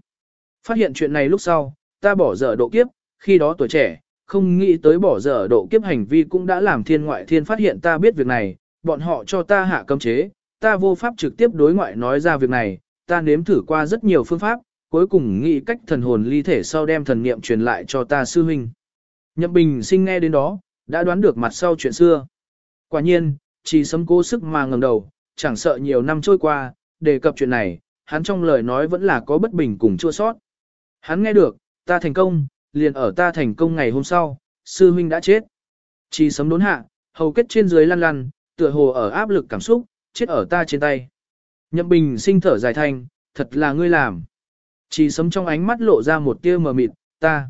Phát hiện chuyện này lúc sau, ta bỏ dở độ kiếp, khi đó tuổi trẻ, không nghĩ tới bỏ dở độ kiếp hành vi cũng đã làm thiên ngoại thiên phát hiện ta biết việc này, bọn họ cho ta hạ cấm chế, ta vô pháp trực tiếp đối ngoại nói ra việc này, ta nếm thử qua rất nhiều phương pháp, cuối cùng nghĩ cách thần hồn ly thể sau đem thần niệm truyền lại cho ta sư huynh. Nhậm Bình sinh nghe đến đó, đã đoán được mặt sau chuyện xưa. Quả nhiên, chỉ sấm cố sức mà ngẩng đầu, chẳng sợ nhiều năm trôi qua, đề cập chuyện này, hắn trong lời nói vẫn là có bất bình cùng chua sót. Hắn nghe được, ta thành công, liền ở ta thành công ngày hôm sau, sư huynh đã chết. Chỉ sấm đốn hạ, hầu kết trên dưới lăn lăn, tựa hồ ở áp lực cảm xúc, chết ở ta trên tay. Nhậm Bình sinh thở dài thanh, thật là ngươi làm. Chỉ sấm trong ánh mắt lộ ra một tia mờ mịt, ta.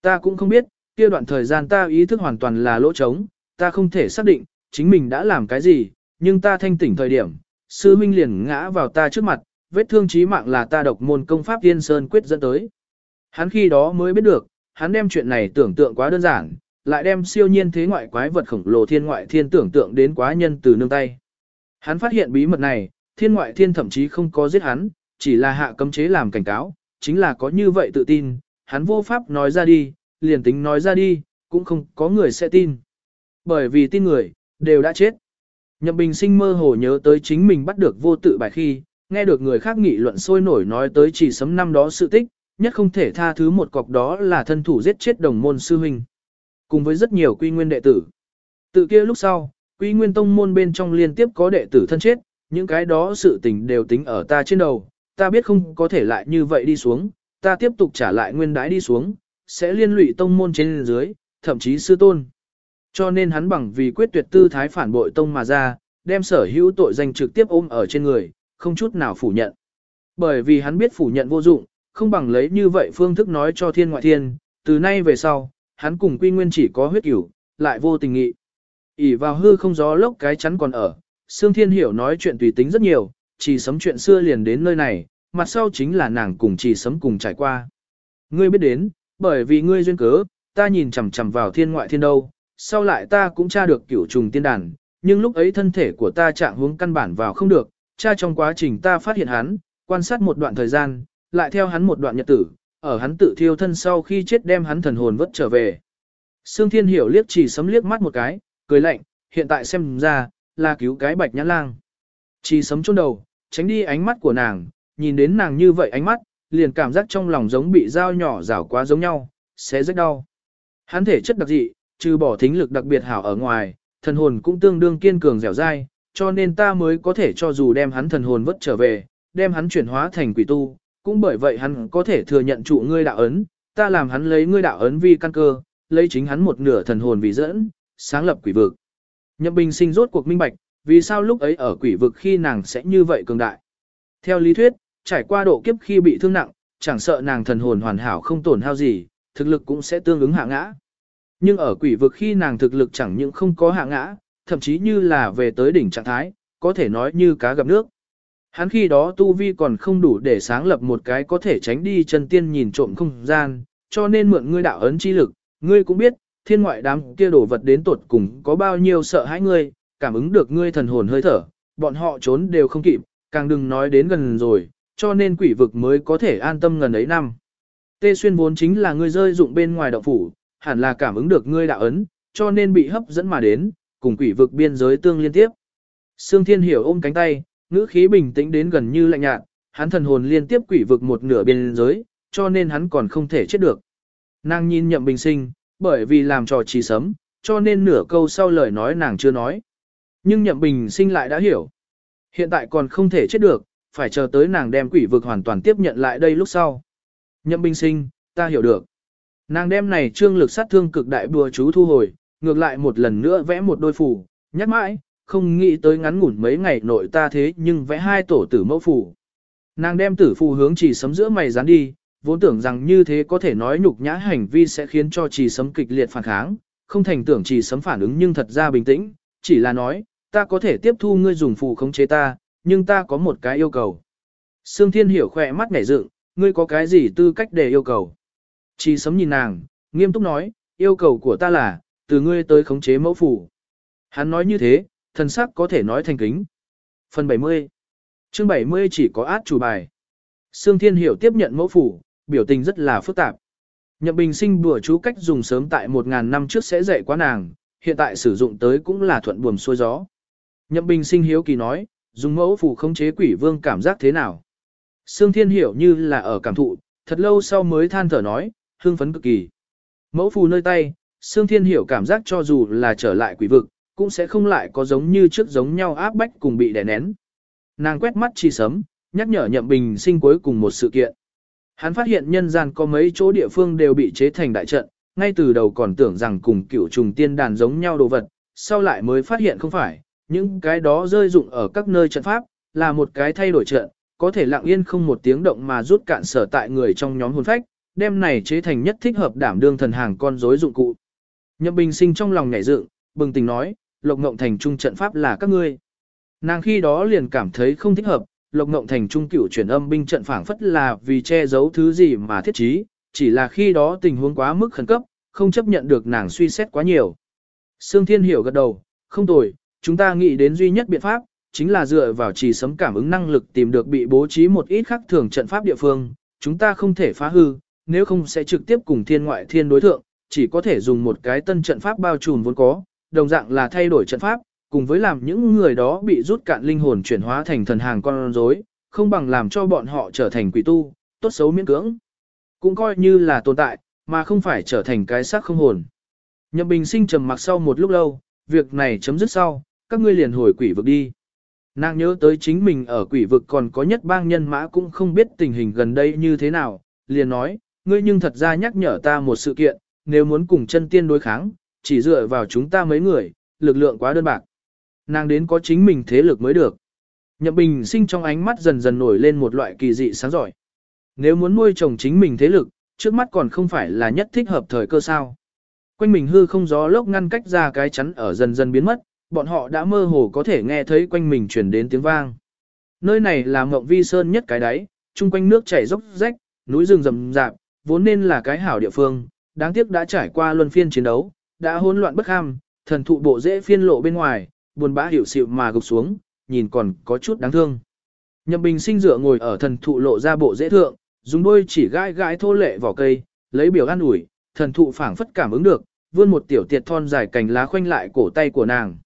Ta cũng không biết, kia đoạn thời gian ta ý thức hoàn toàn là lỗ trống, ta không thể xác định, chính mình đã làm cái gì, nhưng ta thanh tỉnh thời điểm, sư minh liền ngã vào ta trước mặt, vết thương chí mạng là ta độc môn công pháp tiên sơn quyết dẫn tới. Hắn khi đó mới biết được, hắn đem chuyện này tưởng tượng quá đơn giản, lại đem siêu nhiên thế ngoại quái vật khổng lồ thiên ngoại thiên tưởng tượng đến quá nhân từ nương tay. Hắn phát hiện bí mật này, thiên ngoại thiên thậm chí không có giết hắn, chỉ là hạ cấm chế làm cảnh cáo, chính là có như vậy tự tin, hắn vô pháp nói ra đi, liền tính nói ra đi, cũng không có người sẽ tin. Bởi vì tin người, đều đã chết. Nhậm Bình sinh mơ hồ nhớ tới chính mình bắt được vô tự bài khi, nghe được người khác nghị luận sôi nổi nói tới chỉ sấm năm đó sự tích, nhất không thể tha thứ một cọc đó là thân thủ giết chết đồng môn sư huynh. Cùng với rất nhiều quy nguyên đệ tử. Tự kia lúc sau, quy nguyên tông môn bên trong liên tiếp có đệ tử thân chết, những cái đó sự tình đều tính ở ta trên đầu, ta biết không có thể lại như vậy đi xuống, ta tiếp tục trả lại nguyên đái đi xuống, sẽ liên lụy tông môn trên dưới, thậm chí sư tôn. Cho nên hắn bằng vì quyết tuyệt tư thái phản bội tông mà ra, đem sở hữu tội danh trực tiếp ôm ở trên người, không chút nào phủ nhận. Bởi vì hắn biết phủ nhận vô dụng, không bằng lấy như vậy phương thức nói cho thiên ngoại thiên, từ nay về sau, hắn cùng quy nguyên chỉ có huyết cửu, lại vô tình nghị. ỉ vào hư không gió lốc cái chắn còn ở, Sương Thiên Hiểu nói chuyện tùy tính rất nhiều, chỉ sấm chuyện xưa liền đến nơi này, mặt sau chính là nàng cùng chỉ sấm cùng trải qua. Ngươi biết đến, bởi vì ngươi duyên cớ, ta nhìn chằm chằm vào thiên ngoại thiên đâu, sau lại ta cũng tra được cửu trùng tiên đàn, nhưng lúc ấy thân thể của ta trạng hướng căn bản vào không được, tra trong quá trình ta phát hiện hắn, quan sát một đoạn thời gian, lại theo hắn một đoạn nhật tử, ở hắn tự thiêu thân sau khi chết đem hắn thần hồn vất trở về. Sương Thiên Hiểu liếc chỉ sấm liếc mắt một cái, cười lạnh, hiện tại xem ra, là cứu cái bạch nhãn lang. Chỉ sấm chôn đầu, tránh đi ánh mắt của nàng, nhìn đến nàng như vậy ánh mắt, liền cảm giác trong lòng giống bị dao nhỏ rảo quá giống nhau, sẽ rất đau. Hắn thể chất đặc dị, trừ bỏ thính lực đặc biệt hảo ở ngoài, thần hồn cũng tương đương kiên cường dẻo dai, cho nên ta mới có thể cho dù đem hắn thần hồn vất trở về, đem hắn chuyển hóa thành quỷ tu, cũng bởi vậy hắn có thể thừa nhận trụ ngươi đạo ấn, ta làm hắn lấy ngươi đạo ấn vì căn cơ, lấy chính hắn một nửa thần hồn vì dẫn, sáng lập quỷ vực. Nhậm Bình sinh rốt cuộc minh bạch, vì sao lúc ấy ở quỷ vực khi nàng sẽ như vậy cường đại. Theo lý thuyết, trải qua độ kiếp khi bị thương nặng, chẳng sợ nàng thần hồn hoàn hảo không tổn hao gì, thực lực cũng sẽ tương ứng hạ ngã. Nhưng ở quỷ vực khi nàng thực lực chẳng những không có hạ ngã, thậm chí như là về tới đỉnh trạng thái, có thể nói như cá gặp nước. Hắn khi đó tu vi còn không đủ để sáng lập một cái có thể tránh đi chân tiên nhìn trộm không gian, cho nên mượn ngươi đạo ấn chi lực, ngươi cũng biết, thiên ngoại đám kia đổ vật đến tột cùng có bao nhiêu sợ hãi ngươi, cảm ứng được ngươi thần hồn hơi thở, bọn họ trốn đều không kịp, càng đừng nói đến gần rồi, cho nên quỷ vực mới có thể an tâm gần ấy năm. Tê xuyên vốn chính là ngươi rơi dụng bên ngoài động phủ, hẳn là cảm ứng được ngươi đạo ấn, cho nên bị hấp dẫn mà đến, cùng quỷ vực biên giới tương liên tiếp. Sương Thiên Hiểu ôm cánh tay, ngữ khí bình tĩnh đến gần như lạnh nhạt, hắn thần hồn liên tiếp quỷ vực một nửa biên giới, cho nên hắn còn không thể chết được. Nàng nhìn nhậm bình sinh, bởi vì làm trò trì sấm, cho nên nửa câu sau lời nói nàng chưa nói. Nhưng nhậm bình sinh lại đã hiểu. Hiện tại còn không thể chết được, phải chờ tới nàng đem quỷ vực hoàn toàn tiếp nhận lại đây lúc sau. Nhậm bình sinh, ta hiểu được. Nàng đem này trương lực sát thương cực đại bùa chú thu hồi, ngược lại một lần nữa vẽ một đôi phủ, nhắc mãi, không nghĩ tới ngắn ngủn mấy ngày nội ta thế nhưng vẽ hai tổ tử mẫu phủ. Nàng đem tử phù hướng chỉ sấm giữa mày dán đi, vốn tưởng rằng như thế có thể nói nhục nhã hành vi sẽ khiến cho chỉ sấm kịch liệt phản kháng, không thành tưởng chỉ sấm phản ứng nhưng thật ra bình tĩnh, chỉ là nói, ta có thể tiếp thu ngươi dùng phù khống chế ta, nhưng ta có một cái yêu cầu. Sương Thiên Hiểu khỏe mắt nhảy dựng, ngươi có cái gì tư cách để yêu cầu? Chỉ sấm nhìn nàng, nghiêm túc nói, yêu cầu của ta là, từ ngươi tới khống chế mẫu phủ Hắn nói như thế, thần sắc có thể nói thành kính. Phần 70 Chương 70 chỉ có át chủ bài. Sương Thiên Hiểu tiếp nhận mẫu phủ, biểu tình rất là phức tạp. Nhậm Bình Sinh đùa chú cách dùng sớm tại 1.000 năm trước sẽ dạy quá nàng, hiện tại sử dụng tới cũng là thuận buồm xuôi gió. Nhậm Bình Sinh hiếu kỳ nói, dùng mẫu phù khống chế quỷ vương cảm giác thế nào? Sương Thiên Hiểu như là ở cảm thụ, thật lâu sau mới than thở nói, hương phấn cực kỳ. Mẫu phù nơi tay, Sương Thiên Hiểu cảm giác cho dù là trở lại quỷ vực, cũng sẽ không lại có giống như trước giống nhau áp bách cùng bị đè nén. Nàng quét mắt chi sấm, nhắc nhở nhậm bình sinh cuối cùng một sự kiện. Hắn phát hiện nhân gian có mấy chỗ địa phương đều bị chế thành đại trận, ngay từ đầu còn tưởng rằng cùng cựu trùng tiên đàn giống nhau đồ vật, sau lại mới phát hiện không phải, những cái đó rơi dụng ở các nơi trận pháp, là một cái thay đổi trận, có thể lặng yên không một tiếng động mà rút cạn sở tại người trong nhóm hồn phách, đem này chế thành nhất thích hợp đảm đương thần hàng con rối dụng cụ. Nhậm Bình Sinh trong lòng nhảy dựng, bừng tỉnh nói, Lộc Ngộng Thành trung trận pháp là các ngươi. Nàng khi đó liền cảm thấy không thích hợp, Lộc Ngộng Thành trung cửu chuyển âm binh trận phảng phất là vì che giấu thứ gì mà thiết trí, chỉ là khi đó tình huống quá mức khẩn cấp, không chấp nhận được nàng suy xét quá nhiều. Sương Thiên hiểu gật đầu, không tồi, chúng ta nghĩ đến duy nhất biện pháp, chính là dựa vào chỉ sấm cảm ứng năng lực tìm được bị bố trí một ít khác thường trận pháp địa phương, chúng ta không thể phá hư, nếu không sẽ trực tiếp cùng thiên ngoại thiên đối thượng, chỉ có thể dùng một cái tân trận pháp bao trùm vốn có, đồng dạng là thay đổi trận pháp, cùng với làm những người đó bị rút cạn linh hồn chuyển hóa thành thần hàng con rối, không bằng làm cho bọn họ trở thành quỷ tu, tốt xấu miễn cưỡng. Cũng coi như là tồn tại, mà không phải trở thành cái xác không hồn. Nhậm Bình Sinh trầm mặc sau một lúc lâu, việc này chấm dứt sau, các ngươi liền hồi quỷ vực đi. Nàng nhớ tới chính mình ở quỷ vực còn có nhất bang nhân mã cũng không biết tình hình gần đây như thế nào, liền nói, ngươi nhưng thật ra nhắc nhở ta một sự kiện, nếu muốn cùng chân tiên đối kháng, chỉ dựa vào chúng ta mấy người, lực lượng quá đơn bạc. Nàng đến có chính mình thế lực mới được. Nhậm Bình sinh trong ánh mắt dần dần nổi lên một loại kỳ dị sáng giỏi. Nếu muốn nuôi trồng chính mình thế lực, trước mắt còn không phải là nhất thích hợp thời cơ sao. Quanh mình hư không gió lốc ngăn cách ra cái chắn ở dần dần biến mất, bọn họ đã mơ hồ có thể nghe thấy quanh mình truyền đến tiếng vang. Nơi này là Mộng Vi Sơn nhất cái đáy, chung quanh nước chảy dốc rách, núi rừng rậm rạp, vốn nên là cái hảo địa phương, đáng tiếc đã trải qua luân phiên chiến đấu, đã hỗn loạn bất ham, thần thụ bộ dễ phiên lộ bên ngoài, buồn bã hiểu xịu mà gục xuống, nhìn còn có chút đáng thương. Nhậm Bình sinh dựa ngồi ở thần thụ lộ ra bộ dễ thượng, dùng đôi chỉ gãi gãi thô lệ vỏ cây, lấy biểu an ủi, thần thụ phảng phất cảm ứng được, vươn một tiểu tiệt thon dài cành lá khoanh lại cổ tay của nàng.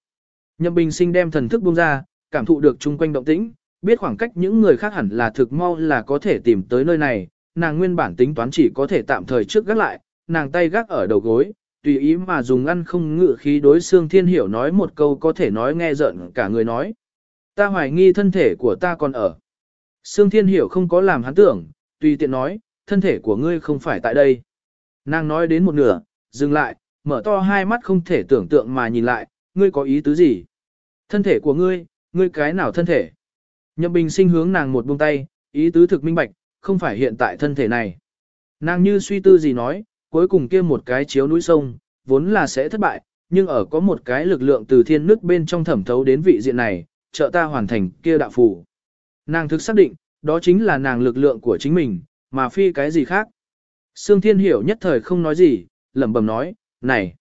Nhậm Bình sinh đem thần thức buông ra, cảm thụ được chung quanh động tĩnh, biết khoảng cách những người khác hẳn là thực mau là có thể tìm tới nơi này, nàng nguyên bản tính toán chỉ có thể tạm thời trước gác lại, nàng tay gác ở đầu gối, tùy ý mà dùng ăn không ngự khí đối xương thiên hiểu nói một câu có thể nói nghe giận cả người nói. Ta hoài nghi thân thể của ta còn ở. Sương thiên hiểu không có làm hắn tưởng, tùy tiện nói, thân thể của ngươi không phải tại đây. Nàng nói đến một nửa, dừng lại, mở to hai mắt không thể tưởng tượng mà nhìn lại, ngươi có ý tứ gì? Thân thể của ngươi, ngươi cái nào thân thể? Nhậm bình sinh hướng nàng một buông tay, ý tứ thực minh bạch, không phải hiện tại thân thể này. Nàng như suy tư gì nói, cuối cùng kia một cái chiếu núi sông, vốn là sẽ thất bại, nhưng ở có một cái lực lượng từ thiên nước bên trong thẩm thấu đến vị diện này, trợ ta hoàn thành kia đạo phù. Nàng thực xác định, đó chính là nàng lực lượng của chính mình, mà phi cái gì khác. Sương Thiên Hiểu nhất thời không nói gì, lẩm bẩm nói, này,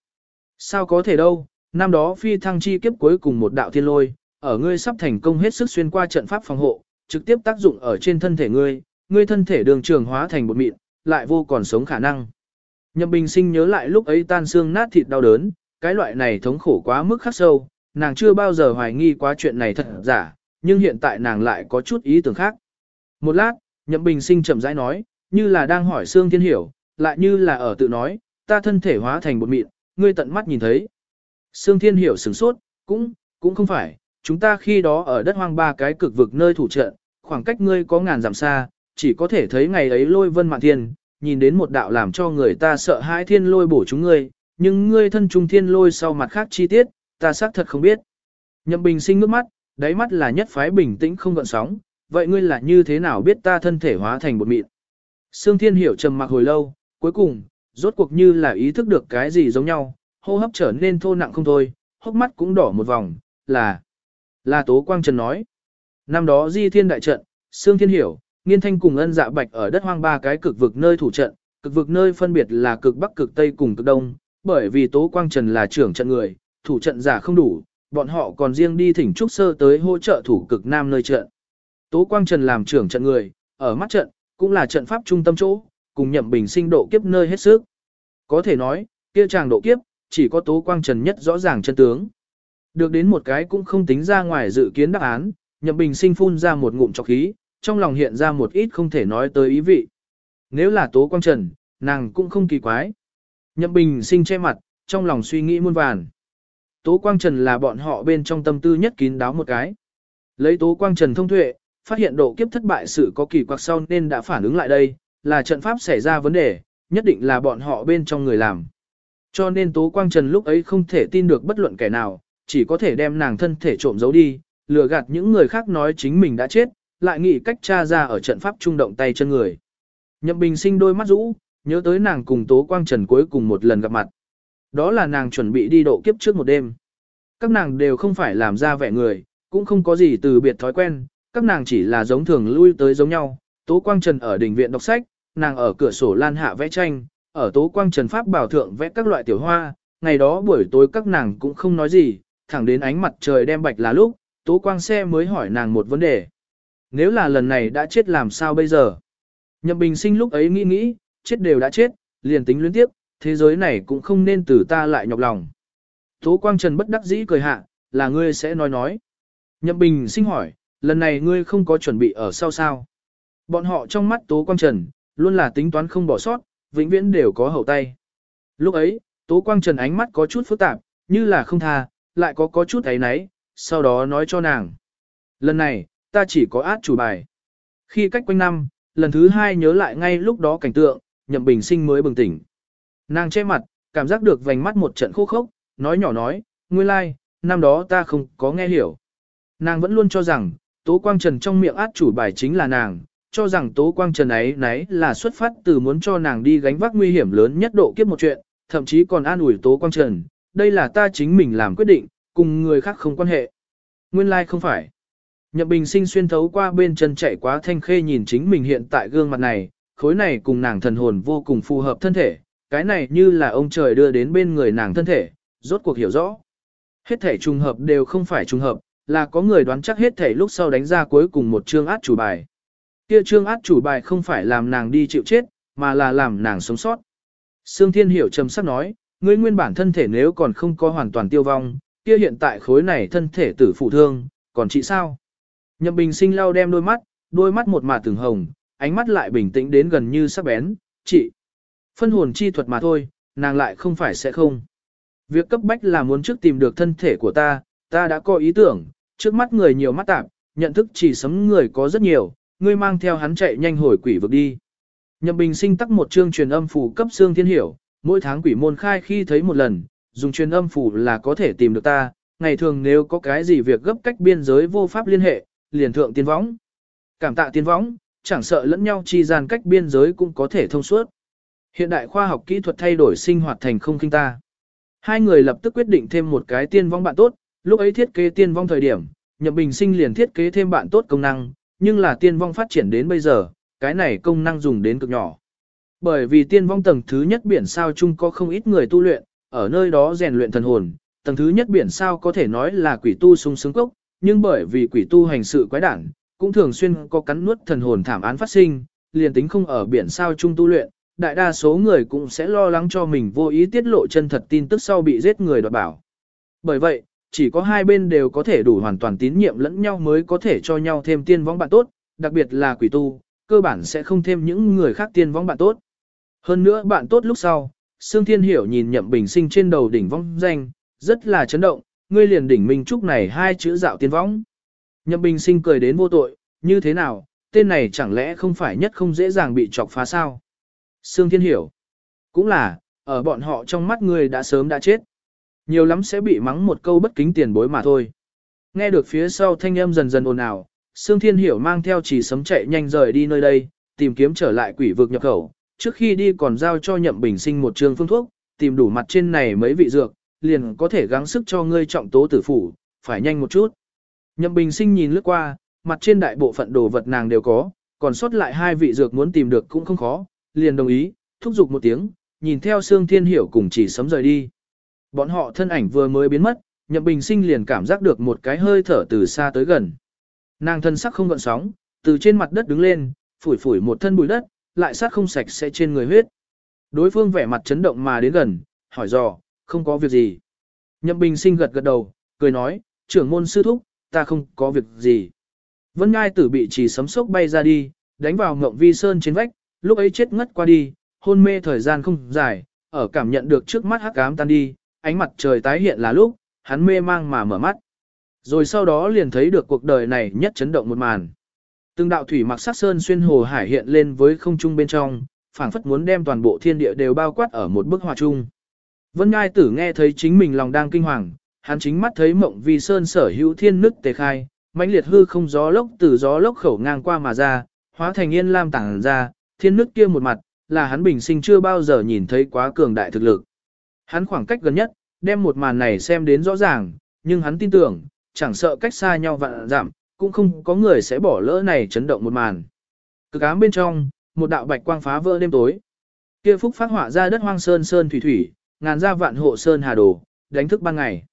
Sao có thể đâu, năm đó phi thăng chi kiếp cuối cùng một đạo thiên lôi, ở ngươi sắp thành công hết sức xuyên qua trận pháp phòng hộ, trực tiếp tác dụng ở trên thân thể ngươi, ngươi thân thể đường trường hóa thành một mịn, lại vô còn sống khả năng. Nhậm Bình Sinh nhớ lại lúc ấy tan xương nát thịt đau đớn, cái loại này thống khổ quá mức khắc sâu, nàng chưa bao giờ hoài nghi quá chuyện này thật giả, nhưng hiện tại nàng lại có chút ý tưởng khác. Một lát, Nhậm Bình Sinh chậm rãi nói, như là đang hỏi Sương Thiên Hiểu, lại như là ở tự nói, ta thân thể hóa thành một mịn, ngươi tận mắt nhìn thấy. Sương Thiên Hiểu sửng sốt, cũng, cũng không phải, chúng ta khi đó ở đất hoang ba cái cực vực nơi thủ trận, khoảng cách ngươi có ngàn dặm xa, chỉ có thể thấy ngày ấy lôi vân mạn thiên, nhìn đến một đạo làm cho người ta sợ hãi thiên lôi bổ chúng ngươi, nhưng ngươi thân trung thiên lôi sau mặt khác chi tiết, ta xác thật không biết. Nhậm Bình sinh nước mắt, đáy mắt là nhất phái bình tĩnh không gợn sóng, vậy ngươi là như thế nào biết ta thân thể hóa thành một mịn? Sương Thiên Hiểu trầm mặc hồi lâu, cuối cùng, rốt cuộc như là ý thức được cái gì giống nhau, hô hấp trở nên thô nặng không thôi, hốc mắt cũng đỏ một vòng, là, là Tố Quang Trần nói. Năm đó di thiên đại trận, Sương Thiên Hiểu, Nghiên Thanh cùng ân dạ bạch ở đất hoang ba cái cực vực nơi thủ trận, cực vực nơi phân biệt là cực bắc cực tây cùng cực đông, bởi vì Tố Quang Trần là trưởng trận người, thủ trận giả không đủ, bọn họ còn riêng đi thỉnh trúc sơ tới hỗ trợ thủ cực nam nơi trận. Tố Quang Trần làm trưởng trận người, ở mắt trận, cũng là trận pháp trung tâm chỗ, cùng nhậm bình sinh độ kiếp nơi hết sức. Có thể nói, kia chàng độ kiếp, chỉ có Tố Quang Trần nhất rõ ràng chân tướng. Được đến một cái cũng không tính ra ngoài dự kiến đáp án, nhậm bình sinh phun ra một ngụm trọc khí, trong lòng hiện ra một ít không thể nói tới ý vị. Nếu là Tố Quang Trần, nàng cũng không kỳ quái. Nhậm bình sinh che mặt, trong lòng suy nghĩ muôn vàn. Tố Quang Trần là bọn họ bên trong tâm tư nhất kín đáo một cái. Lấy Tố Quang Trần thông tuệ, phát hiện độ kiếp thất bại sự có kỳ quặc sau nên đã phản ứng lại đây, là trận pháp xảy ra vấn đề, nhất định là bọn họ bên trong người làm. Cho nên Tố Quang Trần lúc ấy không thể tin được bất luận kẻ nào, chỉ có thể đem nàng thân thể trộm giấu đi, lừa gạt những người khác nói chính mình đã chết, lại nghĩ cách tra ra ở trận pháp trung động tay chân người. Nhậm Bình sinh đôi mắt rũ, nhớ tới nàng cùng Tố Quang Trần cuối cùng một lần gặp mặt. Đó là nàng chuẩn bị đi độ kiếp trước một đêm. Các nàng đều không phải làm ra vẻ người, cũng không có gì từ biệt thói quen, các nàng chỉ là giống thường lui tới giống nhau. Tố Quang Trần ở đỉnh viện đọc sách, nàng ở cửa sổ lan hạ vẽ tranh, ở Tố Quang Trần Pháp bảo thượng vẽ các loại tiểu hoa, ngày đó buổi tối các nàng cũng không nói gì, thẳng đến ánh mặt trời đem bạch là lúc, Tố Quang xe mới hỏi nàng một vấn đề. Nếu là lần này đã chết làm sao bây giờ? Nhậm Bình sinh lúc ấy nghĩ nghĩ, chết đều đã chết, liền tính luyến tiếp, thế giới này cũng không nên từ ta lại nhọc lòng. Tố Quang Trần bất đắc dĩ cười hạ, là ngươi sẽ nói nói. Nhậm Bình sinh hỏi, lần này ngươi không có chuẩn bị ở sau sao? Bọn họ trong mắt Tố Quang Trần, luôn là tính toán không bỏ sót, vĩnh viễn đều có hậu tay. Lúc ấy, Tố Quang Trần ánh mắt có chút phức tạp, như là không tha, lại có có chút ấy náy, sau đó nói cho nàng. Lần này, ta chỉ có át chủ bài. Khi cách quanh năm, lần thứ hai nhớ lại ngay lúc đó cảnh tượng, nhậm bình sinh mới bừng tỉnh. Nàng che mặt, cảm giác được vành mắt một trận khô khốc, nói nhỏ nói, nguyên lai, like, năm đó ta không có nghe hiểu. Nàng vẫn luôn cho rằng, Tố Quang Trần trong miệng át chủ bài chính là nàng, cho rằng Tố Quang Trần ấy nấy là xuất phát từ muốn cho nàng đi gánh vác nguy hiểm lớn nhất độ kiếp một chuyện, thậm chí còn an ủi Tố Quang Trần, đây là ta chính mình làm quyết định, cùng người khác không quan hệ. Nguyên lai like không phải. Nhậm Bình sinh xuyên thấu qua bên chân chạy quá thanh khê nhìn chính mình hiện tại gương mặt này, khối này cùng nàng thần hồn vô cùng phù hợp thân thể, cái này như là ông trời đưa đến bên người nàng thân thể, rốt cuộc hiểu rõ. Hết thể trùng hợp đều không phải trùng hợp, là có người đoán chắc hết thể lúc sau đánh ra cuối cùng một chương át chủ bài. Kia Trương át chủ bài không phải làm nàng đi chịu chết, mà là làm nàng sống sót. Sương Thiên Hiểu trầm sắc nói, ngươi nguyên bản thân thể nếu còn không có hoàn toàn tiêu vong, kia hiện tại khối này thân thể tử phụ thương, còn chị sao? Nhậm Bình sinh lau đem đôi mắt, đôi mắt một mà từng hồng, ánh mắt lại bình tĩnh đến gần như sắc bén, chị. Phân hồn chi thuật mà thôi, nàng lại không phải sẽ không. Việc cấp bách là muốn trước tìm được thân thể của ta, ta đã có ý tưởng, trước mắt người nhiều mắt tạp, nhận thức chỉ sấm người có rất nhiều, ngươi mang theo hắn chạy nhanh hồi quỷ vực đi. Nhậm Bình sinh tắc một chương truyền âm phủ cấp xương thiên hiểu, mỗi tháng quỷ môn khai khi thấy một lần, dùng truyền âm phủ là có thể tìm được ta, ngày thường nếu có cái gì việc gấp cách biên giới vô pháp liên hệ, liền thượng tiên võng. Cảm tạ tiên võng, chẳng sợ lẫn nhau chi gian cách biên giới cũng có thể thông suốt. Hiện đại khoa học kỹ thuật thay đổi sinh hoạt thành không kinh ta. Hai người lập tức quyết định thêm một cái tiên vong bạn tốt, lúc ấy thiết kế tiên vong thời điểm, Nhậm Bình Sinh liền thiết kế thêm bạn tốt công năng, nhưng là tiên vong phát triển đến bây giờ, cái này công năng dùng đến cực nhỏ. Bởi vì tiên vong tầng thứ nhất biển sao chung có không ít người tu luyện, ở nơi đó rèn luyện thần hồn, tầng thứ nhất biển sao có thể nói là quỷ tu sung sướng cốc, nhưng bởi vì quỷ tu hành sự quái đản, cũng thường xuyên có cắn nuốt thần hồn thảm án phát sinh, liền tính không ở biển sao chung tu luyện, đại đa số người cũng sẽ lo lắng cho mình vô ý tiết lộ chân thật tin tức sau bị giết người đoạt bảo. Bởi vậy, chỉ có hai bên đều có thể đủ hoàn toàn tín nhiệm lẫn nhau mới có thể cho nhau thêm tiên võng bạn tốt, đặc biệt là quỷ tu, cơ bản sẽ không thêm những người khác tiên võng bạn tốt. Hơn nữa bạn tốt lúc sau, Sương Thiên Hiểu nhìn Nhậm Bình Sinh trên đầu đỉnh vong danh, rất là chấn động, ngươi liền đỉnh Minh Trúc này hai chữ dạo tiên võng. Nhậm Bình Sinh cười đến vô tội, như thế nào, tên này chẳng lẽ không phải nhất không dễ dàng bị chọc phá sao? Sương Thiên Hiểu, cũng là, ở bọn họ trong mắt ngươi đã sớm đã chết. Nhiều lắm sẽ bị mắng một câu bất kính tiền bối mà thôi. Nghe được phía sau thanh âm dần dần ồn ào, Sương Thiên Hiểu mang theo chỉ sấm chạy nhanh rời đi nơi đây, tìm kiếm trở lại quỷ vực nhập khẩu, trước khi đi còn giao cho nhậm bình sinh một trường phương thuốc, tìm đủ mặt trên này mấy vị dược, liền có thể gắng sức cho ngươi trọng tố tử phủ, phải nhanh một chút. Nhậm bình sinh nhìn lướt qua, mặt trên đại bộ phận đồ vật nàng đều có, còn sót lại hai vị dược muốn tìm được cũng không khó, liền đồng ý, thúc giục một tiếng, nhìn theo Sương Thiên Hiểu cùng chỉ sấm rời đi. Bọn họ thân ảnh vừa mới biến mất, Nhậm Bình Sinh liền cảm giác được một cái hơi thở từ xa tới gần. Nàng thân sắc không gợn sóng, từ trên mặt đất đứng lên, phủi phủi một thân bụi đất, lại sát không sạch sẽ trên người huyết. Đối phương vẻ mặt chấn động mà đến gần, hỏi dò, không có việc gì. Nhậm Bình Sinh gật gật đầu, cười nói, trưởng môn sư thúc, ta không có việc gì. Vân Ngai tử bị chỉ sấm sốc bay ra đi, đánh vào ngộng vi sơn trên vách, lúc ấy chết ngất qua đi, hôn mê thời gian không dài, ở cảm nhận được trước mắt hắc ám tan đi, ánh mặt trời tái hiện là lúc, hắn mê mang mà mở mắt. Rồi sau đó liền thấy được cuộc đời này nhất chấn động một màn. Từng đạo thủy mặc sắc sơn xuyên hồ hải hiện lên với không trung bên trong, phảng phất muốn đem toàn bộ thiên địa đều bao quát ở một bức họa chung. Vân Ngai Tử nghe thấy chính mình lòng đang kinh hoàng, hắn chính mắt thấy mộng vì sơn sở hữu thiên nức tề khai, mãnh liệt hư không gió lốc từ gió lốc khẩu ngang qua mà ra, hóa thành yên lam tảng ra, thiên nức kia một mặt, là hắn bình sinh chưa bao giờ nhìn thấy quá cường đại thực lực. Hắn khoảng cách gần nhất, đem một màn này xem đến rõ ràng, nhưng hắn tin tưởng, chẳng sợ cách xa nhau vạn giảm, cũng không có người sẽ bỏ lỡ này chấn động một màn. Cực ám bên trong, một đạo bạch quang phá vỡ đêm tối. Kia phúc phát họa ra đất hoang sơn sơn thủy thủy, ngàn ra vạn hộ sơn hà đồ, đánh thức ban ngày.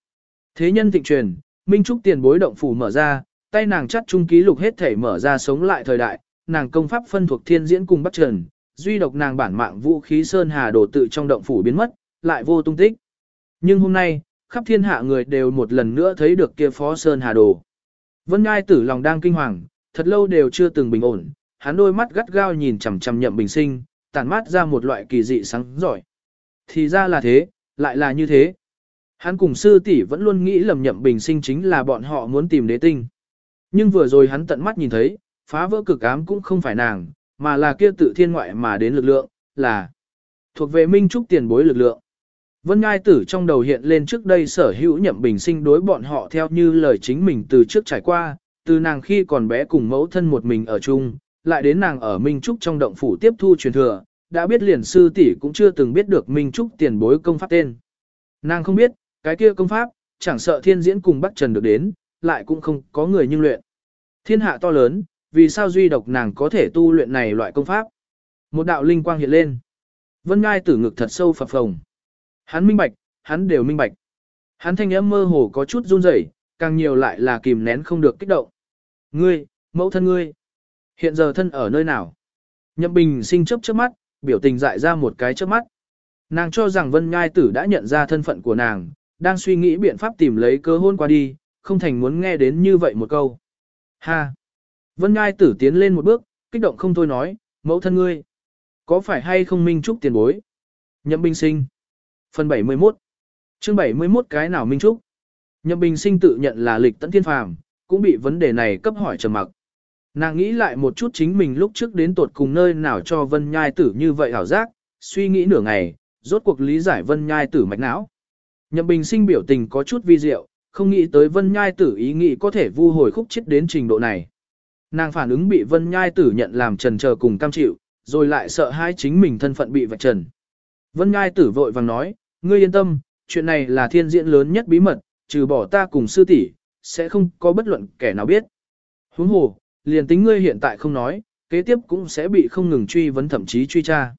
Thế nhân thịnh truyền, Minh Trúc tiền bối động phủ mở ra, tay nàng chắt trung ký lục hết thể mở ra sống lại thời đại, nàng công pháp phân thuộc thiên diễn cùng bắt trần, duy độc nàng bản mạng vũ khí sơn hà đồ tự trong động phủ biến mất, lại vô tung tích. Nhưng hôm nay, khắp thiên hạ người đều một lần nữa thấy được kia phó sơn hà đồ. Vân Ngai tử lòng đang kinh hoàng, thật lâu đều chưa từng bình ổn, hắn đôi mắt gắt gao nhìn chằm chằm nhậm bình sinh, tản mát ra một loại kỳ dị sáng giỏi. Thì ra là thế, lại là như thế. Hắn cùng sư tỷ vẫn luôn nghĩ lầm nhậm bình sinh chính là bọn họ muốn tìm đế tinh. Nhưng vừa rồi hắn tận mắt nhìn thấy, phá vỡ cực ám cũng không phải nàng, mà là kia tự thiên ngoại mà đến lực lượng, là thuộc về minh trúc tiền bối lực lượng. Vân Ngai Tử trong đầu hiện lên trước đây sở hữu nhậm bình sinh đối bọn họ theo như lời chính mình từ trước trải qua, từ nàng khi còn bé cùng mẫu thân một mình ở chung, lại đến nàng ở Minh Trúc trong động phủ tiếp thu truyền thừa, đã biết liền sư tỷ cũng chưa từng biết được Minh Trúc tiền bối công pháp tên. Nàng không biết, cái kia công pháp, chẳng sợ thiên diễn cùng Bắc Trần được đến, lại cũng không có người nhưng luyện. Thiên hạ to lớn, vì sao duy độc nàng có thể tu luyện này loại công pháp? Một đạo linh quang hiện lên. Vân Ngai Tử ngực thật sâu phập phồng. Hắn minh bạch, hắn đều minh bạch. Hắn thanh âm mơ hồ có chút run rẩy, càng nhiều lại là kìm nén không được kích động. Ngươi, mẫu thân ngươi, hiện giờ thân ở nơi nào? Nhậm Bình sinh chớp chớp mắt, biểu tình dại ra một cái chớp mắt. Nàng cho rằng Vân Nhai Tử đã nhận ra thân phận của nàng, đang suy nghĩ biện pháp tìm lấy cơ hôn qua đi, không thành muốn nghe đến như vậy một câu. Ha! Vân Nhai Tử tiến lên một bước, kích động không thôi nói, mẫu thân ngươi, có phải hay không minh trúc tiền bối? Nhậm Bình sinh. Phần 71 chương 71 cái nào minh trúc? Nhậm Bình sinh tự nhận là lịch tận thiên phàm, cũng bị vấn đề này cấp hỏi trầm mặc. Nàng nghĩ lại một chút chính mình lúc trước đến tột cùng nơi nào cho Vân Nhai Tử như vậy hảo giác, suy nghĩ nửa ngày, rốt cuộc lý giải Vân Nhai Tử mạch não. Nhậm Bình sinh biểu tình có chút vi diệu, không nghĩ tới Vân Nhai Tử ý nghĩ có thể vu hồi khúc chết đến trình độ này. Nàng phản ứng bị Vân Nhai Tử nhận làm trần chờ cùng cam chịu, rồi lại sợ hai chính mình thân phận bị vạch trần. Vân Nhai Tử vội vàng nói, Ngươi yên tâm, chuyện này là thiên diễn lớn nhất bí mật, trừ bỏ ta cùng sư tỷ, sẽ không có bất luận kẻ nào biết. Huống hồ, liền tính ngươi hiện tại không nói, kế tiếp cũng sẽ bị không ngừng truy vấn thậm chí truy tra.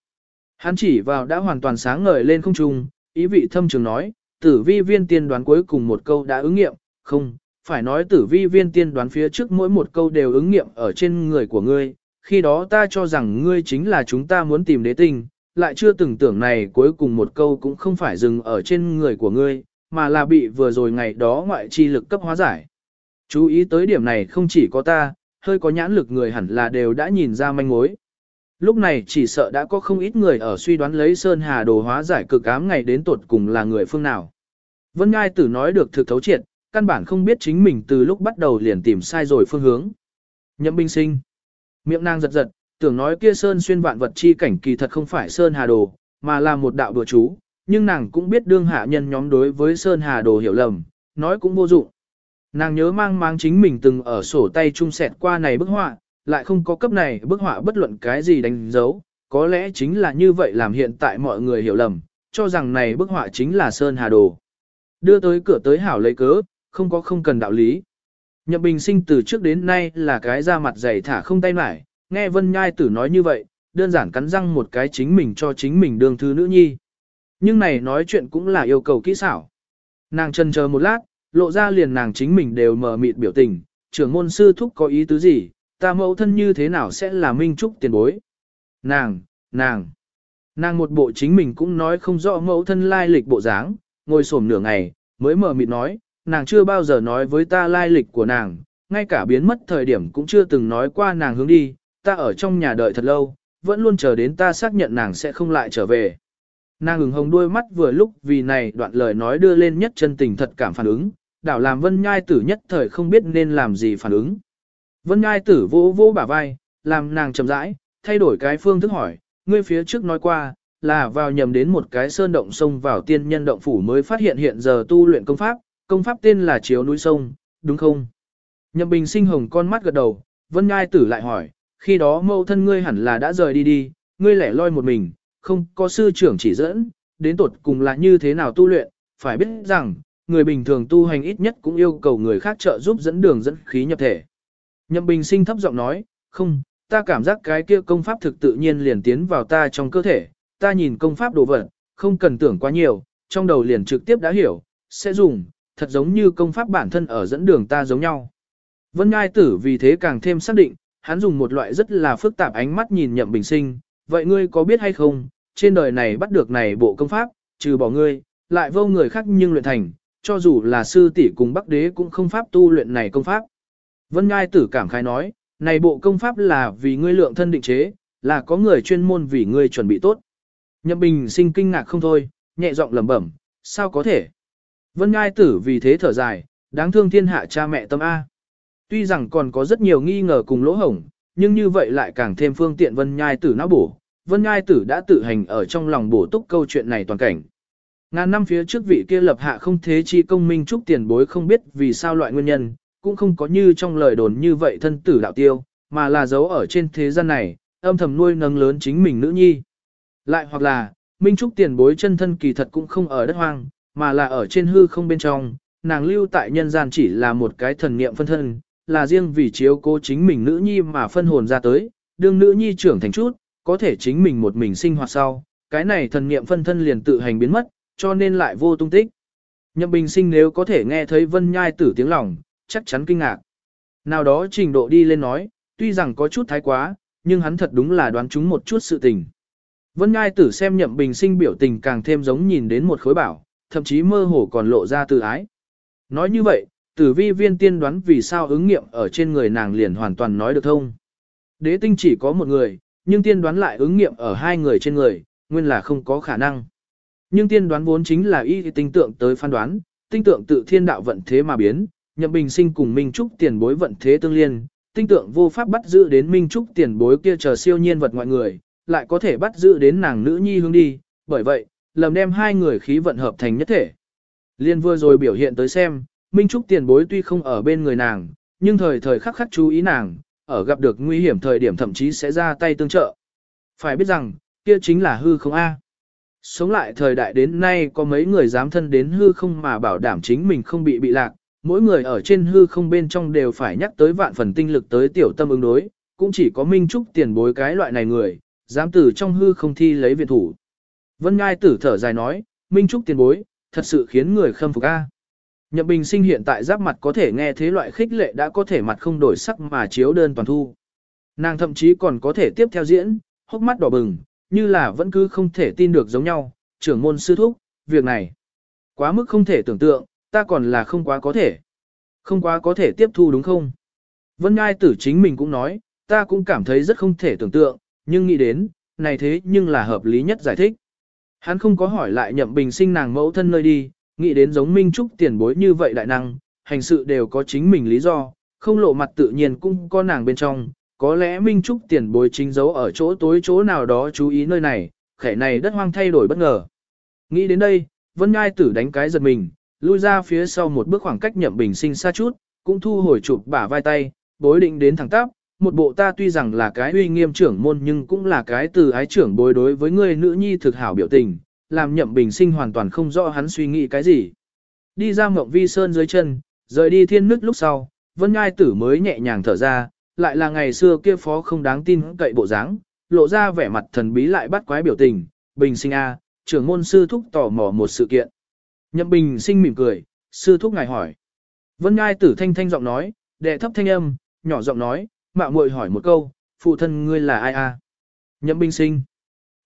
Hắn chỉ vào đã hoàn toàn sáng ngời lên không trung, ý vị thâm trường nói, tử vi viên tiên đoán cuối cùng một câu đã ứng nghiệm, không, phải nói tử vi viên tiên đoán phía trước mỗi một câu đều ứng nghiệm ở trên người của ngươi, khi đó ta cho rằng ngươi chính là chúng ta muốn tìm đế tinh, lại chưa từng tưởng này cuối cùng một câu cũng không phải dừng ở trên người của ngươi, mà là bị vừa rồi ngày đó ngoại chi lực cấp hóa giải. Chú ý tới điểm này không chỉ có ta, hơi có nhãn lực người hẳn là đều đã nhìn ra manh mối. Lúc này chỉ sợ đã có không ít người ở suy đoán lấy Sơn Hà đồ hóa giải cực ám ngày đến tột cùng là người phương nào. Vân Ngai Tử nói được thực thấu triệt, căn bản không biết chính mình từ lúc bắt đầu liền tìm sai rồi phương hướng. Nhậm binh sinh. Miệng nàng giật giật, tưởng nói kia Sơn xuyên vạn vật chi cảnh kỳ thật không phải Sơn Hà đồ, mà là một đạo đùa chú, nhưng nàng cũng biết đương hạ nhân nhóm đối với Sơn Hà đồ hiểu lầm, nói cũng vô dụng. Nàng nhớ mang mang chính mình từng ở sổ tay trung sẹt qua này bức họa, lại không có cấp này bức họa bất luận cái gì đánh dấu, có lẽ chính là như vậy làm hiện tại mọi người hiểu lầm, cho rằng này bức họa chính là Sơn Hà Đồ. Đưa tới cửa tới hảo lấy cớ, không có không cần đạo lý. Nhậm Bình sinh từ trước đến nay là cái da mặt dày thả không tay mải, nghe Vân Nhai tử nói như vậy, đơn giản cắn răng một cái chính mình cho chính mình đương thư nữ nhi. Nhưng này nói chuyện cũng là yêu cầu kỹ xảo. Nàng chân chờ một lát, lộ ra liền nàng chính mình đều mờ mịt biểu tình, trưởng môn sư thúc có ý tứ gì, ta mẫu thân như thế nào sẽ là minh trúc tiền bối. Nàng, nàng, nàng một bộ chính mình cũng nói không rõ mẫu thân lai lịch bộ dáng, ngồi xổm nửa ngày, mới mờ mịt nói, nàng chưa bao giờ nói với ta lai lịch của nàng, ngay cả biến mất thời điểm cũng chưa từng nói qua nàng hướng đi, ta ở trong nhà đợi thật lâu, vẫn luôn chờ đến ta xác nhận nàng sẽ không lại trở về. Nàng ửng hồng đôi mắt vừa lúc vì này đoạn lời nói đưa lên nhất chân tình thật cảm phản ứng, đảo làm vân nhai tử nhất thời không biết nên làm gì phản ứng. Vân nhai tử vỗ vỗ bả vai, làm nàng chậm rãi, thay đổi cái phương thức hỏi, ngươi phía trước nói qua, là vào nhầm đến một cái sơn động sông vào tiên nhân động phủ mới phát hiện hiện giờ tu luyện công pháp, công pháp tên là chiếu núi sông, đúng không? Nhậm bình sinh hồng con mắt gật đầu, vân nhai tử lại hỏi, khi đó mẫu thân ngươi hẳn là đã rời đi đi, ngươi lẻ loi một mình, không có sư trưởng chỉ dẫn, đến tột cùng là như thế nào tu luyện, phải biết rằng, người bình thường tu hành ít nhất cũng yêu cầu người khác trợ giúp dẫn đường dẫn khí nhập thể. Nhậm Bình Sinh thấp giọng nói, không, ta cảm giác cái kia công pháp thực tự nhiên liền tiến vào ta trong cơ thể, ta nhìn công pháp đồ vật, không cần tưởng quá nhiều, trong đầu liền trực tiếp đã hiểu, sẽ dùng, thật giống như công pháp bản thân ở dẫn đường ta giống nhau. Vân Ngai Tử vì thế càng thêm xác định, hắn dùng một loại rất là phức tạp ánh mắt nhìn Nhậm Bình Sinh, vậy ngươi có biết hay không, trên đời này bắt được này bộ công pháp, trừ bỏ ngươi, lại vô người khác nhưng luyện thành, cho dù là sư tỷ cùng Bắc Đế cũng không pháp tu luyện này công pháp. Vân Ngai tử cảm khái nói, này bộ công pháp là vì ngươi lượng thân định chế, là có người chuyên môn vì ngươi chuẩn bị tốt. Nhậm Bình sinh kinh ngạc không thôi, nhẹ giọng lẩm bẩm, sao có thể? Vân Ngai tử vì thế thở dài, đáng thương thiên hạ cha mẹ tâm A. Tuy rằng còn có rất nhiều nghi ngờ cùng lỗ hổng, nhưng như vậy lại càng thêm phương tiện Vân Nhai tử não bổ. Vân Nhai tử đã tự hành ở trong lòng bổ túc câu chuyện này toàn cảnh. Ngàn năm phía trước vị kia lập hạ không thế chi công minh trúc tiền bối không biết vì sao loại nguyên nhân, cũng không có như trong lời đồn như vậy thân tử đạo tiêu, mà là giấu ở trên thế gian này, âm thầm nuôi nâng lớn chính mình nữ nhi. Lại hoặc là, minh trúc tiền bối chân thân kỳ thật cũng không ở đất hoang, mà là ở trên hư không bên trong, nàng lưu tại nhân gian chỉ là một cái thần niệm phân thân, là riêng vì chiếu cố chính mình nữ nhi mà phân hồn ra tới, đương nữ nhi trưởng thành chút, có thể chính mình một mình sinh hoạt sau, cái này thần niệm phân thân liền tự hành biến mất, cho nên lại vô tung tích. Nhậm Bình Sinh nếu có thể nghe thấy Vân Nhai tử tiếng lòng, chắc chắn kinh ngạc. Nào đó trình độ đi lên nói, tuy rằng có chút thái quá, nhưng hắn thật đúng là đoán chúng một chút sự tình. Vân Nhai tử xem Nhậm Bình Sinh biểu tình càng thêm giống nhìn đến một khối bảo, thậm chí mơ hồ còn lộ ra từ ái. Nói như vậy, tử vi viên tiên đoán vì sao ứng nghiệm ở trên người nàng liền hoàn toàn nói được thông. Đế tinh chỉ có một người, nhưng tiên đoán lại ứng nghiệm ở hai người trên người, nguyên là không có khả năng. Nhưng tiên đoán vốn chính là y tinh tượng tới phán đoán, tinh tượng tự thiên đạo vận thế mà biến, nhậm bình sinh cùng Minh Trúc tiền bối vận thế tương liên, tinh tượng vô pháp bắt giữ đến Minh Trúc tiền bối kia chờ siêu nhiên vật ngoại người, lại có thể bắt giữ đến nàng nữ nhi hướng đi, bởi vậy, lầm đem hai người khí vận hợp thành nhất thể. Liên vừa rồi biểu hiện tới xem, Minh Trúc tiền bối tuy không ở bên người nàng, nhưng thời thời khắc khắc chú ý nàng, ở gặp được nguy hiểm thời điểm thậm chí sẽ ra tay tương trợ. Phải biết rằng, kia chính là hư không A. Sống lại thời đại đến nay có mấy người dám thân đến hư không mà bảo đảm chính mình không bị bị lạc, mỗi người ở trên hư không bên trong đều phải nhắc tới vạn phần tinh lực tới tiểu tâm ứng đối, cũng chỉ có Minh Trúc tiền bối cái loại này người, dám từ trong hư không thi lấy viện thủ. Vân Ngai tử thở dài nói, Minh Trúc tiền bối, thật sự khiến người khâm phục a. Nhậm Bình Sinh hiện tại giáp mặt có thể nghe thế loại khích lệ đã có thể mặt không đổi sắc mà chiếu đơn toàn thu. Nàng thậm chí còn có thể tiếp theo diễn, hốc mắt đỏ bừng, như là vẫn cứ không thể tin được giống nhau, trưởng môn sư thúc, việc này. Quá mức không thể tưởng tượng, ta còn là không quá có thể. Không quá có thể tiếp thu đúng không? Vân Ngai tử chính mình cũng nói, ta cũng cảm thấy rất không thể tưởng tượng, nhưng nghĩ đến, này thế nhưng là hợp lý nhất giải thích. Hắn không có hỏi lại nhậm bình sinh nàng mẫu thân nơi đi, nghĩ đến giống Minh Trúc tiền bối như vậy đại năng, hành sự đều có chính mình lý do, không lộ mặt tự nhiên cũng có nàng bên trong, có lẽ Minh Trúc tiền bối chính giấu ở chỗ tối chỗ nào đó chú ý nơi này, khẻ này đất hoang thay đổi bất ngờ. Nghĩ đến đây, Vân Ngai tử đánh cái giật mình, lui ra phía sau một bước khoảng cách nhậm bình sinh xa chút, cũng thu hồi chụp bả vai tay, bối định đến thẳng tắp, một bộ ta tuy rằng là cái uy nghiêm trưởng môn nhưng cũng là cái từ ái trưởng bối đối với người nữ nhi thực hảo biểu tình, làm nhậm bình sinh hoàn toàn không rõ hắn suy nghĩ cái gì. Đi ra mộng vi sơn dưới chân, rời đi thiên Nước lúc sau, vân ngai tử mới nhẹ nhàng thở ra, lại là ngày xưa kia phó không đáng tin cậy bộ dáng, lộ ra vẻ mặt thần bí lại bắt quái biểu tình, bình sinh a, trưởng môn sư thúc tò mò một sự kiện. Nhậm bình sinh mỉm cười, sư thúc ngài hỏi. Vân ngai tử thanh thanh giọng nói, đệ thấp thanh âm, nhỏ giọng nói, mạo muội hỏi một câu, phụ thân ngươi là ai a? Nhậm bình sinh.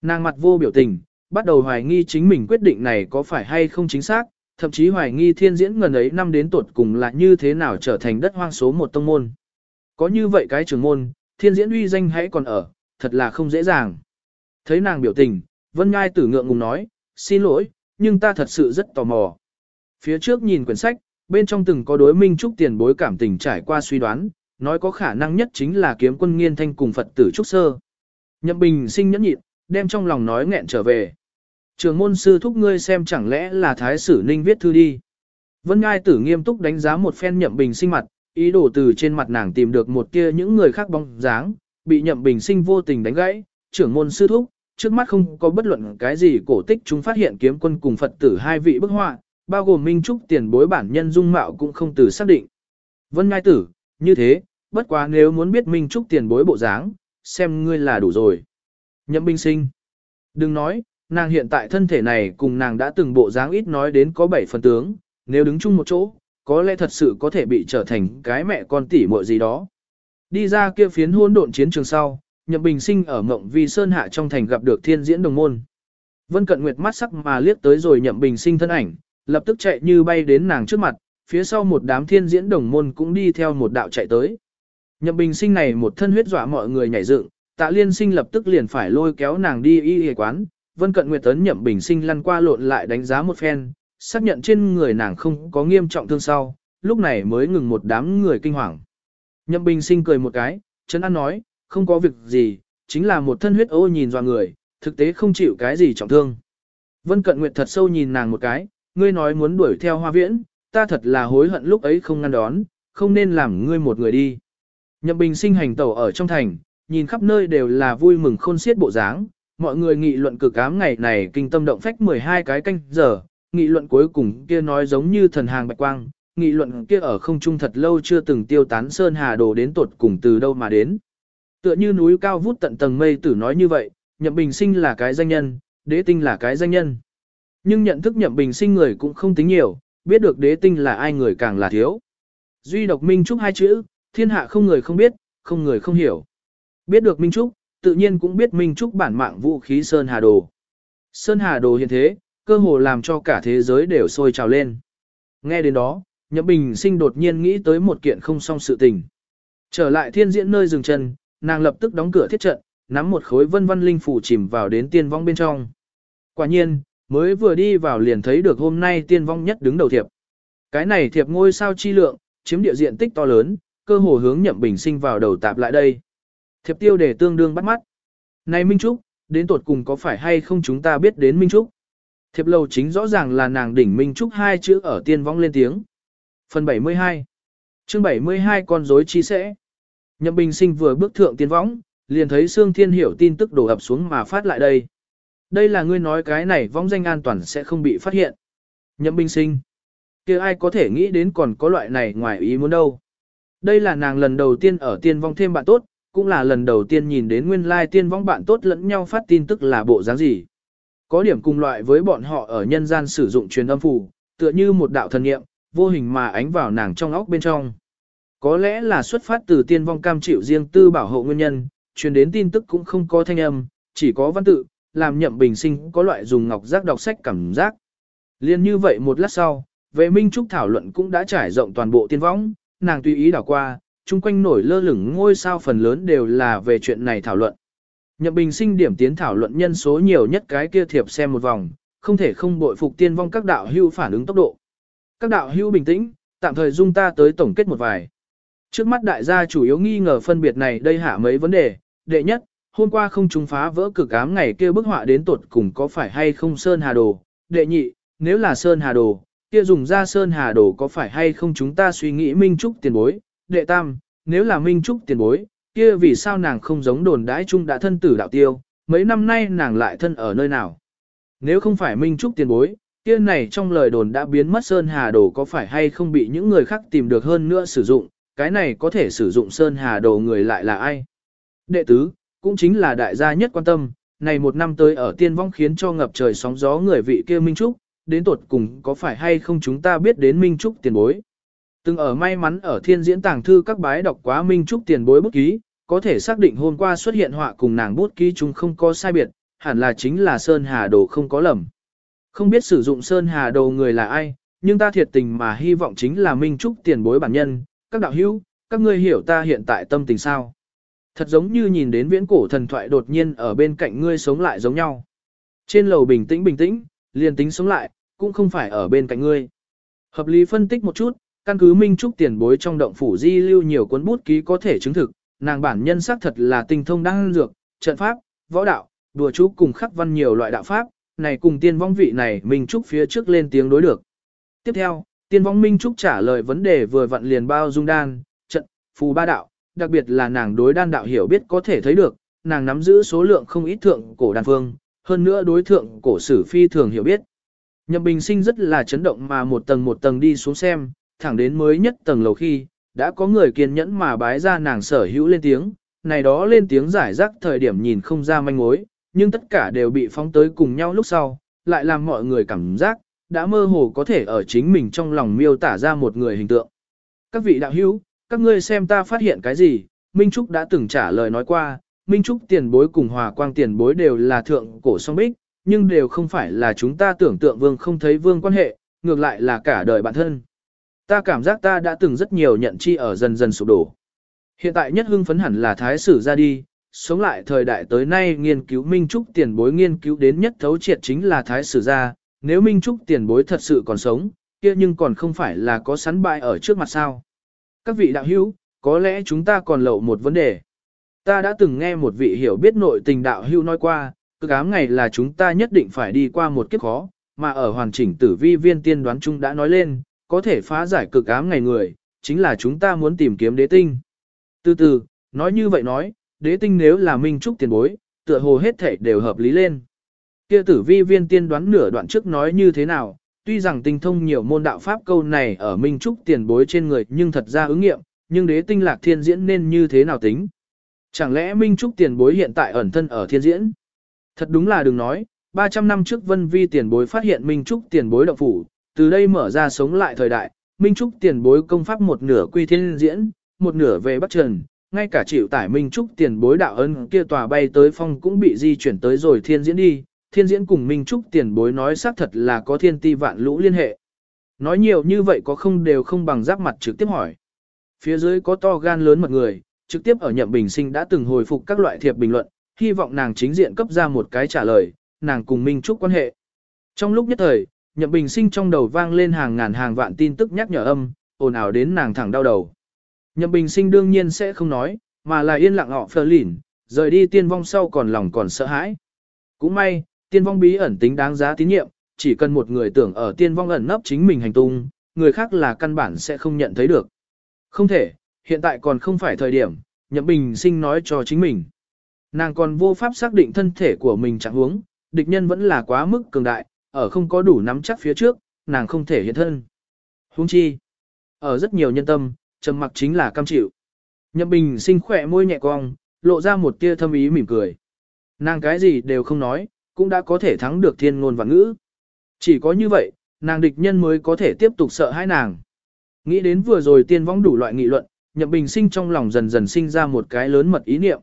Nàng mặt vô biểu tình, bắt đầu hoài nghi chính mình quyết định này có phải hay không chính xác, thậm chí hoài nghi thiên diễn ngần ấy năm đến tuột cùng là như thế nào trở thành đất hoang số một tông môn. Có như vậy cái trường môn, thiên diễn uy danh hãy còn ở, thật là không dễ dàng. Thấy nàng biểu tình, Vân Ngai tử ngượng ngùng nói, xin lỗi, nhưng ta thật sự rất tò mò. Phía trước nhìn quyển sách, bên trong từng có đối minh trúc tiền bối cảm tình trải qua suy đoán, nói có khả năng nhất chính là kiếm quân nghiên thanh cùng Phật tử trúc sơ. Nhậm bình sinh nhẫn nhịn, đem trong lòng nói nghẹn trở về. Trường môn sư thúc ngươi xem chẳng lẽ là thái sử ninh viết thư đi. Vân Ngai tử nghiêm túc đánh giá một phen nhậm bình sinh mặt, ý đồ từ trên mặt nàng tìm được một kia những người khác bóng dáng, bị nhậm bình sinh vô tình đánh gãy, trưởng môn sư thúc, trước mắt không có bất luận cái gì cổ tích chúng phát hiện kiếm quân cùng Phật tử hai vị bức họa, bao gồm minh trúc tiền bối bản nhân dung mạo cũng không từ xác định. Vân Ngai tử, như thế, bất quá nếu muốn biết minh trúc tiền bối bộ dáng, xem ngươi là đủ rồi. Nhậm bình sinh. Đừng nói, nàng hiện tại thân thể này cùng nàng đã từng bộ dáng ít nói đến có bảy phần tướng, nếu đứng chung một chỗ, có lẽ thật sự có thể bị trở thành cái mẹ con tỷ muội gì đó. Đi ra kia phiến hôn độn chiến trường sau, Nhậm Bình Sinh ở Ngộng Vi Sơn Hạ trong thành gặp được thiên diễn đồng môn. Vân Cận Nguyệt mắt sắc mà liếc tới rồi Nhậm Bình Sinh thân ảnh, lập tức chạy như bay đến nàng trước mặt, phía sau một đám thiên diễn đồng môn cũng đi theo một đạo chạy tới. Nhậm Bình Sinh này một thân huyết dọa mọi người nhảy dựng, Tạ Liên Sinh lập tức liền phải lôi kéo nàng đi y y quán, Vân Cận Nguyệt tấn Nhậm Bình Sinh lăn qua lộn lại đánh giá một phen, xác nhận trên người nàng không có nghiêm trọng thương sau, lúc này mới ngừng một đám người kinh hoàng. Nhậm Bình Sinh cười một cái, Trấn An nói, không có việc gì, chính là một thân huyết ô nhìn dò người, thực tế không chịu cái gì trọng thương. Vân Cận Nguyệt thật sâu nhìn nàng một cái, ngươi nói muốn đuổi theo hoa viễn, ta thật là hối hận lúc ấy không ngăn đón, không nên làm ngươi một người đi. Nhậm Bình Sinh hành tẩu ở trong thành, nhìn khắp nơi đều là vui mừng khôn xiết bộ dáng, mọi người nghị luận cực ám ngày này kinh tâm động phách 12 cái canh giờ, nghị luận cuối cùng kia nói giống như thần hàng bạch quang, nghị luận kia ở không trung thật lâu chưa từng tiêu tán sơn hà đồ đến tột cùng từ đâu mà đến. Tựa như núi cao vút tận tầng mây tử nói như vậy, nhậm bình sinh là cái danh nhân, đế tinh là cái danh nhân. Nhưng nhận thức nhậm bình sinh người cũng không tính nhiều, biết được đế tinh là ai người càng là thiếu. Duy độc minh trúc hai chữ, thiên hạ không người không biết, không người không hiểu. Biết được minh trúc, tự nhiên cũng biết minh trúc bản mạng vũ khí Sơn Hà Đồ. Sơn Hà Đồ hiện thế, cơ hồ làm cho cả thế giới đều sôi trào lên. Nghe đến đó, Nhậm Bình sinh đột nhiên nghĩ tới một kiện không xong sự tình. Trở lại thiên diễn nơi dừng chân, nàng lập tức đóng cửa thiết trận, nắm một khối vân vân linh phủ chìm vào đến tiên vong bên trong. Quả nhiên, mới vừa đi vào liền thấy được hôm nay tiên vong nhất đứng đầu thiệp. Cái này thiệp ngôi sao chi lượng, chiếm địa diện tích to lớn, cơ hồ hướng Nhậm Bình sinh vào đầu tạp lại đây. Thiệp tiêu đề tương đương bắt mắt. Này Minh Trúc, đến tuột cùng có phải hay không chúng ta biết đến Minh Trúc? Thiệp lầu chính rõ ràng là nàng đỉnh Minh Trúc hai chữ ở tiên vong lên tiếng. Phần 72 chương 72 con rối chi sẽ. Nhậm Bình Sinh vừa bước thượng tiên võng, liền thấy Sương Thiên Hiểu tin tức đổ ập xuống mà phát lại đây. Đây là ngươi nói cái này vong danh an toàn sẽ không bị phát hiện. Nhậm Bình Sinh. kia ai có thể nghĩ đến còn có loại này ngoài ý muốn đâu. Đây là nàng lần đầu tiên ở tiên vong thêm bạn tốt, cũng là lần đầu tiên nhìn đến nguyên lai tiên vong bạn tốt lẫn nhau phát tin tức là bộ dáng gì. Có điểm cùng loại với bọn họ ở nhân gian sử dụng truyền âm phù, tựa như một đạo thần niệm, vô hình mà ánh vào nàng trong óc bên trong. Có lẽ là xuất phát từ tiên vong cam chịu riêng tư bảo hộ nguyên nhân, truyền đến tin tức cũng không có thanh âm, chỉ có văn tự, làm nhậm bình sinh có loại dùng ngọc giác đọc sách cảm giác. Liên như vậy một lát sau, vệ minh trúc thảo luận cũng đã trải rộng toàn bộ tiên võng, nàng tùy ý đảo qua, chung quanh nổi lơ lửng ngôi sao phần lớn đều là về chuyện này thảo luận. Nhậm bình sinh điểm tiến thảo luận nhân số nhiều nhất cái kia thiệp xem một vòng, không thể không bội phục tiên vong các đạo hưu phản ứng tốc độ. Các đạo hưu bình tĩnh, tạm thời dung ta tới tổng kết một vài. Trước mắt đại gia chủ yếu nghi ngờ phân biệt này đây hạ mấy vấn đề, đệ nhất, hôm qua không trùng phá vỡ cực ám ngày kia bức họa đến tột cùng có phải hay không Sơn Hà Đồ, đệ nhị, nếu là Sơn Hà Đồ, kia dùng ra Sơn Hà Đồ có phải hay không chúng ta suy nghĩ Minh Trúc tiền bối, đệ tam, nếu là Minh Trúc tiền bối, kia vì sao nàng không giống đồn đãi chung đã thân tử đạo tiêu, mấy năm nay nàng lại thân ở nơi nào. Nếu không phải Minh Trúc tiền bối, kia này trong lời đồn đã biến mất Sơn Hà Đồ có phải hay không bị những người khác tìm được hơn nữa sử dụng, cái này có thể sử dụng Sơn Hà Đồ người lại là ai. Đệ tứ, cũng chính là đại gia nhất quan tâm, này một năm tới ở tiên vong khiến cho ngập trời sóng gió người vị kia Minh Trúc, đến tột cùng có phải hay không chúng ta biết đến Minh Trúc tiền bối. Từng ở may mắn ở thiên diễn tàng thư các bái đọc quá Minh Trúc tiền bối bút ký, có thể xác định hôm qua xuất hiện họa cùng nàng bút ký chúng không có sai biệt, hẳn là chính là Sơn Hà Đồ không có lầm. Không biết sử dụng Sơn Hà Đồ người là ai, nhưng ta thiệt tình mà hy vọng chính là Minh Trúc tiền bối bản nhân, các đạo hữu, các ngươi hiểu ta hiện tại tâm tình sao. Thật giống như nhìn đến viễn cổ thần thoại đột nhiên ở bên cạnh ngươi sống lại giống nhau. Trên lầu bình tĩnh bình tĩnh, liền tính sống lại, cũng không phải ở bên cạnh ngươi. Hợp lý phân tích một chút, căn cứ Minh Trúc tiền bối trong động phủ di lưu nhiều cuốn bút ký có thể chứng thực, nàng bản nhân xác thật là tinh thông đăng dược, trận pháp, võ đạo, đùa chú cùng khắc văn nhiều loại đạo pháp, này cùng tiên vong vị này Minh Trúc phía trước lên tiếng đối được. Tiếp theo, tiên vong Minh Trúc trả lời vấn đề vừa vặn liền bao dung đan, trận, phù ba đạo, đặc biệt là nàng đối đan đạo hiểu biết có thể thấy được, nàng nắm giữ số lượng không ít thượng cổ đan phương, hơn nữa đối thượng cổ sử phi thường hiểu biết. Nhậm Bình Sinh rất là chấn động mà một tầng một tầng đi xuống xem, thẳng đến mới nhất tầng lầu khi, đã có người kiên nhẫn mà bái ra nàng sở hữu lên tiếng, này đó lên tiếng giải rác thời điểm nhìn không ra manh mối, nhưng tất cả đều bị phóng tới cùng nhau lúc sau, lại làm mọi người cảm giác, đã mơ hồ có thể ở chính mình trong lòng miêu tả ra một người hình tượng. Các vị đạo hữu, các ngươi xem ta phát hiện cái gì, Minh Trúc đã từng trả lời nói qua, Minh Trúc tiền bối cùng hòa quang tiền bối đều là thượng cổ song bích, nhưng đều không phải là chúng ta tưởng tượng vương không thấy vương quan hệ, ngược lại là cả đời bản thân. Ta cảm giác ta đã từng rất nhiều nhận chi ở dần dần sụp đổ. Hiện tại nhất hưng phấn hẳn là thái sử ra đi, sống lại thời đại tới nay nghiên cứu Minh Trúc tiền bối nghiên cứu đến nhất thấu triệt chính là thái sử ra, nếu Minh Trúc tiền bối thật sự còn sống, kia nhưng còn không phải là có sắn bại ở trước mặt sao. Các vị đạo hữu, có lẽ chúng ta còn lậu một vấn đề. Ta đã từng nghe một vị hiểu biết nội tình đạo hữu nói qua, cực ám ngày là chúng ta nhất định phải đi qua một kiếp khó, mà ở hoàn chỉnh tử vi viên tiên đoán chung đã nói lên, có thể phá giải cực ám ngày người, chính là chúng ta muốn tìm kiếm đế tinh. Từ từ, nói như vậy nói, đế tinh nếu là minh trúc tiền bối, tựa hồ hết thể đều hợp lý lên. Kia tử vi viên tiên đoán nửa đoạn trước nói như thế nào, tuy rằng tinh thông nhiều môn đạo pháp câu này ở minh trúc tiền bối trên người nhưng thật ra ứng nghiệm, nhưng đế tinh lạc thiên diễn nên như thế nào tính? Chẳng lẽ minh trúc tiền bối hiện tại ẩn thân ở thiên diễn? Thật đúng là đừng nói, 300 năm trước vân vi tiền bối phát hiện minh trúc tiền bối động phủ, từ đây mở ra sống lại thời đại, minh trúc tiền bối công pháp một nửa quy thiên diễn, một nửa về bắc trần, ngay cả chịu tải minh trúc tiền bối đạo ân kia tòa bay tới phong cũng bị di chuyển tới rồi thiên diễn đi, thiên diễn cùng minh trúc tiền bối nói xác thật là có thiên ti vạn lũ liên hệ. Nói nhiều như vậy có không đều không bằng giáp mặt trực tiếp hỏi. Phía dưới có to gan lớn mật người, trực tiếp ở nhậm bình sinh đã từng hồi phục các loại thiệp bình luận, hy vọng nàng chính diện cấp ra một cái trả lời, nàng cùng Minh Trúc quan hệ. Trong lúc nhất thời, nhậm bình sinh trong đầu vang lên hàng ngàn hàng vạn tin tức nhắc nhở âm, ồn ào đến nàng thẳng đau đầu. Nhậm bình sinh đương nhiên sẽ không nói, mà là yên lặng họ phờ lỉn, rời đi tiên vong sau còn lòng còn sợ hãi. Cũng may, tiên vong bí ẩn tính đáng giá tín nhiệm, chỉ cần một người tưởng ở tiên vong ẩn nấp chính mình hành tung, người khác là căn bản sẽ không nhận thấy được. Không thể, hiện tại còn không phải thời điểm, nhậm bình sinh nói cho chính mình. Nàng còn vô pháp xác định thân thể của mình trạng huống, địch nhân vẫn là quá mức cường đại, ở không có đủ nắm chắc phía trước, nàng không thể hiện thân. Huống chi, ở rất nhiều nhân tâm, trầm mặc chính là cam chịu. Nhậm Bình sinh khỏe môi nhẹ cong, lộ ra một tia thâm ý mỉm cười. Nàng cái gì đều không nói, cũng đã có thể thắng được thiên ngôn và ngữ. Chỉ có như vậy, nàng địch nhân mới có thể tiếp tục sợ hãi nàng. Nghĩ đến vừa rồi tiên vong đủ loại nghị luận, nhậm bình sinh trong lòng dần dần sinh ra một cái lớn mật ý niệm.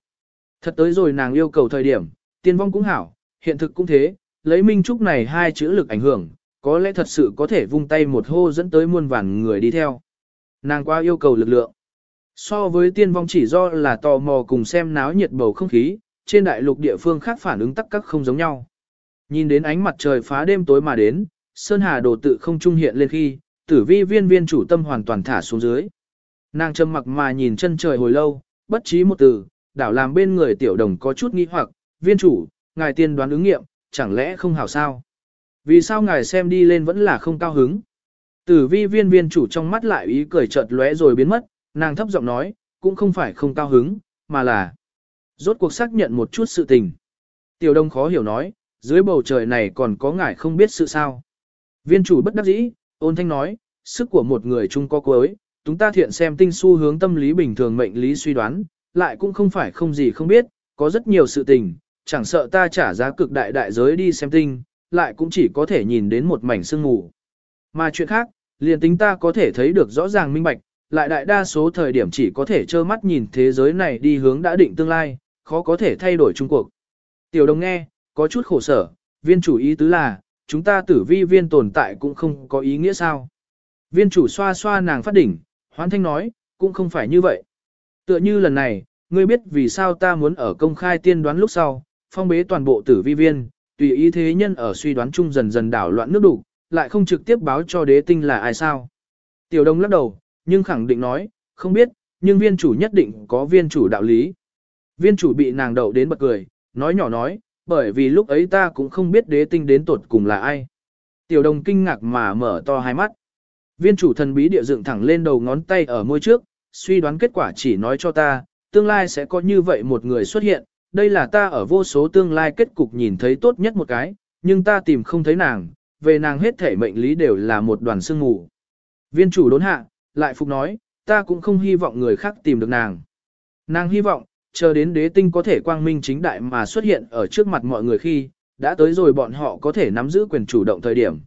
Thật tới rồi nàng yêu cầu thời điểm, tiên vong cũng hảo, hiện thực cũng thế, lấy minh trúc này hai chữ lực ảnh hưởng, có lẽ thật sự có thể vung tay một hô dẫn tới muôn vàn người đi theo. Nàng qua yêu cầu lực lượng. So với tiên vong chỉ do là tò mò cùng xem náo nhiệt bầu không khí, trên đại lục địa phương khác phản ứng tắc các không giống nhau. Nhìn đến ánh mặt trời phá đêm tối mà đến, Sơn Hà đồ tự không trung hiện lên khi, tử vi viên viên chủ tâm hoàn toàn thả xuống dưới. Nàng trầm mặc mà nhìn chân trời hồi lâu, bất trí một từ, đảo làm bên người tiểu đồng có chút nghi hoặc, viên chủ, ngài tiên đoán ứng nghiệm, chẳng lẽ không hảo sao? Vì sao ngài xem đi lên vẫn là không cao hứng? Tử vi viên viên chủ trong mắt lại ý cười chợt lóe rồi biến mất, nàng thấp giọng nói, cũng không phải không cao hứng, mà là rốt cuộc xác nhận một chút sự tình. Tiểu đông khó hiểu nói, dưới bầu trời này còn có ngài không biết sự sao. Viên chủ bất đắc dĩ, ôn thanh nói, sức của một người chung có cuối, chúng ta thiện xem tinh xu hướng tâm lý bình thường mệnh lý suy đoán, lại cũng không phải không gì không biết, có rất nhiều sự tình, chẳng sợ ta trả giá cực đại đại giới đi xem tinh, lại cũng chỉ có thể nhìn đến một mảnh sương mù. Mà chuyện khác, liền tính ta có thể thấy được rõ ràng minh bạch, lại đại đa số thời điểm chỉ có thể trơ mắt nhìn thế giới này đi hướng đã định tương lai, khó có thể thay đổi chung cuộc. Tiểu đồng nghe, có chút khổ sở, viên chủ ý tứ là, chúng ta tử vi viên tồn tại cũng không có ý nghĩa sao. Viên chủ xoa xoa nàng phát đỉnh, hoán thanh nói, cũng không phải như vậy. Tựa như lần này, ngươi biết vì sao ta muốn ở công khai tiên đoán lúc sau, phong bế toàn bộ tử vi viên, tùy ý thế nhân ở suy đoán chung dần dần đảo loạn nước đủ, lại không trực tiếp báo cho đế tinh là ai sao. Tiểu đông lắc đầu, nhưng khẳng định nói, không biết, nhưng viên chủ nhất định có viên chủ đạo lý. Viên chủ bị nàng đậu đến bật cười, nói nhỏ nói, bởi vì lúc ấy ta cũng không biết đế tinh đến tột cùng là ai. Tiểu đồng kinh ngạc mà mở to hai mắt. Viên chủ thần bí địa dựng thẳng lên đầu ngón tay ở môi trước, suy đoán kết quả chỉ nói cho ta, tương lai sẽ có như vậy một người xuất hiện, đây là ta ở vô số tương lai kết cục nhìn thấy tốt nhất một cái, nhưng ta tìm không thấy nàng, về nàng hết thể mệnh lý đều là một đoàn sương mù. Viên chủ đốn hạ, lại phục nói, ta cũng không hy vọng người khác tìm được nàng. Nàng hy vọng, chờ đến đế tinh có thể quang minh chính đại mà xuất hiện ở trước mặt mọi người khi, đã tới rồi bọn họ có thể nắm giữ quyền chủ động thời điểm.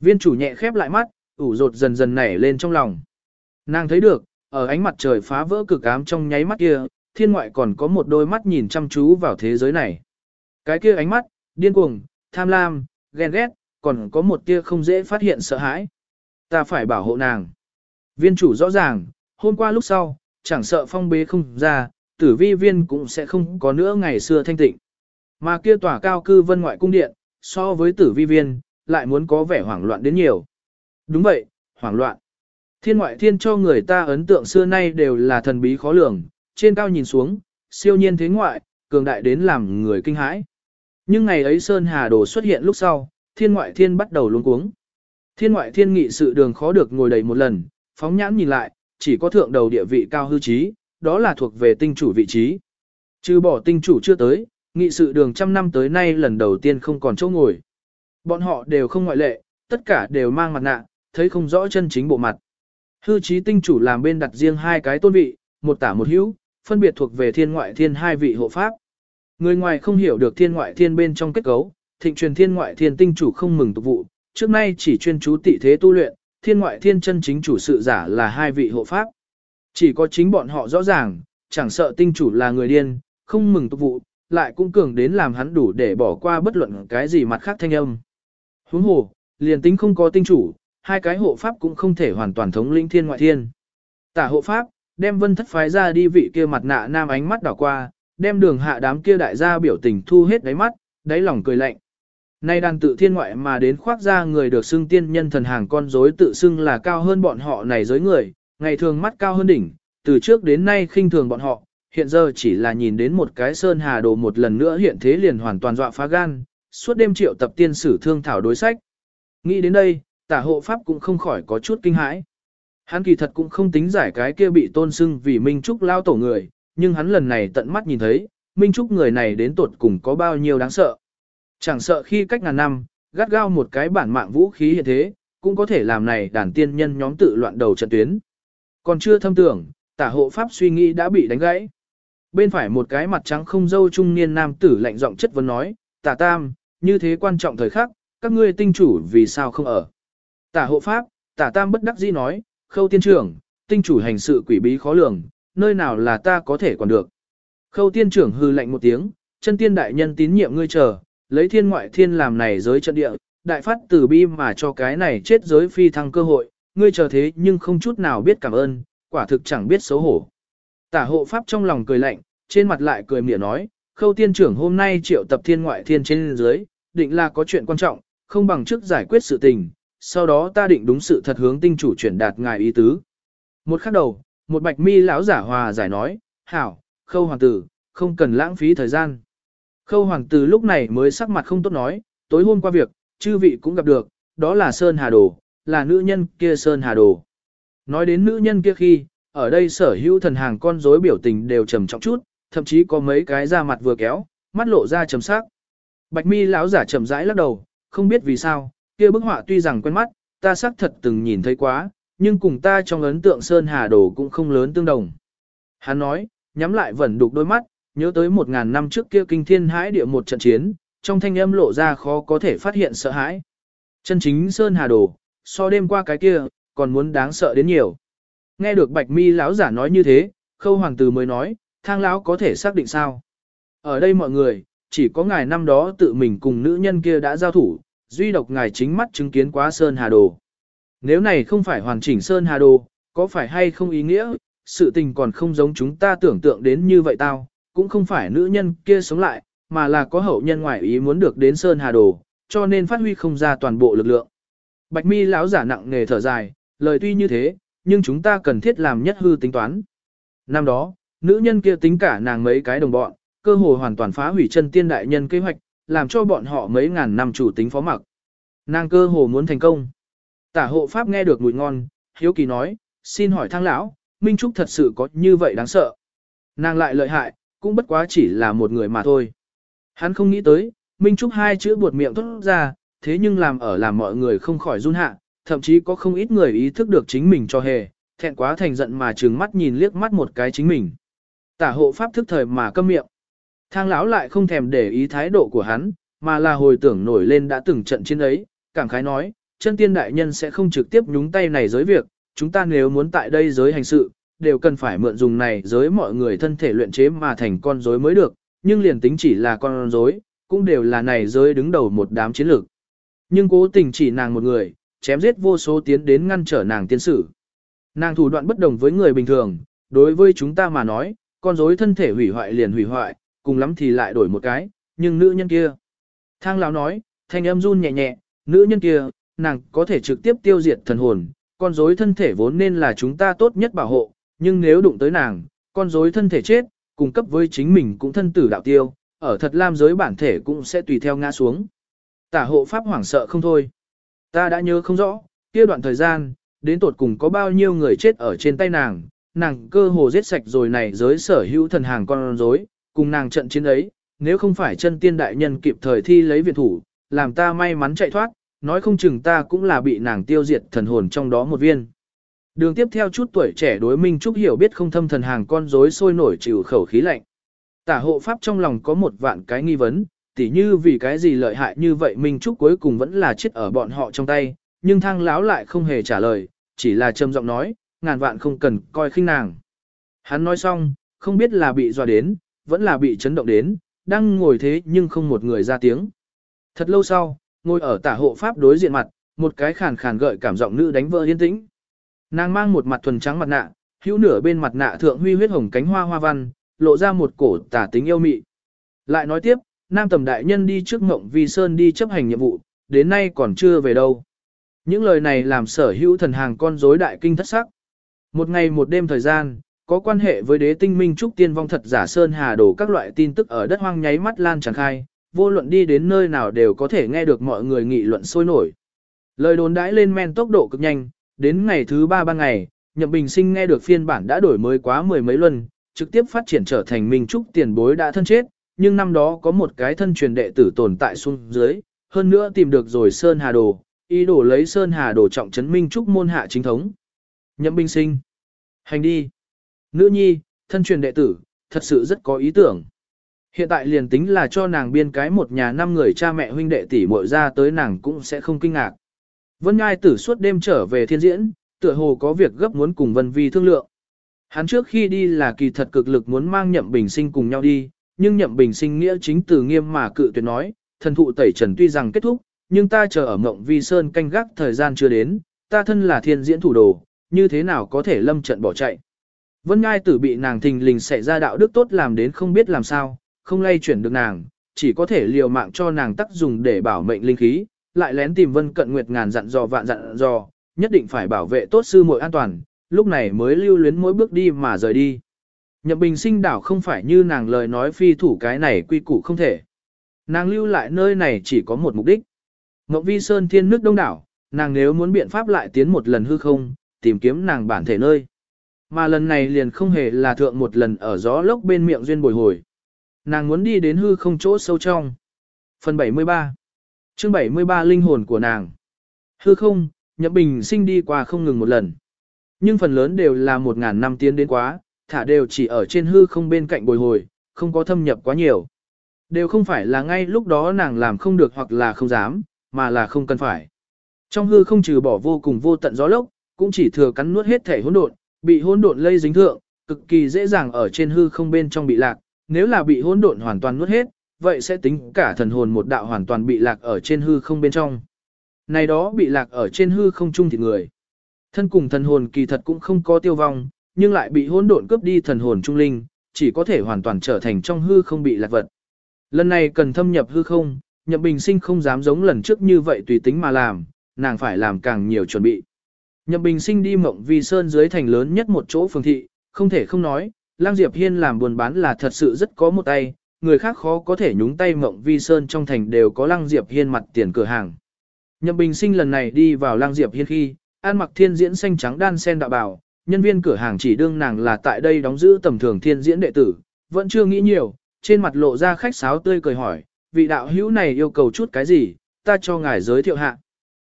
Viên chủ nhẹ khép lại mắt, ủ rột dần dần nảy lên trong lòng. Nàng thấy được, ở ánh mặt trời phá vỡ cực ám trong nháy mắt kia, thiên ngoại còn có một đôi mắt nhìn chăm chú vào thế giới này. Cái kia ánh mắt, điên cuồng, tham lam, ghen ghét, còn có một tia không dễ phát hiện sợ hãi. Ta phải bảo hộ nàng. Viên chủ rõ ràng, hôm qua lúc sau, chẳng sợ phong bế không ra, tử vi viên cũng sẽ không có nữa ngày xưa thanh tịnh. Mà kia tòa cao cư vân ngoại cung điện, so với tử vi viên, lại muốn có vẻ hoảng loạn đến nhiều. Đúng vậy, hoảng loạn. Thiên ngoại thiên cho người ta ấn tượng xưa nay đều là thần bí khó lường, trên cao nhìn xuống, siêu nhiên thế ngoại, cường đại đến làm người kinh hãi. Nhưng ngày ấy Sơn Hà Đồ xuất hiện lúc sau, thiên ngoại thiên bắt đầu luống cuống. Thiên ngoại thiên nghị sự đường khó được ngồi đầy một lần, phóng nhãn nhìn lại, chỉ có thượng đầu địa vị cao hư trí, đó là thuộc về tinh chủ vị trí. Trừ bỏ tinh chủ chưa tới, nghị sự đường trăm năm tới nay lần đầu tiên không còn chỗ ngồi. Bọn họ đều không ngoại lệ, tất cả đều mang mặt nạ, thấy không rõ chân chính bộ mặt. Hư trí tinh chủ làm bên đặt riêng hai cái tôn vị, một tả một hữu, phân biệt thuộc về thiên ngoại thiên hai vị hộ pháp. Người ngoài không hiểu được thiên ngoại thiên bên trong kết cấu, thịnh truyền thiên ngoại thiên tinh chủ không mừng tục vụ, trước nay chỉ chuyên chú tị thế tu luyện, thiên ngoại thiên chân chính chủ sự giả là hai vị hộ pháp. Chỉ có chính bọn họ rõ ràng, chẳng sợ tinh chủ là người điên, không mừng tục vụ, lại cũng cường đến làm hắn đủ để bỏ qua bất luận cái gì mặt khác thanh âm. Huống hồ, liền tính không có tinh chủ, hai cái hộ pháp cũng không thể hoàn toàn thống lĩnh thiên ngoại thiên. Tả hộ pháp, đem vân thất phái ra đi vị kia mặt nạ nam ánh mắt đảo qua, đem đường hạ đám kia đại gia biểu tình thu hết đáy mắt, đáy lòng cười lạnh. Nay đàn tự thiên ngoại mà đến khoác ra người được xưng tiên nhân thần hàng con rối tự xưng là cao hơn bọn họ này giới người, ngày thường mắt cao hơn đỉnh, từ trước đến nay khinh thường bọn họ, hiện giờ chỉ là nhìn đến một cái sơn hà đồ một lần nữa hiện thế liền hoàn toàn dọa phá gan, suốt đêm triệu tập tiên sử thương thảo đối sách. Nghĩ đến đây, tả hộ pháp cũng không khỏi có chút kinh hãi. Hắn kỳ thật cũng không tính giải cái kia bị tôn sưng vì Minh Trúc lao tổ người, nhưng hắn lần này tận mắt nhìn thấy, Minh Trúc người này đến tột cùng có bao nhiêu đáng sợ. Chẳng sợ khi cách ngàn năm, gắt gao một cái bản mạng vũ khí hiện thế, cũng có thể làm này đàn tiên nhân nhóm tự loạn đầu trận tuyến. Còn chưa thâm tưởng, tả hộ pháp suy nghĩ đã bị đánh gãy. Bên phải một cái mặt trắng không dâu trung niên nam tử lạnh giọng chất vấn nói, tả tam, như thế quan trọng thời khắc, các ngươi tinh chủ vì sao không ở. Tả hộ pháp, tả tam bất đắc dĩ nói, khâu tiên trưởng, tinh chủ hành sự quỷ bí khó lường, nơi nào là ta có thể quản được. Khâu tiên trưởng hư lạnh một tiếng, chân tiên đại nhân tín nhiệm ngươi chờ, lấy thiên ngoại thiên làm này giới trận địa, đại phát tử bi mà cho cái này chết giới phi thăng cơ hội, ngươi chờ thế nhưng không chút nào biết cảm ơn, quả thực chẳng biết xấu hổ. Tả hộ pháp trong lòng cười lạnh, trên mặt lại cười mỉa nói, khâu tiên trưởng hôm nay triệu tập thiên ngoại thiên trên dưới, định là có chuyện quan trọng, không bằng trước giải quyết sự tình, sau đó ta định đúng sự thật hướng tinh chủ chuyển đạt ngài ý tứ. Một khắc đầu, một bạch mi lão giả hòa giải nói, hảo, khâu hoàng tử, không cần lãng phí thời gian. Khâu hoàng tử lúc này mới sắc mặt không tốt nói, tối hôm qua việc, chư vị cũng gặp được, đó là Sơn Hà Đồ, là nữ nhân kia Sơn Hà Đồ. Nói đến nữ nhân kia khi, ở đây sở hữu thần hàng con rối biểu tình đều trầm trọng chút, thậm chí có mấy cái da mặt vừa kéo, mắt lộ ra trầm sắc. Bạch mi lão giả trầm rãi lắc đầu, không biết vì sao, kia bức họa tuy rằng quen mắt, ta xác thật từng nhìn thấy quá, nhưng cùng ta trong ấn tượng Sơn Hà Đồ cũng không lớn tương đồng. Hắn nói, nhắm lại vẫn đục đôi mắt, nhớ tới một ngàn năm trước kia kinh thiên hãi địa một trận chiến, trong thanh âm lộ ra khó có thể phát hiện sợ hãi. Chân chính Sơn Hà Đồ, so đêm qua cái kia, còn muốn đáng sợ đến nhiều. Nghe được Bạch Mi lão giả nói như thế, Khâu hoàng tử mới nói, thang lão có thể xác định sao? Ở đây mọi người, chỉ có ngài năm đó tự mình cùng nữ nhân kia đã giao thủ, duy độc ngài chính mắt chứng kiến quá Sơn Hà Đồ. Nếu này không phải hoàn chỉnh Sơn Hà Đồ, có phải hay không ý nghĩa, sự tình còn không giống chúng ta tưởng tượng đến như vậy tao, cũng không phải nữ nhân kia sống lại, mà là có hậu nhân ngoại ý muốn được đến Sơn Hà Đồ, cho nên phát huy không ra toàn bộ lực lượng. Bạch mi lão giả nặng nghề thở dài, lời tuy như thế, nhưng chúng ta cần thiết làm nhất hư tính toán. Năm đó, nữ nhân kia tính cả nàng mấy cái đồng bọn, cơ hồ hoàn toàn phá hủy chân tiên đại nhân kế hoạch, làm cho bọn họ mấy ngàn năm chủ tính phó mặc. Nàng cơ hồ muốn thành công. Tả hộ pháp nghe được mùi ngon, hiếu kỳ nói, xin hỏi thang lão, Minh Trúc thật sự có như vậy đáng sợ. Nàng lại lợi hại, cũng bất quá chỉ là một người mà thôi. Hắn không nghĩ tới, Minh Trúc hai chữ buột miệng tốt ra, thế nhưng làm ở làm mọi người không khỏi run hạ, thậm chí có không ít người ý thức được chính mình cho hề, thẹn quá thành giận mà trừng mắt nhìn liếc mắt một cái chính mình. Tả hộ pháp thức thời mà câm miệng. Thang lão lại không thèm để ý thái độ của hắn, mà là hồi tưởng nổi lên đã từng trận chiến ấy, cảm khái nói, chân tiên đại nhân sẽ không trực tiếp nhúng tay này giới việc, chúng ta nếu muốn tại đây giới hành sự, đều cần phải mượn dùng này giới mọi người thân thể luyện chế mà thành con rối mới được, nhưng liền tính chỉ là con rối, cũng đều là này giới đứng đầu một đám chiến lược. Nhưng cố tình chỉ nàng một người, chém giết vô số tiến đến ngăn trở nàng tiên sử. Nàng thủ đoạn bất đồng với người bình thường, đối với chúng ta mà nói, con rối thân thể hủy hoại liền hủy hoại, cùng lắm thì lại đổi một cái, nhưng nữ nhân kia. Thang lão nói, thanh âm run nhẹ nhẹ, nữ nhân kia, nàng có thể trực tiếp tiêu diệt thần hồn, con rối thân thể vốn nên là chúng ta tốt nhất bảo hộ, nhưng nếu đụng tới nàng, con rối thân thể chết, cung cấp với chính mình cũng thân tử đạo tiêu, ở thật lam giới bản thể cũng sẽ tùy theo ngã xuống. Tả hộ pháp hoảng sợ không thôi. Ta đã nhớ không rõ, kia đoạn thời gian, đến tột cùng có bao nhiêu người chết ở trên tay nàng, nàng cơ hồ giết sạch rồi này giới sở hữu thần hàng con rối, cùng nàng trận chiến ấy, nếu không phải chân tiên đại nhân kịp thời thi lấy viện thủ, làm ta may mắn chạy thoát, nói không chừng ta cũng là bị nàng tiêu diệt thần hồn trong đó một viên. Đường tiếp theo chút tuổi trẻ đối minh trúc hiểu biết không thâm thần hàng con rối sôi nổi chịu khẩu khí lạnh. Tả hộ pháp trong lòng có một vạn cái nghi vấn, tỉ như vì cái gì lợi hại như vậy minh trúc cuối cùng vẫn là chết ở bọn họ trong tay, nhưng thang láo lại không hề trả lời, chỉ là trầm giọng nói, ngàn vạn không cần coi khinh nàng. Hắn nói xong, không biết là bị dọa đến, vẫn là bị chấn động đến, đang ngồi thế nhưng không một người ra tiếng. Thật lâu sau, ngồi ở tả hộ pháp đối diện mặt, một cái khàn khàn gợi cảm giọng nữ đánh vỡ yên tĩnh. Nàng mang một mặt thuần trắng mặt nạ, hữu nửa bên mặt nạ thượng huy huyết hồng cánh hoa hoa văn, lộ ra một cổ tả tính yêu mị. Lại nói tiếp, nam tầm đại nhân đi trước ngộng vi sơn đi chấp hành nhiệm vụ, đến nay còn chưa về đâu. Những lời này làm sở hữu thần hàng con rối đại kinh thất sắc. Một ngày một đêm thời gian, có quan hệ với đế tinh minh trúc tiên vong thật giả sơn hà đổ các loại tin tức ở đất hoang nháy mắt lan tràn khai, vô luận đi đến nơi nào đều có thể nghe được mọi người nghị luận sôi nổi. Lời đồn đãi lên men tốc độ cực nhanh, đến ngày thứ ba ba ngày, Nhậm Bình Sinh nghe được phiên bản đã đổi mới quá mười mấy lần, trực tiếp phát triển trở thành Minh Trúc tiền bối đã thân chết, nhưng năm đó có một cái thân truyền đệ tử tồn tại xuống dưới, hơn nữa tìm được rồi Sơn Hà Đồ, ý đồ lấy Sơn Hà Đồ trọng trấn Minh Trúc môn hạ chính thống. Nhậm Bình Sinh, hành đi. Nữ nhi, thân truyền đệ tử, thật sự rất có ý tưởng. Hiện tại liền tính là cho nàng biên cái một nhà năm người cha mẹ huynh đệ tỷ muội ra tới nàng cũng sẽ không kinh ngạc. Vân Ngai tử suốt đêm trở về thiên diễn, tựa hồ có việc gấp muốn cùng Vân Vi thương lượng. Hắn trước khi đi là kỳ thật cực lực muốn mang nhậm bình sinh cùng nhau đi, nhưng nhậm bình sinh nghĩa chính từ nghiêm mà cự tuyệt nói, thần thụ tẩy trần tuy rằng kết thúc, nhưng ta chờ ở mộng vi sơn canh gác thời gian chưa đến, ta thân là thiên diễn thủ đồ, như thế nào có thể lâm trận bỏ chạy. Vân Ngai tử bị nàng thình lình xảy ra đạo đức tốt làm đến không biết làm sao, không lay chuyển được nàng, chỉ có thể liều mạng cho nàng tác dùng để bảo mệnh linh khí, lại lén tìm Vân Cận Nguyệt ngàn dặn dò vạn dặn dò, nhất định phải bảo vệ tốt sư muội an toàn, lúc này mới lưu luyến mỗi bước đi mà rời đi. Nhậm Bình sinh đảo không phải như nàng lời nói phi thủ cái này quy củ không thể. Nàng lưu lại nơi này chỉ có một mục đích. Ngọc Vi Sơn thiên nước đông đảo, nàng nếu muốn biện pháp lại tiến một lần hư không, tìm kiếm nàng bản thể nơi. Mà lần này liền không hề là thượng một lần ở gió lốc bên miệng duyên bồi hồi. Nàng muốn đi đến hư không chỗ sâu trong. Phần 73 chương 73 linh hồn của nàng. Hư không, Nhậm Bình sinh đi qua không ngừng một lần. Nhưng phần lớn đều là một ngàn năm tiến đến quá, thả đều chỉ ở trên hư không bên cạnh bồi hồi, không có thâm nhập quá nhiều. Đều không phải là ngay lúc đó nàng làm không được hoặc là không dám, mà là không cần phải. Trong hư không trừ bỏ vô cùng vô tận gió lốc, cũng chỉ thừa cắn nuốt hết thể hỗn độn, bị hỗn độn lây dính thượng, cực kỳ dễ dàng ở trên hư không bên trong bị lạc, nếu là bị hỗn độn hoàn toàn nuốt hết, vậy sẽ tính cả thần hồn một đạo hoàn toàn bị lạc ở trên hư không bên trong. Này đó bị lạc ở trên hư không chung thì người. Thân cùng thần hồn kỳ thật cũng không có tiêu vong, nhưng lại bị hỗn độn cướp đi thần hồn trung linh, chỉ có thể hoàn toàn trở thành trong hư không bị lạc vật. Lần này cần thâm nhập hư không, Nhậm Bình Sinh không dám giống lần trước như vậy tùy tính mà làm, nàng phải làm càng nhiều chuẩn bị. Nhậm Bình Sinh đi mộng vì sơn dưới thành lớn nhất một chỗ phường thị, không thể không nói, Lang Diệp Hiên làm buồn bán là thật sự rất có một tay, người khác khó có thể nhúng tay mộng vi sơn trong thành đều có Lang Diệp Hiên mặt tiền cửa hàng. Nhậm Bình Sinh lần này đi vào Lang Diệp Hiên khi, an mặc thiên diễn xanh trắng đan sen đạo bảo, nhân viên cửa hàng chỉ đương nàng là tại đây đóng giữ tầm thường thiên diễn đệ tử, vẫn chưa nghĩ nhiều, trên mặt lộ ra khách sáo tươi cười hỏi, vị đạo hữu này yêu cầu chút cái gì, ta cho ngài giới thiệu hạ.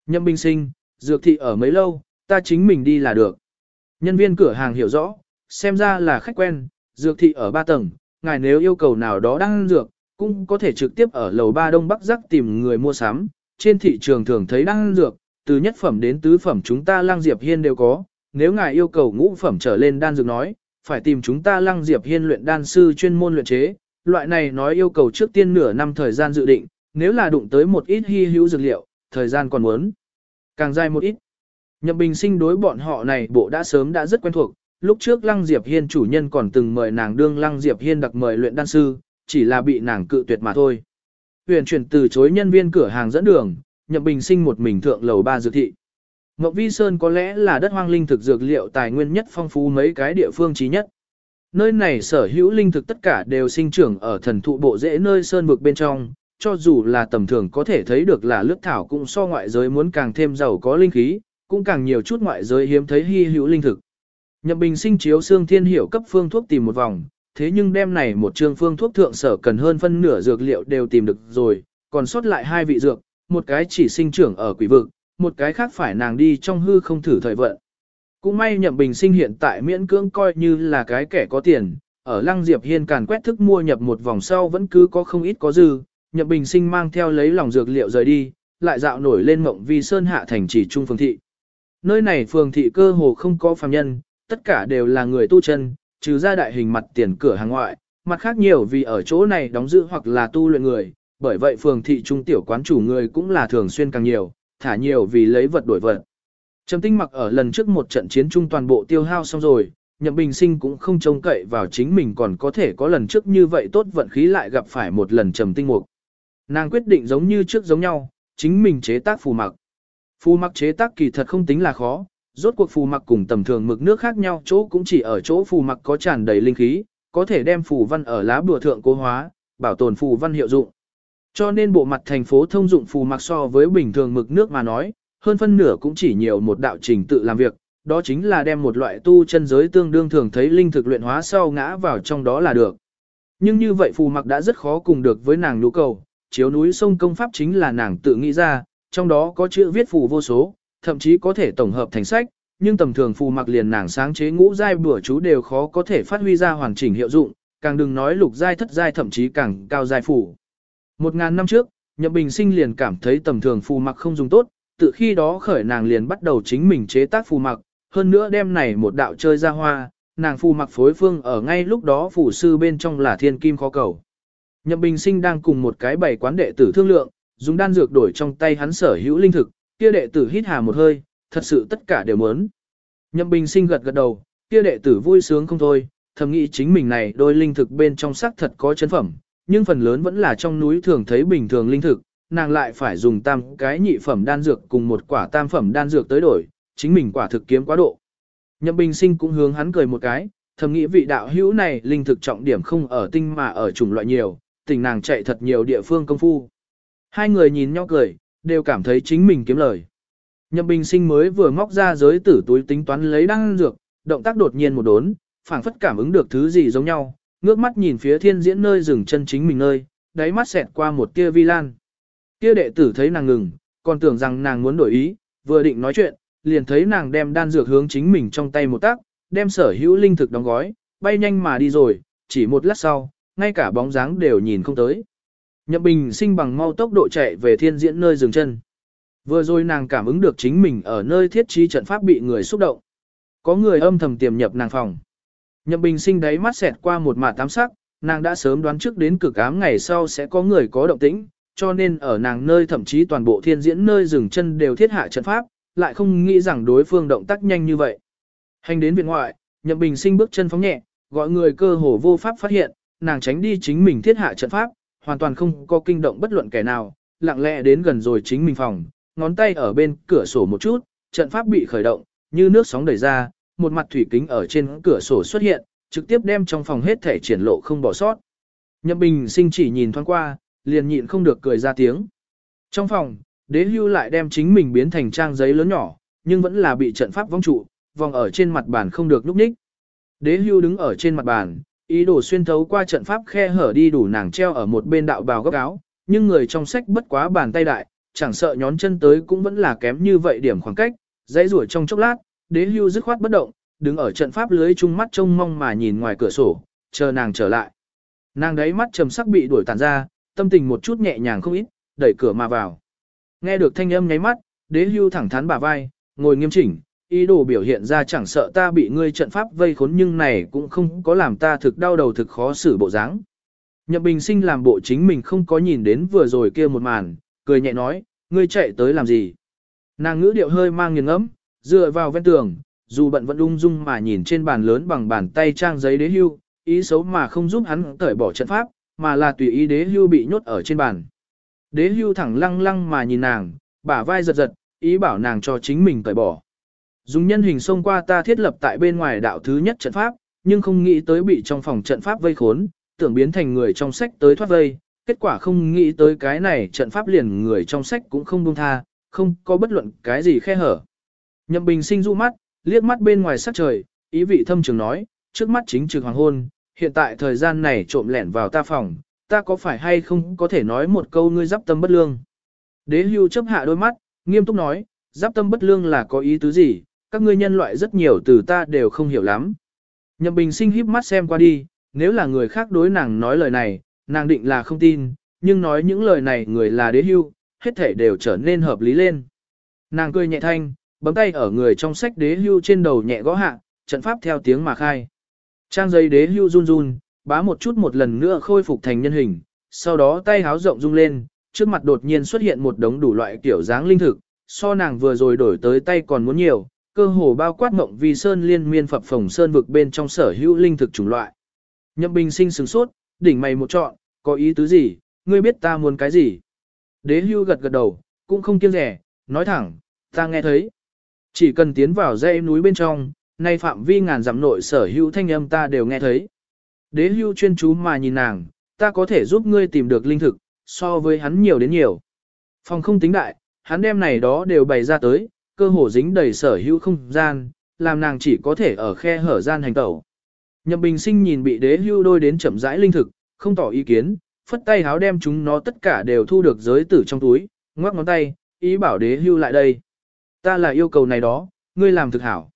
Nhậm Bình Sinh, dược thị ở mấy lâu, ta chính mình đi là được. Nhân viên cửa hàng hiểu rõ, xem ra là khách quen, dược thị ở ba tầng, ngài nếu yêu cầu nào đó đang dược, cũng có thể trực tiếp ở lầu ba đông bắc giác tìm người mua sắm, trên thị trường thường thấy đang dược, từ nhất phẩm đến tứ phẩm chúng ta lang diệp hiên đều có, nếu ngài yêu cầu ngũ phẩm trở lên đan dược nói, phải tìm chúng ta lang diệp hiên luyện đan sư chuyên môn luyện chế, loại này nói yêu cầu trước tiên nửa năm thời gian dự định, nếu là đụng tới một ít hy hữu dược liệu, thời gian còn muốn càng dài một ít. Nhậm Bình Sinh đối bọn họ này bộ đã sớm đã rất quen thuộc, lúc trước Lăng Diệp Hiên chủ nhân còn từng mời nàng đương Lăng Diệp Hiên đặc mời luyện đan sư, chỉ là bị nàng cự tuyệt mà thôi. Huyền chuyển từ chối nhân viên cửa hàng dẫn đường, Nhậm Bình Sinh một mình thượng lầu ba dược thị. Ngọc Vi Sơn có lẽ là đất hoang linh thực dược liệu tài nguyên nhất phong phú mấy cái địa phương trí nhất. Nơi này sở hữu linh thực tất cả đều sinh trưởng ở thần thụ bộ rễ nơi sơn vực bên trong, cho dù là tầm thường có thể thấy được là lướt thảo cũng so ngoại giới muốn càng thêm giàu có linh khí, cũng càng nhiều chút ngoại giới hiếm thấy hy hữu linh thực. Nhậm Bình sinh chiếu xương thiên hiểu cấp phương thuốc tìm một vòng, thế nhưng đêm này một chương phương thuốc thượng sở cần hơn phân nửa dược liệu đều tìm được rồi, còn sót lại hai vị dược, một cái chỉ sinh trưởng ở quỷ vực, một cái khác phải nàng đi trong hư không thử thời vận. Cũng may Nhậm Bình sinh hiện tại miễn cưỡng coi như là cái kẻ có tiền, ở Lăng Diệp Hiên càn quét thức mua nhập một vòng sau vẫn cứ có không ít có dư, Nhậm Bình sinh mang theo lấy lòng dược liệu rời đi, lại dạo nổi lên mộng vi sơn hạ thành chỉ trung phương thị. Nơi này phường thị cơ hồ không có phàm nhân, tất cả đều là người tu chân, trừ ra đại hình mặt tiền cửa hàng ngoại, mặt khác nhiều vì ở chỗ này đóng giữ hoặc là tu luyện người, bởi vậy phường thị trung tiểu quán chủ người cũng là thường xuyên càng nhiều, thả nhiều vì lấy vật đổi vật. Trầm tinh mặc ở lần trước một trận chiến trung toàn bộ tiêu hao xong rồi, nhậm bình sinh cũng không trông cậy vào chính mình còn có thể có lần trước như vậy tốt vận khí lại gặp phải một lần trầm tinh mục. Nàng quyết định giống như trước giống nhau, chính mình chế tác phù mặc. Phù mặc chế tác kỳ thật không tính là khó, rốt cuộc phù mặc cùng tầm thường mực nước khác nhau chỗ cũng chỉ ở chỗ phù mặc có tràn đầy linh khí, có thể đem phù văn ở lá bùa thượng cố hóa, bảo tồn phù văn hiệu dụng. Cho nên bộ mặt thành phố thông dụng phù mặc so với bình thường mực nước mà nói, hơn phân nửa cũng chỉ nhiều một đạo trình tự làm việc, đó chính là đem một loại tu chân giới tương đương thường thấy linh thực luyện hóa sau ngã vào trong đó là được. Nhưng như vậy phù mặc đã rất khó cùng được với nàng nhu cầu, chiếu núi sông công pháp chính là nàng tự nghĩ ra, trong đó có chữ viết phù vô số, thậm chí có thể tổng hợp thành sách, nhưng tầm thường phù mặc liền nàng sáng chế ngũ giai bữa chú đều khó có thể phát huy ra hoàn chỉnh hiệu dụng, càng đừng nói lục giai thất giai thậm chí càng cao giai phù. Một ngàn năm trước, Nhậm Bình Sinh liền cảm thấy tầm thường phù mặc không dùng tốt, từ khi đó khởi nàng liền bắt đầu chính mình chế tác phù mặc, hơn nữa đem này một đạo chơi ra hoa, nàng phù mặc phối phương ở ngay lúc đó phù sư bên trong là thiên kim khó cầu. Nhậm Bình Sinh đang cùng một cái bảy quán đệ tử thương lượng, dùng đan dược đổi trong tay hắn sở hữu linh thực, kia đệ tử hít hà một hơi, thật sự tất cả đều muốn. Nhậm Bình Sinh gật gật đầu, kia đệ tử vui sướng không thôi, thầm nghĩ chính mình này đôi linh thực bên trong sắc thật có chân phẩm, nhưng phần lớn vẫn là trong núi thường thấy bình thường linh thực, nàng lại phải dùng tam cái nhị phẩm đan dược cùng một quả tam phẩm đan dược tới đổi, chính mình quả thực kiếm quá độ. Nhậm Bình Sinh cũng hướng hắn cười một cái, thầm nghĩ vị đạo hữu này linh thực trọng điểm không ở tinh mà ở chủng loại nhiều, tình nàng chạy thật nhiều địa phương công phu. Hai người nhìn nhau cười, đều cảm thấy chính mình kiếm lời. Nhậm Bình Sinh mới vừa móc ra giới tử túi tính toán lấy đan dược, động tác đột nhiên một đốn, phảng phất cảm ứng được thứ gì giống nhau, ngước mắt nhìn phía thiên diễn nơi dừng chân chính mình nơi, đáy mắt xẹt qua một tia vi lan. Kia đệ tử thấy nàng ngừng, còn tưởng rằng nàng muốn đổi ý, vừa định nói chuyện, liền thấy nàng đem đan dược hướng chính mình trong tay một tác, đem sở hữu linh thực đóng gói, bay nhanh mà đi rồi, chỉ một lát sau, ngay cả bóng dáng đều nhìn không tới. Nhậm Bình sinh bằng mau tốc độ chạy về thiên diễn nơi dừng chân. Vừa rồi nàng cảm ứng được chính mình ở nơi thiết trí trận pháp bị người xúc động. Có người âm thầm tiềm nhập nàng phòng. Nhậm Bình sinh đáy mắt xẹt qua một mạt tám sắc, nàng đã sớm đoán trước đến cực ám ngày sau sẽ có người có động tĩnh, cho nên ở nàng nơi thậm chí toàn bộ thiên diễn nơi dừng chân đều thiết hạ trận pháp, lại không nghĩ rằng đối phương động tác nhanh như vậy. Hành đến viện ngoại, Nhậm Bình sinh bước chân phóng nhẹ, gọi người cơ hồ vô pháp phát hiện, nàng tránh đi chính mình thiết hạ trận pháp, hoàn toàn không có kinh động bất luận kẻ nào, lặng lẽ đến gần rồi chính mình phòng, ngón tay ở bên cửa sổ một chút, trận pháp bị khởi động, như nước sóng đẩy ra, một mặt thủy kính ở trên cửa sổ xuất hiện, trực tiếp đem trong phòng hết thể triển lộ không bỏ sót. Nhậm Bình sinh chỉ nhìn thoáng qua, liền nhịn không được cười ra tiếng. Trong phòng, đế hưu lại đem chính mình biến thành trang giấy lớn nhỏ, nhưng vẫn là bị trận pháp vong trụ, vòng ở trên mặt bàn không được núp ních. Đế hưu đứng ở trên mặt bàn, ý đồ xuyên thấu qua trận pháp khe hở đi đủ nàng treo ở một bên đạo bào góc áo, nhưng người trong sách bất quá bàn tay đại, chẳng sợ nhón chân tới cũng vẫn là kém như vậy điểm khoảng cách, dãy rủi trong chốc lát, đế hưu dứt khoát bất động, đứng ở trận pháp lưới chung mắt trông mong mà nhìn ngoài cửa sổ, chờ nàng trở lại. Nàng đấy mắt trầm sắc bị đuổi tàn ra, tâm tình một chút nhẹ nhàng không ít, đẩy cửa mà vào. Nghe được thanh âm nháy mắt, đế hưu thẳng thắn bả vai, ngồi nghiêm chỉnh, ý đồ biểu hiện ra chẳng sợ ta bị ngươi trận pháp vây khốn nhưng này cũng không có làm ta thực đau đầu thực khó xử bộ dáng. Nhậm Bình Sinh làm bộ chính mình không có nhìn đến vừa rồi kia một màn, cười nhẹ nói, ngươi chạy tới làm gì? Nàng ngữ điệu hơi mang nghiền ngẫm, dựa vào ven tường, dù bận vẫn ung dung mà nhìn trên bàn lớn bằng bàn tay trang giấy đế hưu, ý xấu mà không giúp hắn cởi bỏ trận pháp, mà là tùy ý đế hưu bị nhốt ở trên bàn. Đế hưu thẳng lăng lăng mà nhìn nàng, bả vai giật giật, ý bảo nàng cho chính mình cởi bỏ. Dùng nhân hình xông qua ta thiết lập tại bên ngoài đạo thứ nhất trận pháp, nhưng không nghĩ tới bị trong phòng trận pháp vây khốn, tưởng biến thành người trong sách tới thoát vây, kết quả không nghĩ tới cái này trận pháp liền người trong sách cũng không buông tha, không có bất luận cái gì khe hở. Nhậm Bình sinh du mắt, liếc mắt bên ngoài sắc trời, ý vị thâm trường nói, trước mắt chính trực hoàng hôn, hiện tại thời gian này trộm lẻn vào ta phòng, ta có phải hay không có thể nói một câu ngươi giáp tâm bất lương. Đế hưu chấp hạ đôi mắt, nghiêm túc nói, giáp tâm bất lương là có ý tứ gì, các ngươi nhân loại rất nhiều từ ta đều không hiểu lắm. Nhậm Bình sinh híp mắt xem qua đi, nếu là người khác đối nàng nói lời này, nàng định là không tin, nhưng nói những lời này người là đế hưu, hết thể đều trở nên hợp lý lên. Nàng cười nhẹ thanh, bấm tay ở người trong sách đế hưu trên đầu nhẹ gõ hạ, trận pháp theo tiếng mà khai. Trang giấy đế hưu run run, bá một chút một lần nữa khôi phục thành nhân hình, sau đó tay háo rộng rung lên, trước mặt đột nhiên xuất hiện một đống đủ loại kiểu dáng linh thực, so nàng vừa rồi đổi tới tay còn muốn nhiều, cơ hồ bao quát ngộng vì sơn liên miên phập phồng sơn vực bên trong sở hữu linh thực chủng loại. Nhậm Bình sinh sửng sốt, đỉnh mày một trọn, có ý tứ gì, ngươi biết ta muốn cái gì? Đế hưu gật gật đầu, cũng không kiêng rẻ, nói thẳng, ta nghe thấy. Chỉ cần tiến vào dãy núi bên trong, nay phạm vi ngàn dặm nội sở hữu thanh âm ta đều nghe thấy. Đế hưu chuyên chú mà nhìn nàng, ta có thể giúp ngươi tìm được linh thực, so với hắn nhiều đến nhiều. Phòng không tính đại, hắn đem này đó đều bày ra tới, cơ hồ dính đầy sở hữu không gian, làm nàng chỉ có thể ở khe hở gian hành tẩu. Nhậm bình sinh nhìn bị đế hưu đôi đến chậm rãi linh thực, không tỏ ý kiến, phất tay háo đem chúng nó tất cả đều thu được giới tử trong túi, ngoắc ngón tay, ý bảo đế hưu lại đây. Ta là yêu cầu này đó, ngươi làm thực hảo.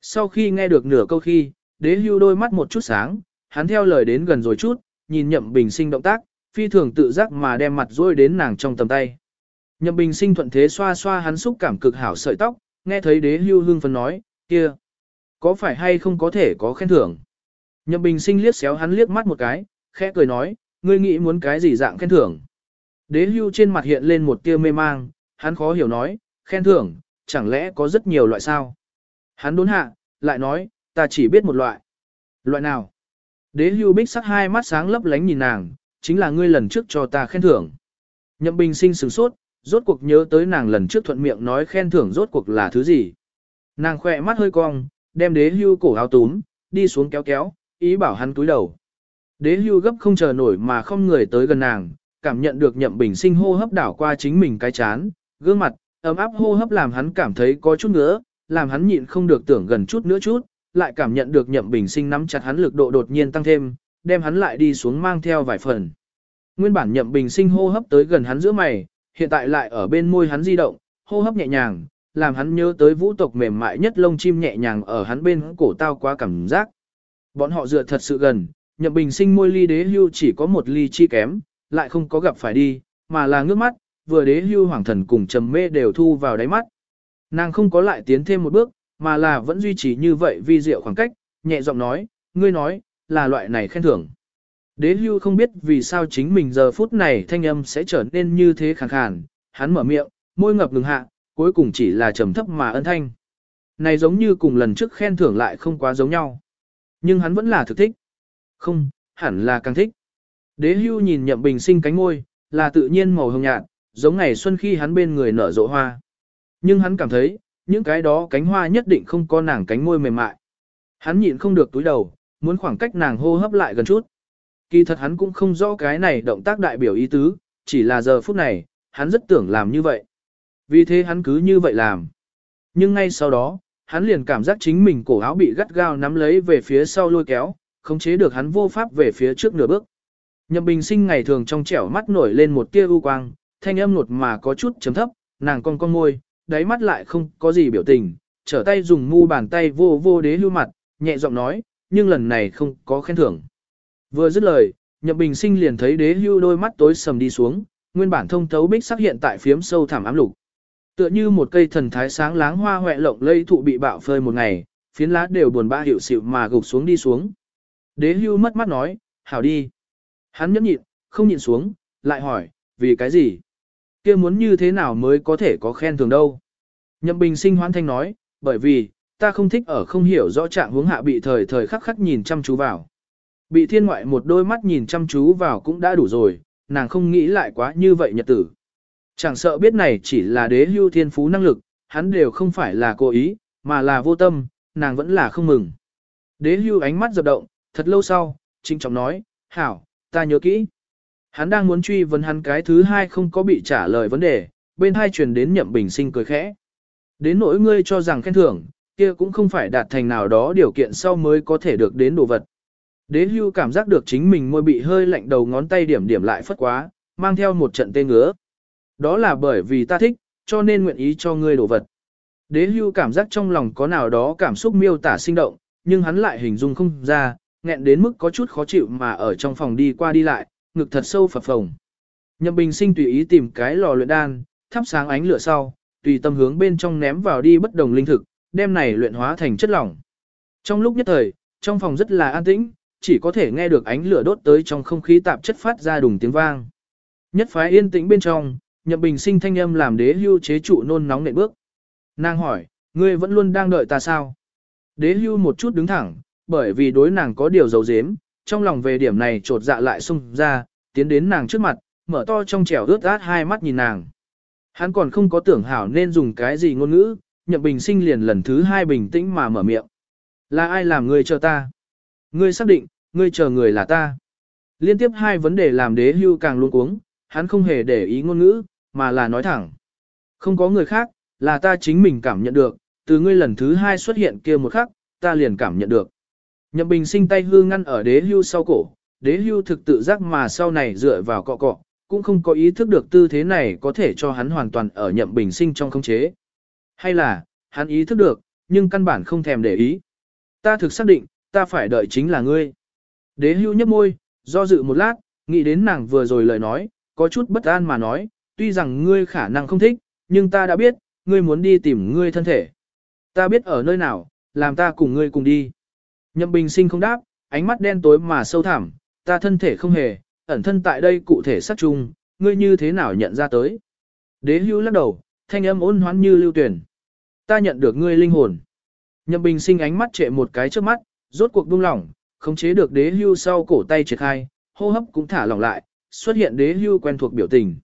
Sau khi nghe được nửa câu khi, đế hưu đôi mắt một chút sáng, hắn theo lời đến gần rồi chút, nhìn nhậm bình sinh động tác, phi thường tự giác mà đem mặt rôi đến nàng trong tầm tay. Nhậm bình sinh thuận thế xoa xoa hắn xúc cảm cực hảo sợi tóc, nghe thấy đế hưu hương phấn nói, kia, có phải hay không có thể có khen thưởng. Nhậm bình sinh liếc xéo hắn liếc mắt một cái, khẽ cười nói, ngươi nghĩ muốn cái gì dạng khen thưởng. Đế hưu trên mặt hiện lên một tia mê mang, hắn khó hiểu nói, khen thưởng, chẳng lẽ có rất nhiều loại sao? Hắn đốn hạ, lại nói, ta chỉ biết một loại. Loại nào? Đế hưu bích sắc hai mắt sáng lấp lánh nhìn nàng, chính là ngươi lần trước cho ta khen thưởng. Nhậm bình sinh sửng sốt, rốt cuộc nhớ tới nàng lần trước thuận miệng nói khen thưởng rốt cuộc là thứ gì. Nàng khỏe mắt hơi cong, đem đế hưu cổ áo túm, đi xuống kéo kéo, ý bảo hắn túi đầu. Đế hưu gấp không chờ nổi mà không người tới gần nàng, cảm nhận được nhậm bình sinh hô hấp đảo qua chính mình cái chán, gương mặt, ấm áp hô hấp làm hắn cảm thấy có chút nữa, làm hắn nhịn không được tưởng gần chút nữa chút, lại cảm nhận được nhậm bình sinh nắm chặt hắn lực độ đột nhiên tăng thêm, đem hắn lại đi xuống mang theo vài phần. Nguyên bản nhậm bình sinh hô hấp tới gần hắn giữa mày, hiện tại lại ở bên môi hắn di động, hô hấp nhẹ nhàng, làm hắn nhớ tới vũ tộc mềm mại nhất lông chim nhẹ nhàng ở hắn bên cổ tao quá cảm giác. Bọn họ dựa thật sự gần, nhậm bình sinh môi ly đế hưu chỉ có một ly chi kém, lại không có gặp phải đi, mà là ngước mắt, vừa đế hưu hoàng thần cùng trầm mê đều thu vào đáy mắt. Nàng không có lại tiến thêm một bước, mà là vẫn duy trì như vậy vi diệu khoảng cách, nhẹ giọng nói, ngươi nói, là loại này khen thưởng. Đế hưu không biết vì sao chính mình giờ phút này thanh âm sẽ trở nên như thế khàn khàn, hắn mở miệng, môi ngập ngừng hạ, cuối cùng chỉ là trầm thấp mà ân thanh. Này giống như cùng lần trước khen thưởng lại không quá giống nhau. Nhưng hắn vẫn là thực thích. Không, hẳn là càng thích. Đế hưu nhìn nhậm bình sinh cánh môi, là tự nhiên màu hồng nhạt, giống ngày xuân khi hắn bên người nở rộ hoa. Nhưng hắn cảm thấy, những cái đó cánh hoa nhất định không có nàng cánh môi mềm mại. Hắn nhịn không được túi đầu, muốn khoảng cách nàng hô hấp lại gần chút. Kỳ thật hắn cũng không rõ cái này động tác đại biểu ý tứ, chỉ là giờ phút này, hắn rất tưởng làm như vậy. Vì thế hắn cứ như vậy làm. Nhưng ngay sau đó, hắn liền cảm giác chính mình cổ áo bị gắt gao nắm lấy về phía sau lôi kéo, khống chế được hắn vô pháp về phía trước nửa bước. Nhậm bình sinh ngày thường trong trẻo mắt nổi lên một tia u quang, thanh âm nột mà có chút chấm thấp, nàng cong cong môi, đáy mắt lại không có gì biểu tình, trở tay dùng mu bàn tay vô vô đế lưu mặt, nhẹ giọng nói, nhưng lần này không có khen thưởng. Vừa dứt lời, Nhậm Bình Sinh liền thấy đế hưu đôi mắt tối sầm đi xuống, nguyên bản thông thấu bích sắc hiện tại phiếm sâu thẳm ám lục. Tựa như một cây thần thái sáng láng hoa hoẹ lộng lây thụ bị bạo phơi một ngày, phiến lá đều buồn bã hiệu xịu mà gục xuống đi xuống. Đế hưu mất mắt nói, hảo đi. Hắn nhẫn nhịn, không nhịn xuống, lại hỏi, vì cái gì? kia muốn như thế nào mới có thể có khen thường đâu? Nhậm Bình Sinh hoan thanh nói, bởi vì, ta không thích ở không hiểu rõ trạng hướng hạ bị thời thời khắc khắc nhìn chăm chú vào. Bị thiên ngoại một đôi mắt nhìn chăm chú vào cũng đã đủ rồi, nàng không nghĩ lại quá như vậy nhật tử. Chẳng sợ biết này chỉ là đế hưu thiên phú năng lực, hắn đều không phải là cố ý, mà là vô tâm, nàng vẫn là không mừng. Đế hưu ánh mắt dập động, thật lâu sau, trinh trọng nói, hảo, ta nhớ kỹ. Hắn đang muốn truy vấn hắn cái thứ hai không có bị trả lời vấn đề, bên hai truyền đến nhậm bình sinh cười khẽ. Đến nỗi ngươi cho rằng khen thưởng, kia cũng không phải đạt thành nào đó điều kiện sau mới có thể được đến đồ vật. Đế hưu cảm giác được chính mình môi bị hơi lạnh đầu ngón tay điểm điểm lại phất quá, mang theo một trận tê ngứa. Đó là bởi vì ta thích, cho nên nguyện ý cho ngươi đồ vật. Đế hưu cảm giác trong lòng có nào đó cảm xúc miêu tả sinh động, nhưng hắn lại hình dung không ra, nghẹn đến mức có chút khó chịu mà ở trong phòng đi qua đi lại, ngực thật sâu phập phồng. Nhậm bình sinh tùy ý tìm cái lò luyện đan, thắp sáng ánh lửa sau, tùy tâm hướng bên trong ném vào đi bất đồng linh thực, đem này luyện hóa thành chất lỏng. Trong lúc nhất thời, trong phòng rất là an tĩnh, chỉ có thể nghe được ánh lửa đốt tới trong không khí tạp chất phát ra đùng tiếng vang. Nhất phái yên tĩnh bên trong, Nhậm Bình Sinh thanh âm làm đế hưu chế trụ nôn nóng nện bước. Nàng hỏi, ngươi vẫn luôn đang đợi ta sao? Đế hưu một chút đứng thẳng, bởi vì đối nàng có điều dấu dếm, trong lòng về điểm này trột dạ lại xung ra, tiến đến nàng trước mặt, mở to trong trẻo ướt át hai mắt nhìn nàng. Hắn còn không có tưởng hảo nên dùng cái gì ngôn ngữ, Nhậm Bình Sinh liền lần thứ hai bình tĩnh mà mở miệng. Là ai làm ngươi chờ ta? Ngươi xác định, ngươi chờ người là ta. Liên tiếp hai vấn đề làm đế hưu càng luôn cuống, hắn không hề để ý ngôn ngữ, mà là nói thẳng. Không có người khác, là ta chính mình cảm nhận được, từ ngươi lần thứ hai xuất hiện kia một khắc, ta liền cảm nhận được. Nhậm bình sinh tay hư ngăn ở đế hưu sau cổ, đế hưu thực tự giác mà sau này dựa vào cọ cọ, cũng không có ý thức được tư thế này có thể cho hắn hoàn toàn ở nhậm bình sinh trong khống chế. Hay là, hắn ý thức được, nhưng căn bản không thèm để ý. Ta thực xác định, ta phải đợi chính là ngươi. Đế hưu nhấp môi, do dự một lát, nghĩ đến nàng vừa rồi lời nói, có chút bất an mà nói, tuy rằng ngươi khả năng không thích, nhưng ta đã biết, ngươi muốn đi tìm ngươi thân thể. Ta biết ở nơi nào, làm ta cùng ngươi cùng đi. Nhậm bình sinh không đáp, ánh mắt đen tối mà sâu thẳm, ta thân thể không hề, ẩn thân tại đây cụ thể sắc chung, ngươi như thế nào nhận ra tới. Đế hưu lắc đầu, thanh âm ôn hoán như lưu tuyển. Ta nhận được ngươi linh hồn. Nhậm bình sinh ánh mắt trệ một cái trước mắt, rốt cuộc buông lỏng, khống chế được đế hưu sau cổ tay triệt khai, hô hấp cũng thả lỏng lại, xuất hiện đế hưu quen thuộc biểu tình.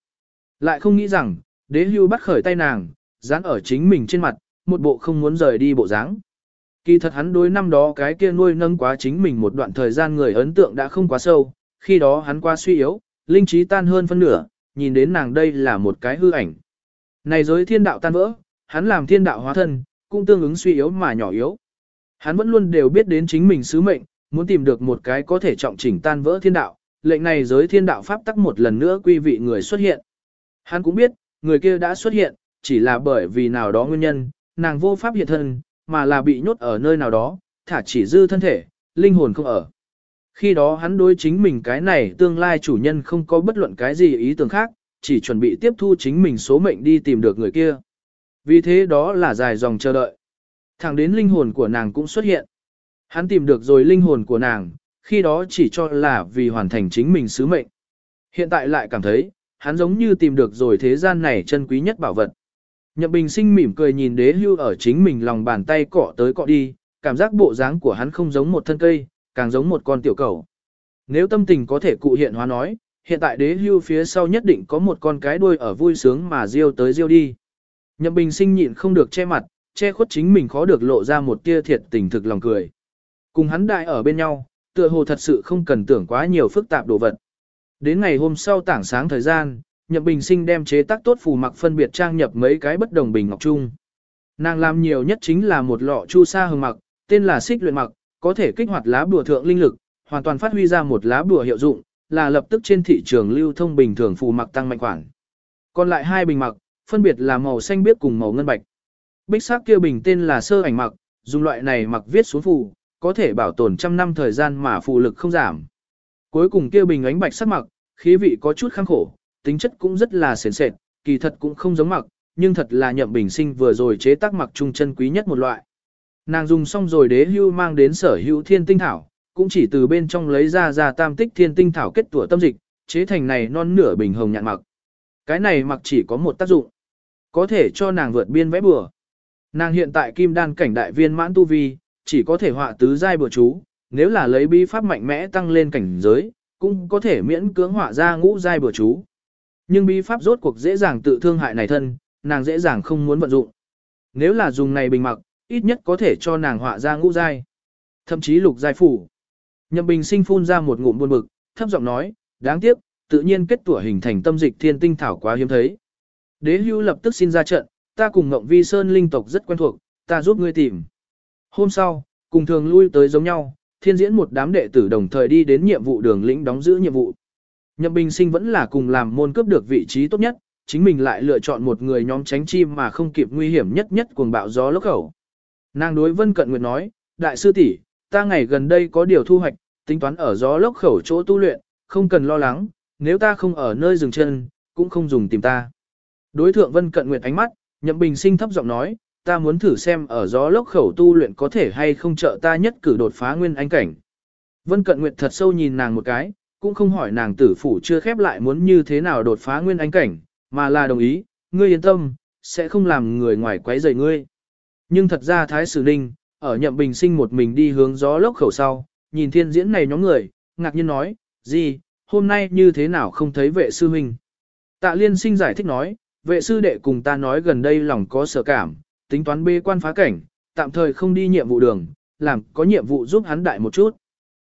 Lại không nghĩ rằng, đế hưu bắt khởi tay nàng, dán ở chính mình trên mặt, một bộ không muốn rời đi bộ dáng. Kỳ thật hắn đối năm đó cái kia nuôi nâng quá chính mình một đoạn thời gian người ấn tượng đã không quá sâu, khi đó hắn qua suy yếu, linh trí tan hơn phân nửa, nhìn đến nàng đây là một cái hư ảnh. Này giới thiên đạo tan vỡ, hắn làm thiên đạo hóa thân, cũng tương ứng suy yếu mà nhỏ yếu. Hắn vẫn luôn đều biết đến chính mình sứ mệnh, muốn tìm được một cái có thể trọng chỉnh tan vỡ thiên đạo, lệnh này giới thiên đạo pháp tắc một lần nữa quy vị người xuất hiện. Hắn cũng biết, người kia đã xuất hiện, chỉ là bởi vì nào đó nguyên nhân, nàng vô pháp hiện thân, mà là bị nhốt ở nơi nào đó, thả chỉ dư thân thể, linh hồn không ở. Khi đó hắn đối chính mình cái này tương lai chủ nhân không có bất luận cái gì ý tưởng khác, chỉ chuẩn bị tiếp thu chính mình số mệnh đi tìm được người kia. Vì thế đó là dài dòng chờ đợi. Thẳng đến linh hồn của nàng cũng xuất hiện. Hắn tìm được rồi linh hồn của nàng, khi đó chỉ cho là vì hoàn thành chính mình sứ mệnh. Hiện tại lại cảm thấy, hắn giống như tìm được rồi thế gian này chân quý nhất bảo vật. Nhậm Bình Sinh mỉm cười nhìn đế hưu ở chính mình lòng bàn tay cọ tới cọ đi, cảm giác bộ dáng của hắn không giống một thân cây, càng giống một con tiểu cầu. Nếu tâm tình có thể cụ hiện hóa nói, hiện tại đế hưu phía sau nhất định có một con cái đuôi ở vui sướng mà riêu tới riêu đi. Nhậm Bình Sinh nhịn không được che mặt, che khuất chính mình khó được lộ ra một tia thiệt tình thực lòng cười. Cùng hắn đại ở bên nhau, tựa hồ thật sự không cần tưởng quá nhiều phức tạp đồ vật. Đến ngày hôm sau tảng sáng thời gian, Nhậm Bình Sinh đem chế tác tốt phù mặc phân biệt trang nhập mấy cái bất đồng bình ngọc chung. Nàng làm nhiều nhất chính là một lọ chu sa hương mặc, tên là xích luyện mặc, có thể kích hoạt lá bùa thượng linh lực, hoàn toàn phát huy ra một lá bùa hiệu dụng, là lập tức trên thị trường lưu thông bình thường phù mặc tăng mạnh khoản. Còn lại hai bình mặc, phân biệt là màu xanh biếc cùng màu ngân bạch. Bích sắc kia bình tên là sơ ảnh mặc, dùng loại này mặc viết xuống phù, có thể bảo tồn trăm năm thời gian mà phù lực không giảm. Cuối cùng kia bình ánh bạch sắc mặc, khí vị có chút khăng khổ, tính chất cũng rất là sền sệt, kỳ thật cũng không giống mặc, nhưng thật là nhậm bình sinh vừa rồi chế tác mặc trung chân quý nhất một loại. Nàng dùng xong rồi đế hưu mang đến sở hữu thiên tinh thảo, cũng chỉ từ bên trong lấy ra ra tam tích thiên tinh thảo kết tủa tâm dịch, chế thành này non nửa bình hồng nhạn mặc. Cái này mặc chỉ có một tác dụng, có thể cho nàng vượt biên vẽ bừa. Nàng hiện tại kim đan cảnh đại viên mãn tu vi, chỉ có thể họa tứ giai bừa chú, nếu là lấy bí pháp mạnh mẽ tăng lên cảnh giới, cũng có thể miễn cưỡng họa ra ngũ giai bừa chú. Nhưng bí pháp rốt cuộc dễ dàng tự thương hại này thân, nàng dễ dàng không muốn vận dụng. Nếu là dùng này bình mặc, ít nhất có thể cho nàng họa ra ngũ giai, thậm chí lục giai phủ. Nhậm Bình Sinh phun ra một ngụm buồn bực, thấp giọng nói, đáng tiếc, tự nhiên kết tủa hình thành tâm dịch thiên tinh thảo quá hiếm thấy. Đế Hưu lập tức xin ra trận, ta cùng Ngộng Vi Sơn linh tộc rất quen thuộc, ta giúp ngươi tìm. Hôm sau, cùng thường lui tới giống nhau, thiên diễn một đám đệ tử đồng thời đi đến nhiệm vụ đường lĩnh đóng giữ nhiệm vụ. Nhậm Bình Sinh vẫn là cùng làm môn cướp được vị trí tốt nhất, chính mình lại lựa chọn một người nhóm tránh chim mà không kịp nguy hiểm nhất nhất cuồng bạo gió lốc khẩu. Nàng đối Vân Cận Nguyệt nói, đại sư tỷ, ta ngày gần đây có điều thu hoạch, tính toán ở gió lốc khẩu chỗ tu luyện, không cần lo lắng, nếu ta không ở nơi dừng chân, cũng không dùng tìm ta. Đối thượng Vân Cận Nguyệt ánh mắt, Nhậm Bình Sinh thấp giọng nói, ta muốn thử xem ở gió lốc khẩu tu luyện có thể hay không trợ ta nhất cử đột phá nguyên anh cảnh. Vân Cận Nguyệt thật sâu nhìn nàng một cái, cũng không hỏi nàng tử phủ chưa khép lại muốn như thế nào đột phá nguyên anh cảnh, mà là đồng ý, ngươi yên tâm, sẽ không làm người ngoài quấy rầy ngươi. Nhưng thật ra Thái Sử Ninh, ở nhậm bình sinh một mình đi hướng gió lốc khẩu sau, nhìn thiên diễn này nhóm người, ngạc nhiên nói, gì, hôm nay như thế nào không thấy vệ sư huynh. Tạ liên sinh giải thích nói, vệ sư đệ cùng ta nói gần đây lòng có sở cảm, tính toán bê quan phá cảnh, tạm thời không đi nhiệm vụ đường, làm có nhiệm vụ giúp hắn đại một chút.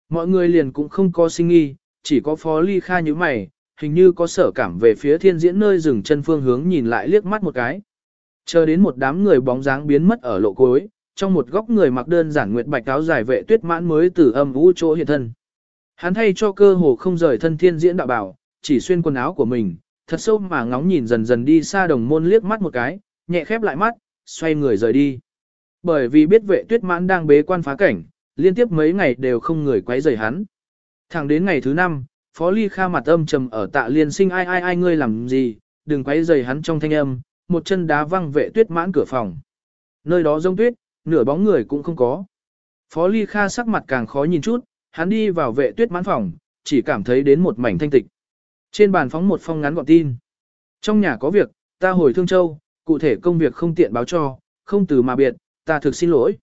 Mọi người liền cũng không có sinh nghi, chỉ có phó ly kha như mày, hình như có sở cảm về phía thiên diễn nơi dừng chân phương hướng nhìn lại liếc mắt một cái. Chờ đến một đám người bóng dáng biến mất ở lộ cối, trong một góc người mặc đơn giản nguyệt bạch áo dài vệ tuyết mãn mới từ âm vũ chỗ hiện thân. Hắn thay cho cơ hồ không rời thân thiên diễn đạo bảo, chỉ xuyên quần áo của mình, thật sâu mà ngóng nhìn dần dần đi xa đồng môn liếc mắt một cái, nhẹ khép lại mắt, xoay người rời đi. Bởi vì biết vệ tuyết mãn đang bế quan phá cảnh, liên tiếp mấy ngày đều không người quấy rầy hắn. Thẳng đến ngày thứ năm, Phó Ly Kha mặt âm trầm ở tạ liên sinh ai ai ai ngươi làm gì, đừng quấy rầy hắn trong thanh âm, một chân đá văng vệ tuyết mãn cửa phòng. Nơi đó rông tuyết, nửa bóng người cũng không có. Phó Ly Kha sắc mặt càng khó nhìn chút, hắn đi vào vệ tuyết mãn phòng, chỉ cảm thấy đến một mảnh thanh tịch. Trên bàn phóng một phong ngắn gọn tin. Trong nhà có việc, ta hồi Thương Châu, cụ thể công việc không tiện báo cho, không từ mà biệt, ta thực xin lỗi.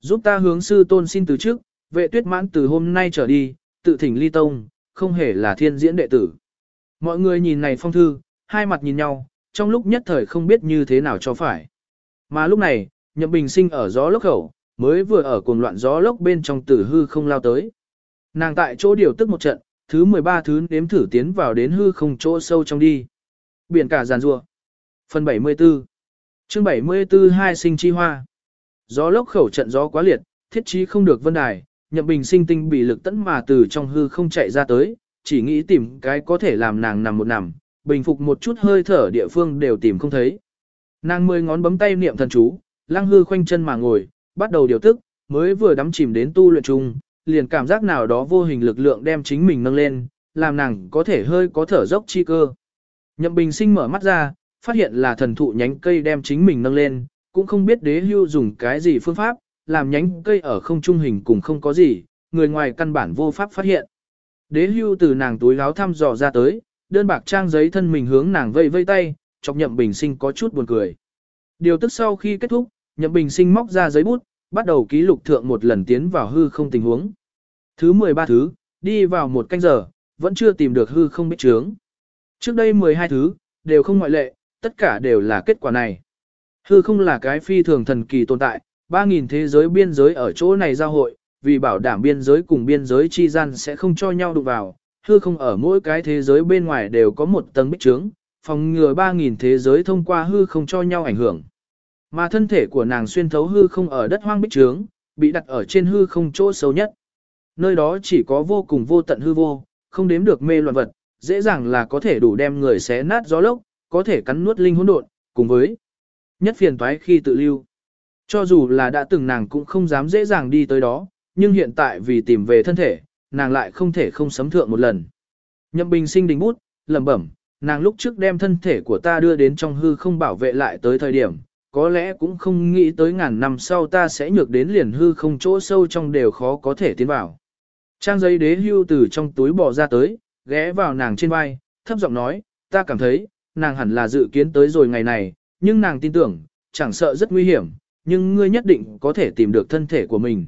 Giúp ta hướng sư tôn xin từ trước, vệ tuyết mãn từ hôm nay trở đi, tự thỉnh ly tông, không hề là thiên diễn đệ tử. Mọi người nhìn này phong thư, hai mặt nhìn nhau, trong lúc nhất thời không biết như thế nào cho phải. Mà lúc này, nhậm bình sinh ở gió lốc khẩu, mới vừa ở cuồng loạn gió lốc bên trong tử hư không lao tới. Nàng tại chỗ điều tức một trận, thứ 13 thứ nếm thử tiến vào đến hư không chỗ sâu trong đi. Biển cả giàn rua. Phần 74 chương 74 hai sinh chi hoa. Gió lốc khẩu trận gió quá liệt, thiết trí không được vân đài, nhậm bình sinh tinh bị lực tấn mà từ trong hư không chạy ra tới, chỉ nghĩ tìm cái có thể làm nàng nằm một nằm, bình phục một chút hơi thở địa phương đều tìm không thấy. Nàng mười ngón bấm tay niệm thần chú, lang hư khoanh chân mà ngồi, bắt đầu điều tức, mới vừa đắm chìm đến tu luyện chung, liền cảm giác nào đó vô hình lực lượng đem chính mình nâng lên, làm nàng có thể hơi có thở dốc chi cơ. Nhậm bình sinh mở mắt ra, phát hiện là thần thụ nhánh cây đem chính mình nâng lên, cũng không biết đế hưu dùng cái gì phương pháp, làm nhánh cây ở không trung hình cùng không có gì, người ngoài căn bản vô pháp phát hiện. Đế hưu từ nàng túi gáo thăm dò ra tới, đơn bạc trang giấy thân mình hướng nàng vây vây tay, chọc nhậm bình sinh có chút buồn cười. Điều tức sau khi kết thúc, nhậm bình sinh móc ra giấy bút, bắt đầu ký lục thượng một lần tiến vào hư không tình huống. Thứ 13 thứ, đi vào một canh giờ, vẫn chưa tìm được hư không biết chướng. Trước đây 12 thứ, đều không ngoại lệ, tất cả đều là kết quả này. Hư không là cái phi thường thần kỳ tồn tại, 3.000 thế giới biên giới ở chỗ này giao hội, vì bảo đảm biên giới cùng biên giới chi gian sẽ không cho nhau đụng vào, hư không ở mỗi cái thế giới bên ngoài đều có một tầng bích trướng, phòng ngừa 3.000 thế giới thông qua hư không cho nhau ảnh hưởng. Mà thân thể của nàng xuyên thấu hư không ở đất hoang bích trướng, bị đặt ở trên hư không chỗ sâu nhất. Nơi đó chỉ có vô cùng vô tận hư vô, không đếm được mê loạn vật, dễ dàng là có thể đủ đem người xé nát gió lốc, có thể cắn nuốt linh hỗn độn, cùng với nhất phiền toái khi tự lưu. Cho dù là đã từng nàng cũng không dám dễ dàng đi tới đó, nhưng hiện tại vì tìm về thân thể, nàng lại không thể không sấm thượng một lần. Nhậm bình sinh đình bút, lẩm bẩm, nàng lúc trước đem thân thể của ta đưa đến trong hư không bảo vệ lại tới thời điểm, có lẽ cũng không nghĩ tới ngàn năm sau ta sẽ nhược đến liền hư không chỗ sâu trong đều khó có thể tiến vào. Trang giấy đế hưu từ trong túi bỏ ra tới, ghé vào nàng trên vai, thấp giọng nói, ta cảm thấy, nàng hẳn là dự kiến tới rồi ngày này, nhưng nàng tin tưởng, chẳng sợ rất nguy hiểm, nhưng ngươi nhất định có thể tìm được thân thể của mình.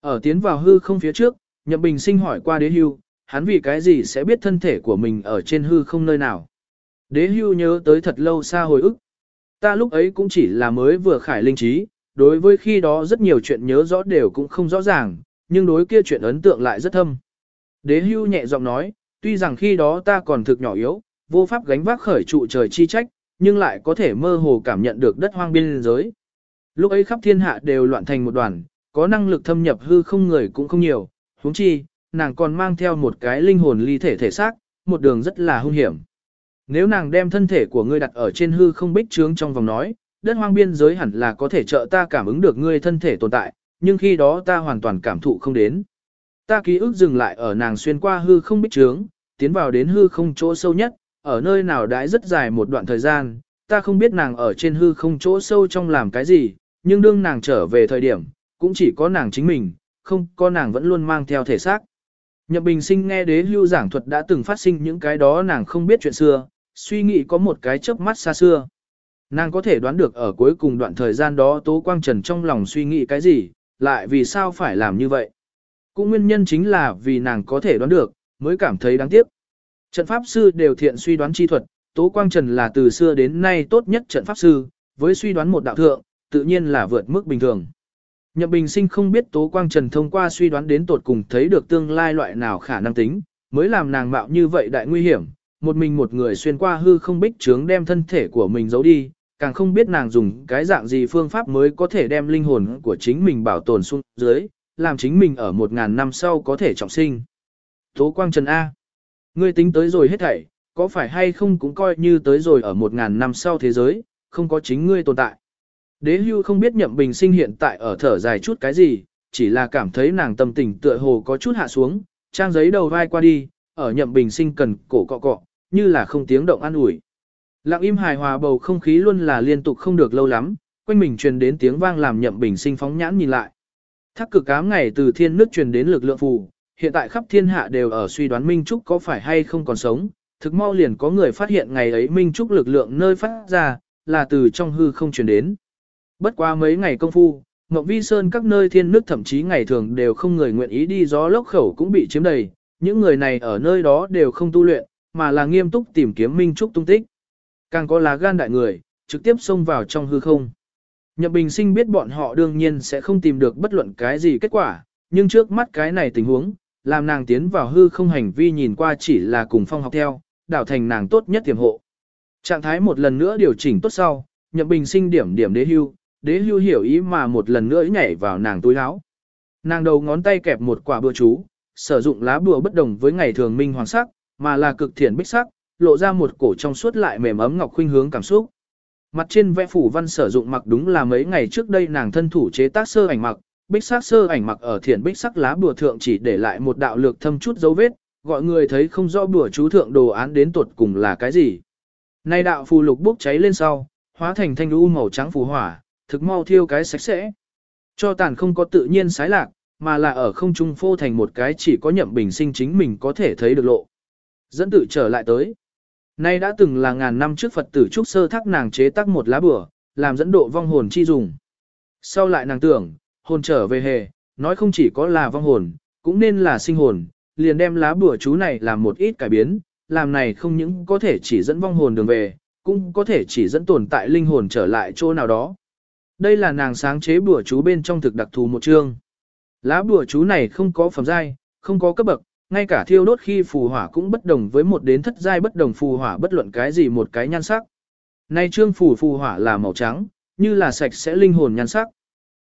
Ở tiến vào hư không phía trước, Nhậm Bình sinh hỏi qua đế hưu, hắn vì cái gì sẽ biết thân thể của mình ở trên hư không nơi nào. Đế hưu nhớ tới thật lâu xa hồi ức. Ta lúc ấy cũng chỉ là mới vừa khải linh trí, đối với khi đó rất nhiều chuyện nhớ rõ đều cũng không rõ ràng, nhưng đối kia chuyện ấn tượng lại rất thâm. Đế hưu nhẹ giọng nói, tuy rằng khi đó ta còn thực nhỏ yếu, vô pháp gánh vác khởi trụ trời chi trách, nhưng lại có thể mơ hồ cảm nhận được đất hoang biên giới. Lúc ấy khắp thiên hạ đều loạn thành một đoàn, có năng lực thâm nhập hư không người cũng không nhiều, huống chi, nàng còn mang theo một cái linh hồn ly thể thể xác, một đường rất là hung hiểm. Nếu nàng đem thân thể của ngươi đặt ở trên hư không bích trướng trong vòng nói, đất hoang biên giới hẳn là có thể trợ ta cảm ứng được ngươi thân thể tồn tại, nhưng khi đó ta hoàn toàn cảm thụ không đến. Ta ký ức dừng lại ở nàng xuyên qua hư không bích trướng, tiến vào đến hư không chỗ sâu nhất, ở nơi nào đãi rất dài một đoạn thời gian, ta không biết nàng ở trên hư không chỗ sâu trong làm cái gì, nhưng đương nàng trở về thời điểm, cũng chỉ có nàng chính mình, không có nàng vẫn luôn mang theo thể xác. Nhậm Bình Sinh nghe đế lưu giảng thuật đã từng phát sinh những cái đó nàng không biết chuyện xưa, suy nghĩ có một cái chớp mắt xa xưa. Nàng có thể đoán được ở cuối cùng đoạn thời gian đó Tố Quang Trần trong lòng suy nghĩ cái gì, lại vì sao phải làm như vậy. Cũng nguyên nhân chính là vì nàng có thể đoán được, mới cảm thấy đáng tiếc. Trận pháp sư đều thiện suy đoán chi thuật, Tố Quang Trần là từ xưa đến nay tốt nhất trận pháp sư, với suy đoán một đạo thượng, tự nhiên là vượt mức bình thường. Nhậm Bình Sinh không biết Tố Quang Trần thông qua suy đoán đến tột cùng thấy được tương lai loại nào khả năng tính, mới làm nàng mạo như vậy đại nguy hiểm, một mình một người xuyên qua hư không bích trướng đem thân thể của mình giấu đi, càng không biết nàng dùng cái dạng gì phương pháp mới có thể đem linh hồn của chính mình bảo tồn xuống dưới, làm chính mình ở một ngàn năm sau có thể trọng sinh. Tố Quang Trần A. Ngươi tính tới rồi hết thảy, có phải hay không cũng coi như tới rồi ở một ngàn năm sau thế giới, không có chính ngươi tồn tại. Đế hưu không biết nhậm bình sinh hiện tại ở thở dài chút cái gì, chỉ là cảm thấy nàng tâm tình tựa hồ có chút hạ xuống, trang giấy đầu vai qua đi, ở nhậm bình sinh cần cổ cọ cọ, như là không tiếng động an ủi. Lặng im hài hòa bầu không khí luôn là liên tục không được lâu lắm, quanh mình truyền đến tiếng vang làm nhậm bình sinh phóng nhãn nhìn lại. Thác cực ám ngày từ thiên nước truyền đến lực lượng phù, hiện tại khắp thiên hạ đều ở suy đoán Minh Trúc có phải hay không còn sống, thực mau liền có người phát hiện ngày ấy Minh Trúc lực lượng nơi phát ra, là từ trong hư không truyền đến. Bất qua mấy ngày công phu, Ngọc Vi Sơn các nơi thiên nước thậm chí ngày thường đều không người nguyện ý đi gió lốc khẩu cũng bị chiếm đầy, những người này ở nơi đó đều không tu luyện, mà là nghiêm túc tìm kiếm Minh Trúc tung tích. Càng có lá gan đại người, trực tiếp xông vào trong hư không. Nhậm Bình Sinh biết bọn họ đương nhiên sẽ không tìm được bất luận cái gì kết quả, nhưng trước mắt cái này tình huống, làm nàng tiến vào hư không hành vi nhìn qua chỉ là cùng phong học theo, đảo thành nàng tốt nhất tiềm hộ. Trạng thái một lần nữa điều chỉnh tốt sau, Nhậm Bình Sinh điểm điểm đế hưu, đế hưu hiểu ý mà một lần nữa nhảy vào nàng túi áo. Nàng đầu ngón tay kẹp một quả bừa chú, sử dụng lá bùa bất đồng với ngày thường minh hoàng sắc, mà là cực thiện bích sắc, lộ ra một cổ trong suốt lại mềm ấm ngọc khuynh hướng cảm xúc. Mặt trên vẽ phủ văn sử dụng mặc đúng là mấy ngày trước đây nàng thân thủ chế tác sơ ảnh mặc, bích sắc sơ ảnh mặc ở thiện bích sắc lá bùa thượng chỉ để lại một đạo lược thâm chút dấu vết, gọi người thấy không rõ bùa chú thượng đồ án đến tuột cùng là cái gì. Nay đạo phù lục bốc cháy lên sau, hóa thành thanh u màu trắng phù hỏa, thực mau thiêu cái sạch sẽ. Cho tàn không có tự nhiên sái lạc, mà là ở không trung phô thành một cái chỉ có nhậm bình sinh chính mình có thể thấy được lộ. Dẫn tự trở lại tới. Nay đã từng là ngàn năm trước Phật tử Trúc Sơ thác nàng chế tác một lá bửa, làm dẫn độ vong hồn chi dùng. Sau lại nàng tưởng, hồn trở về hề, nói không chỉ có là vong hồn, cũng nên là sinh hồn, liền đem lá bửa chú này làm một ít cải biến, làm này không những có thể chỉ dẫn vong hồn đường về, cũng có thể chỉ dẫn tồn tại linh hồn trở lại chỗ nào đó. Đây là nàng sáng chế bùa chú bên trong thực đặc thù một chương. Lá bùa chú này không có phẩm giai, không có cấp bậc, ngay cả thiêu đốt khi phù hỏa cũng bất đồng với một đến thất giai bất đồng phù hỏa bất luận cái gì một cái nhan sắc. Nay trương phù phù hỏa là màu trắng, như là sạch sẽ linh hồn nhan sắc.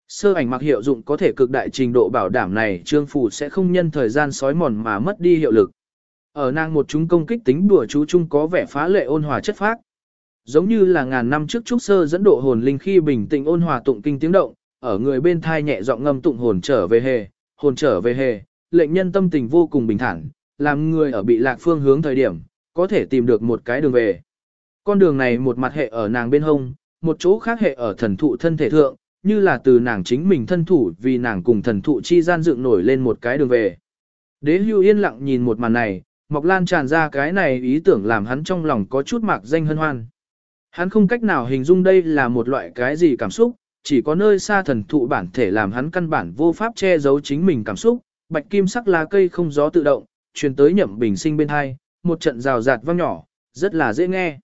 Sơ ảnh mặc hiệu dụng có thể cực đại trình độ bảo đảm này trương phù sẽ không nhân thời gian sói mòn mà mất đi hiệu lực. Ở nàng một chúng công kích tính đùa chú chung có vẻ phá lệ ôn hòa chất phác. Giống như là ngàn năm trước trúc sơ dẫn độ hồn linh khi bình tĩnh ôn hòa tụng kinh tiếng động, ở người bên thai nhẹ giọng ngâm tụng hồn trở về hề, hồn trở về hề, lệnh nhân tâm tình vô cùng bình thản, làm người ở bị lạc phương hướng thời điểm, có thể tìm được một cái đường về. Con đường này một mặt hệ ở nàng bên hông, một chỗ khác hệ ở thần thụ thân thể thượng, như là từ nàng chính mình thân thủ vì nàng cùng thần thụ chi gian dựng nổi lên một cái đường về. Đế hưu yên lặng nhìn một màn này, Mọc Lan tràn ra cái này ý tưởng làm hắn trong lòng có chút mạc danh hân hoan. Hắn không cách nào hình dung đây là một loại cái gì cảm xúc, chỉ có nơi xa thần thụ bản thể làm hắn căn bản vô pháp che giấu chính mình cảm xúc, bạch kim sắc lá cây không gió tự động, truyền tới nhậm bình sinh bên hai, một trận rào rạt vang nhỏ, rất là dễ nghe.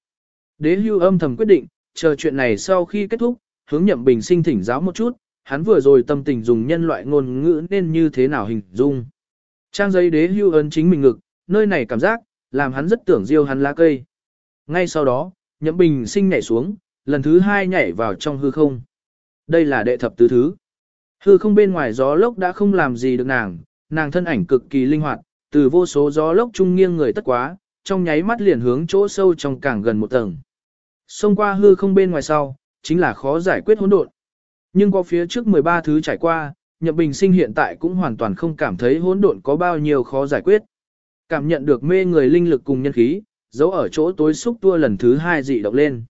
Đế hưu âm thầm quyết định, chờ chuyện này sau khi kết thúc, hướng nhậm bình sinh thỉnh giáo một chút, hắn vừa rồi tâm tình dùng nhân loại ngôn ngữ nên như thế nào hình dung. Trang giấy đế hưu ấn chính mình ngực, nơi này cảm giác, làm hắn rất tưởng diêu hắn lá cây. Ngay sau đó, nhậm bình sinh nhảy xuống, lần thứ hai nhảy vào trong hư không. Đây là đệ thập tứ thứ. Hư không bên ngoài gió lốc đã không làm gì được nàng, nàng thân ảnh cực kỳ linh hoạt, từ vô số gió lốc trung nghiêng người tất quá, trong nháy mắt liền hướng chỗ sâu trong càng gần một tầng. Xông qua hư không bên ngoài sau, chính là khó giải quyết hỗn độn. Nhưng có phía trước 13 thứ trải qua, Nhậm Bình Sinh hiện tại cũng hoàn toàn không cảm thấy hỗn độn có bao nhiêu khó giải quyết. Cảm nhận được mê người linh lực cùng nhân khí, dấu ở chỗ tối xúc tua lần thứ hai dị động lên.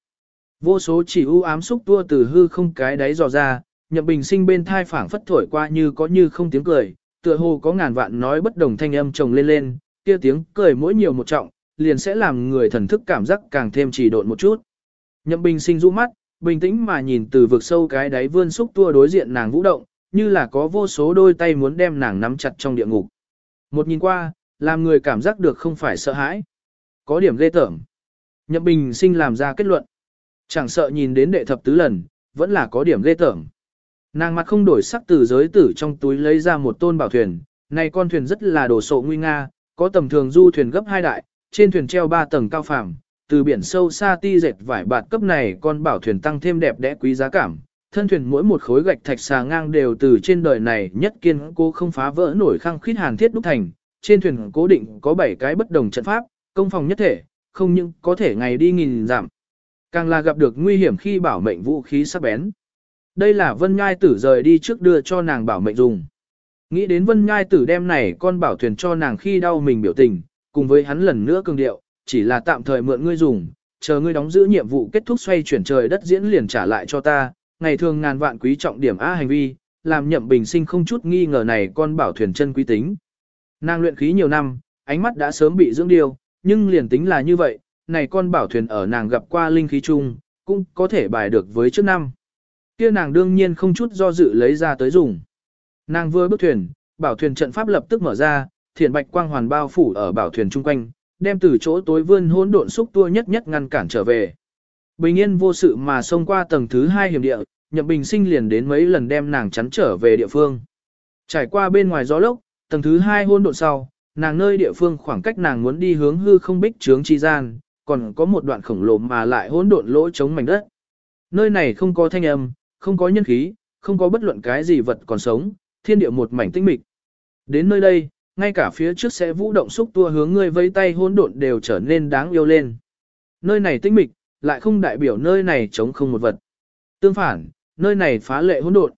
Vô số chỉ u ám xúc tua từ hư không cái đáy dò ra, Nhậm Bình Sinh bên thai phảng phất thổi qua như có như không tiếng cười, tựa hồ có ngàn vạn nói bất đồng thanh âm chồng lên lên, kia tiếng cười mỗi nhiều một trọng, liền sẽ làm người thần thức cảm giác càng thêm trì độn một chút. Nhậm Bình sinh rũ mắt, bình tĩnh mà nhìn từ vực sâu cái đáy vươn xúc tua đối diện nàng vũ động, như là có vô số đôi tay muốn đem nàng nắm chặt trong địa ngục. Một nhìn qua, làm người cảm giác được không phải sợ hãi. Có điểm ghê tởm. Nhậm Bình sinh làm ra kết luận. Chẳng sợ nhìn đến đệ thập tứ lần, vẫn là có điểm ghê tởm. Nàng mặt không đổi sắc từ giới tử trong túi lấy ra một tôn bảo thuyền, này con thuyền rất là đồ sộ nguy nga, có tầm thường du thuyền gấp hai đại, trên thuyền treo ba tầng cao phàm, từ biển sâu xa ti dệt vải bạt cấp này con bảo thuyền tăng thêm đẹp đẽ quý giá cảm. Thân thuyền mỗi một khối gạch thạch xà ngang đều từ trên đời này nhất kiên cố không phá vỡ nổi khăng khít hàn thiết đúc thành. Trên thuyền cố định có 7 cái bất đồng trận pháp, công phòng nhất thể, không những có thể ngày đi nghìn giảm. Càng là gặp được nguy hiểm khi bảo mệnh vũ khí sắc bén. Đây là vân nhai tử rời đi trước đưa cho nàng bảo mệnh dùng. Nghĩ đến vân nhai tử đem này con bảo thuyền cho nàng khi đau mình biểu tình, cùng với hắn lần nữa cường điệu, chỉ là tạm thời mượn ngươi dùng, chờ ngươi đóng giữ nhiệm vụ kết thúc xoay chuyển trời đất diễn liền trả lại cho ta, ngày thường ngàn vạn quý trọng điểm A hành vi, làm nhậm bình sinh không chút nghi ngờ này con bảo thuyền chân quý tính. Nàng luyện khí nhiều năm, ánh mắt đã sớm bị dưỡng điều, nhưng liền tính là như vậy, này con bảo thuyền ở nàng gặp qua linh khí chung, cũng có thể bài được với trước năm. Kia nàng đương nhiên không chút do dự lấy ra tới dùng. Nàng vừa bước thuyền, bảo thuyền trận pháp lập tức mở ra, thiền bạch quang hoàn bao phủ ở bảo thuyền chung quanh, đem từ chỗ tối vươn hỗn độn xúc tua nhất nhất ngăn cản trở về. Bình yên vô sự mà xông qua tầng thứ hai hiểm địa, Nhậm Bình Sinh liền đến mấy lần đem nàng chắn trở về địa phương. Trải qua bên ngoài gió lốc, tầng thứ hai hôn độn sau, nàng nơi địa phương khoảng cách nàng muốn đi hướng hư không bích trướng chi gian, còn có một đoạn khổng lồ mà lại hỗn độn lỗ chống mảnh đất. Nơi này không có thanh âm, không có nhân khí, không có bất luận cái gì vật còn sống, thiên địa một mảnh tinh mịch. Đến nơi đây, ngay cả phía trước sẽ vũ động xúc tua hướng ngươi vây tay hỗn độn đều trở nên đáng yêu lên. Nơi này tinh mịch, lại không đại biểu nơi này chống không một vật. Tương phản, nơi này phá lệ hỗn độn.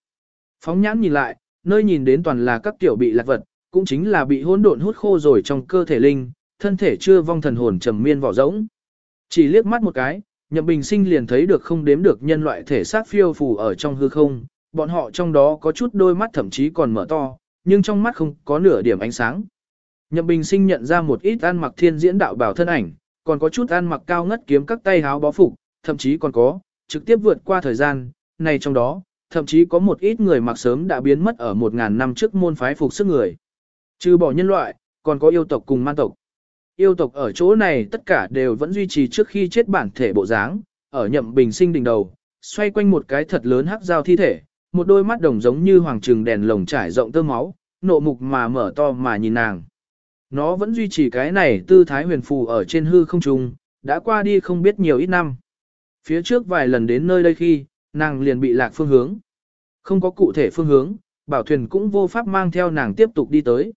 Phóng nhãn nhìn lại, nơi nhìn đến toàn là các tiểu bị lạc vật, cũng chính là bị hỗn độn hút khô rồi trong cơ thể linh, thân thể chưa vong thần hồn trầm miên vỏ rỗng. Chỉ liếc mắt một cái, Nhậm Bình Sinh liền thấy được không đếm được nhân loại thể xác phiêu phù ở trong hư không, bọn họ trong đó có chút đôi mắt thậm chí còn mở to, nhưng trong mắt không có nửa điểm ánh sáng. Nhậm Bình Sinh nhận ra một ít ăn mặc thiên diễn đạo bảo thân ảnh, còn có chút ăn mặc cao ngất kiếm các tay háo bó phục, thậm chí còn có, trực tiếp vượt qua thời gian, này trong đó, thậm chí có một ít người mặc sớm đã biến mất ở một ngàn năm trước môn phái phục sức người. Trừ bỏ nhân loại, còn có yêu tộc cùng man tộc. Yêu tộc ở chỗ này tất cả đều vẫn duy trì trước khi chết bản thể bộ dáng, ở nhậm bình sinh đỉnh đầu, xoay quanh một cái thật lớn hắc dao thi thể, một đôi mắt đồng giống như hoàng trừng đèn lồng trải rộng tơ máu, nộ mục mà mở to mà nhìn nàng. Nó vẫn duy trì cái này tư thái huyền phù ở trên hư không trung, đã qua đi không biết nhiều ít năm. Phía trước vài lần đến nơi đây khi, nàng liền bị lạc phương hướng. Không có cụ thể phương hướng, bảo thuyền cũng vô pháp mang theo nàng tiếp tục đi tới.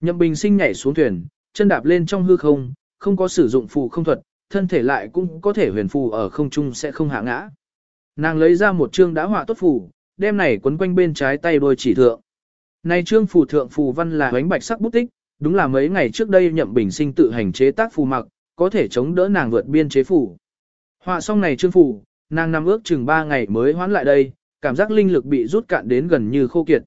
Nhậm bình sinh nhảy xuống thuyền, chân đạp lên trong hư không, không có sử dụng phù không thuật, thân thể lại cũng có thể huyền phù ở không trung sẽ không hạ ngã. Nàng lấy ra một chương đã họa tốt phù, đem này quấn quanh bên trái tay đôi chỉ thượng. Này chương phù thượng phù văn là ánh bạch sắc bút tích, đúng là mấy ngày trước đây nhậm bình sinh tự hành chế tác phù mặc, có thể chống đỡ nàng vượt biên chế phù. Họa xong này chương phù, nàng nằm ước chừng 3 ngày mới hoán lại đây, cảm giác linh lực bị rút cạn đến gần như khô kiệt.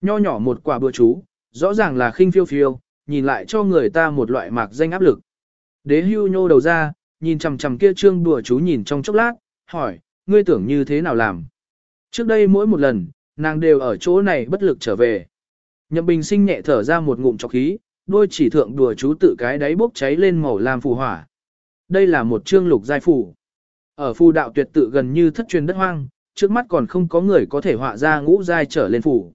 Nho nhỏ một quả bữa chú, rõ ràng là khinh phiêu phiêu, nhìn lại cho người ta một loại mạc danh áp lực. Đế hưu nhô đầu ra, nhìn chằm chằm kia trương đùa chú nhìn trong chốc lát, hỏi, ngươi tưởng như thế nào làm? Trước đây mỗi một lần, nàng đều ở chỗ này bất lực trở về. Nhậm bình sinh nhẹ thở ra một ngụm chọc khí, đôi chỉ thượng đùa chú tự cái đáy bốc cháy lên màu làm phù hỏa. Đây là một trương lục giai phù. Ở phù đạo tuyệt tự gần như thất truyền đất hoang, trước mắt còn không có người có thể họa ra ngũ giai trở lên phù.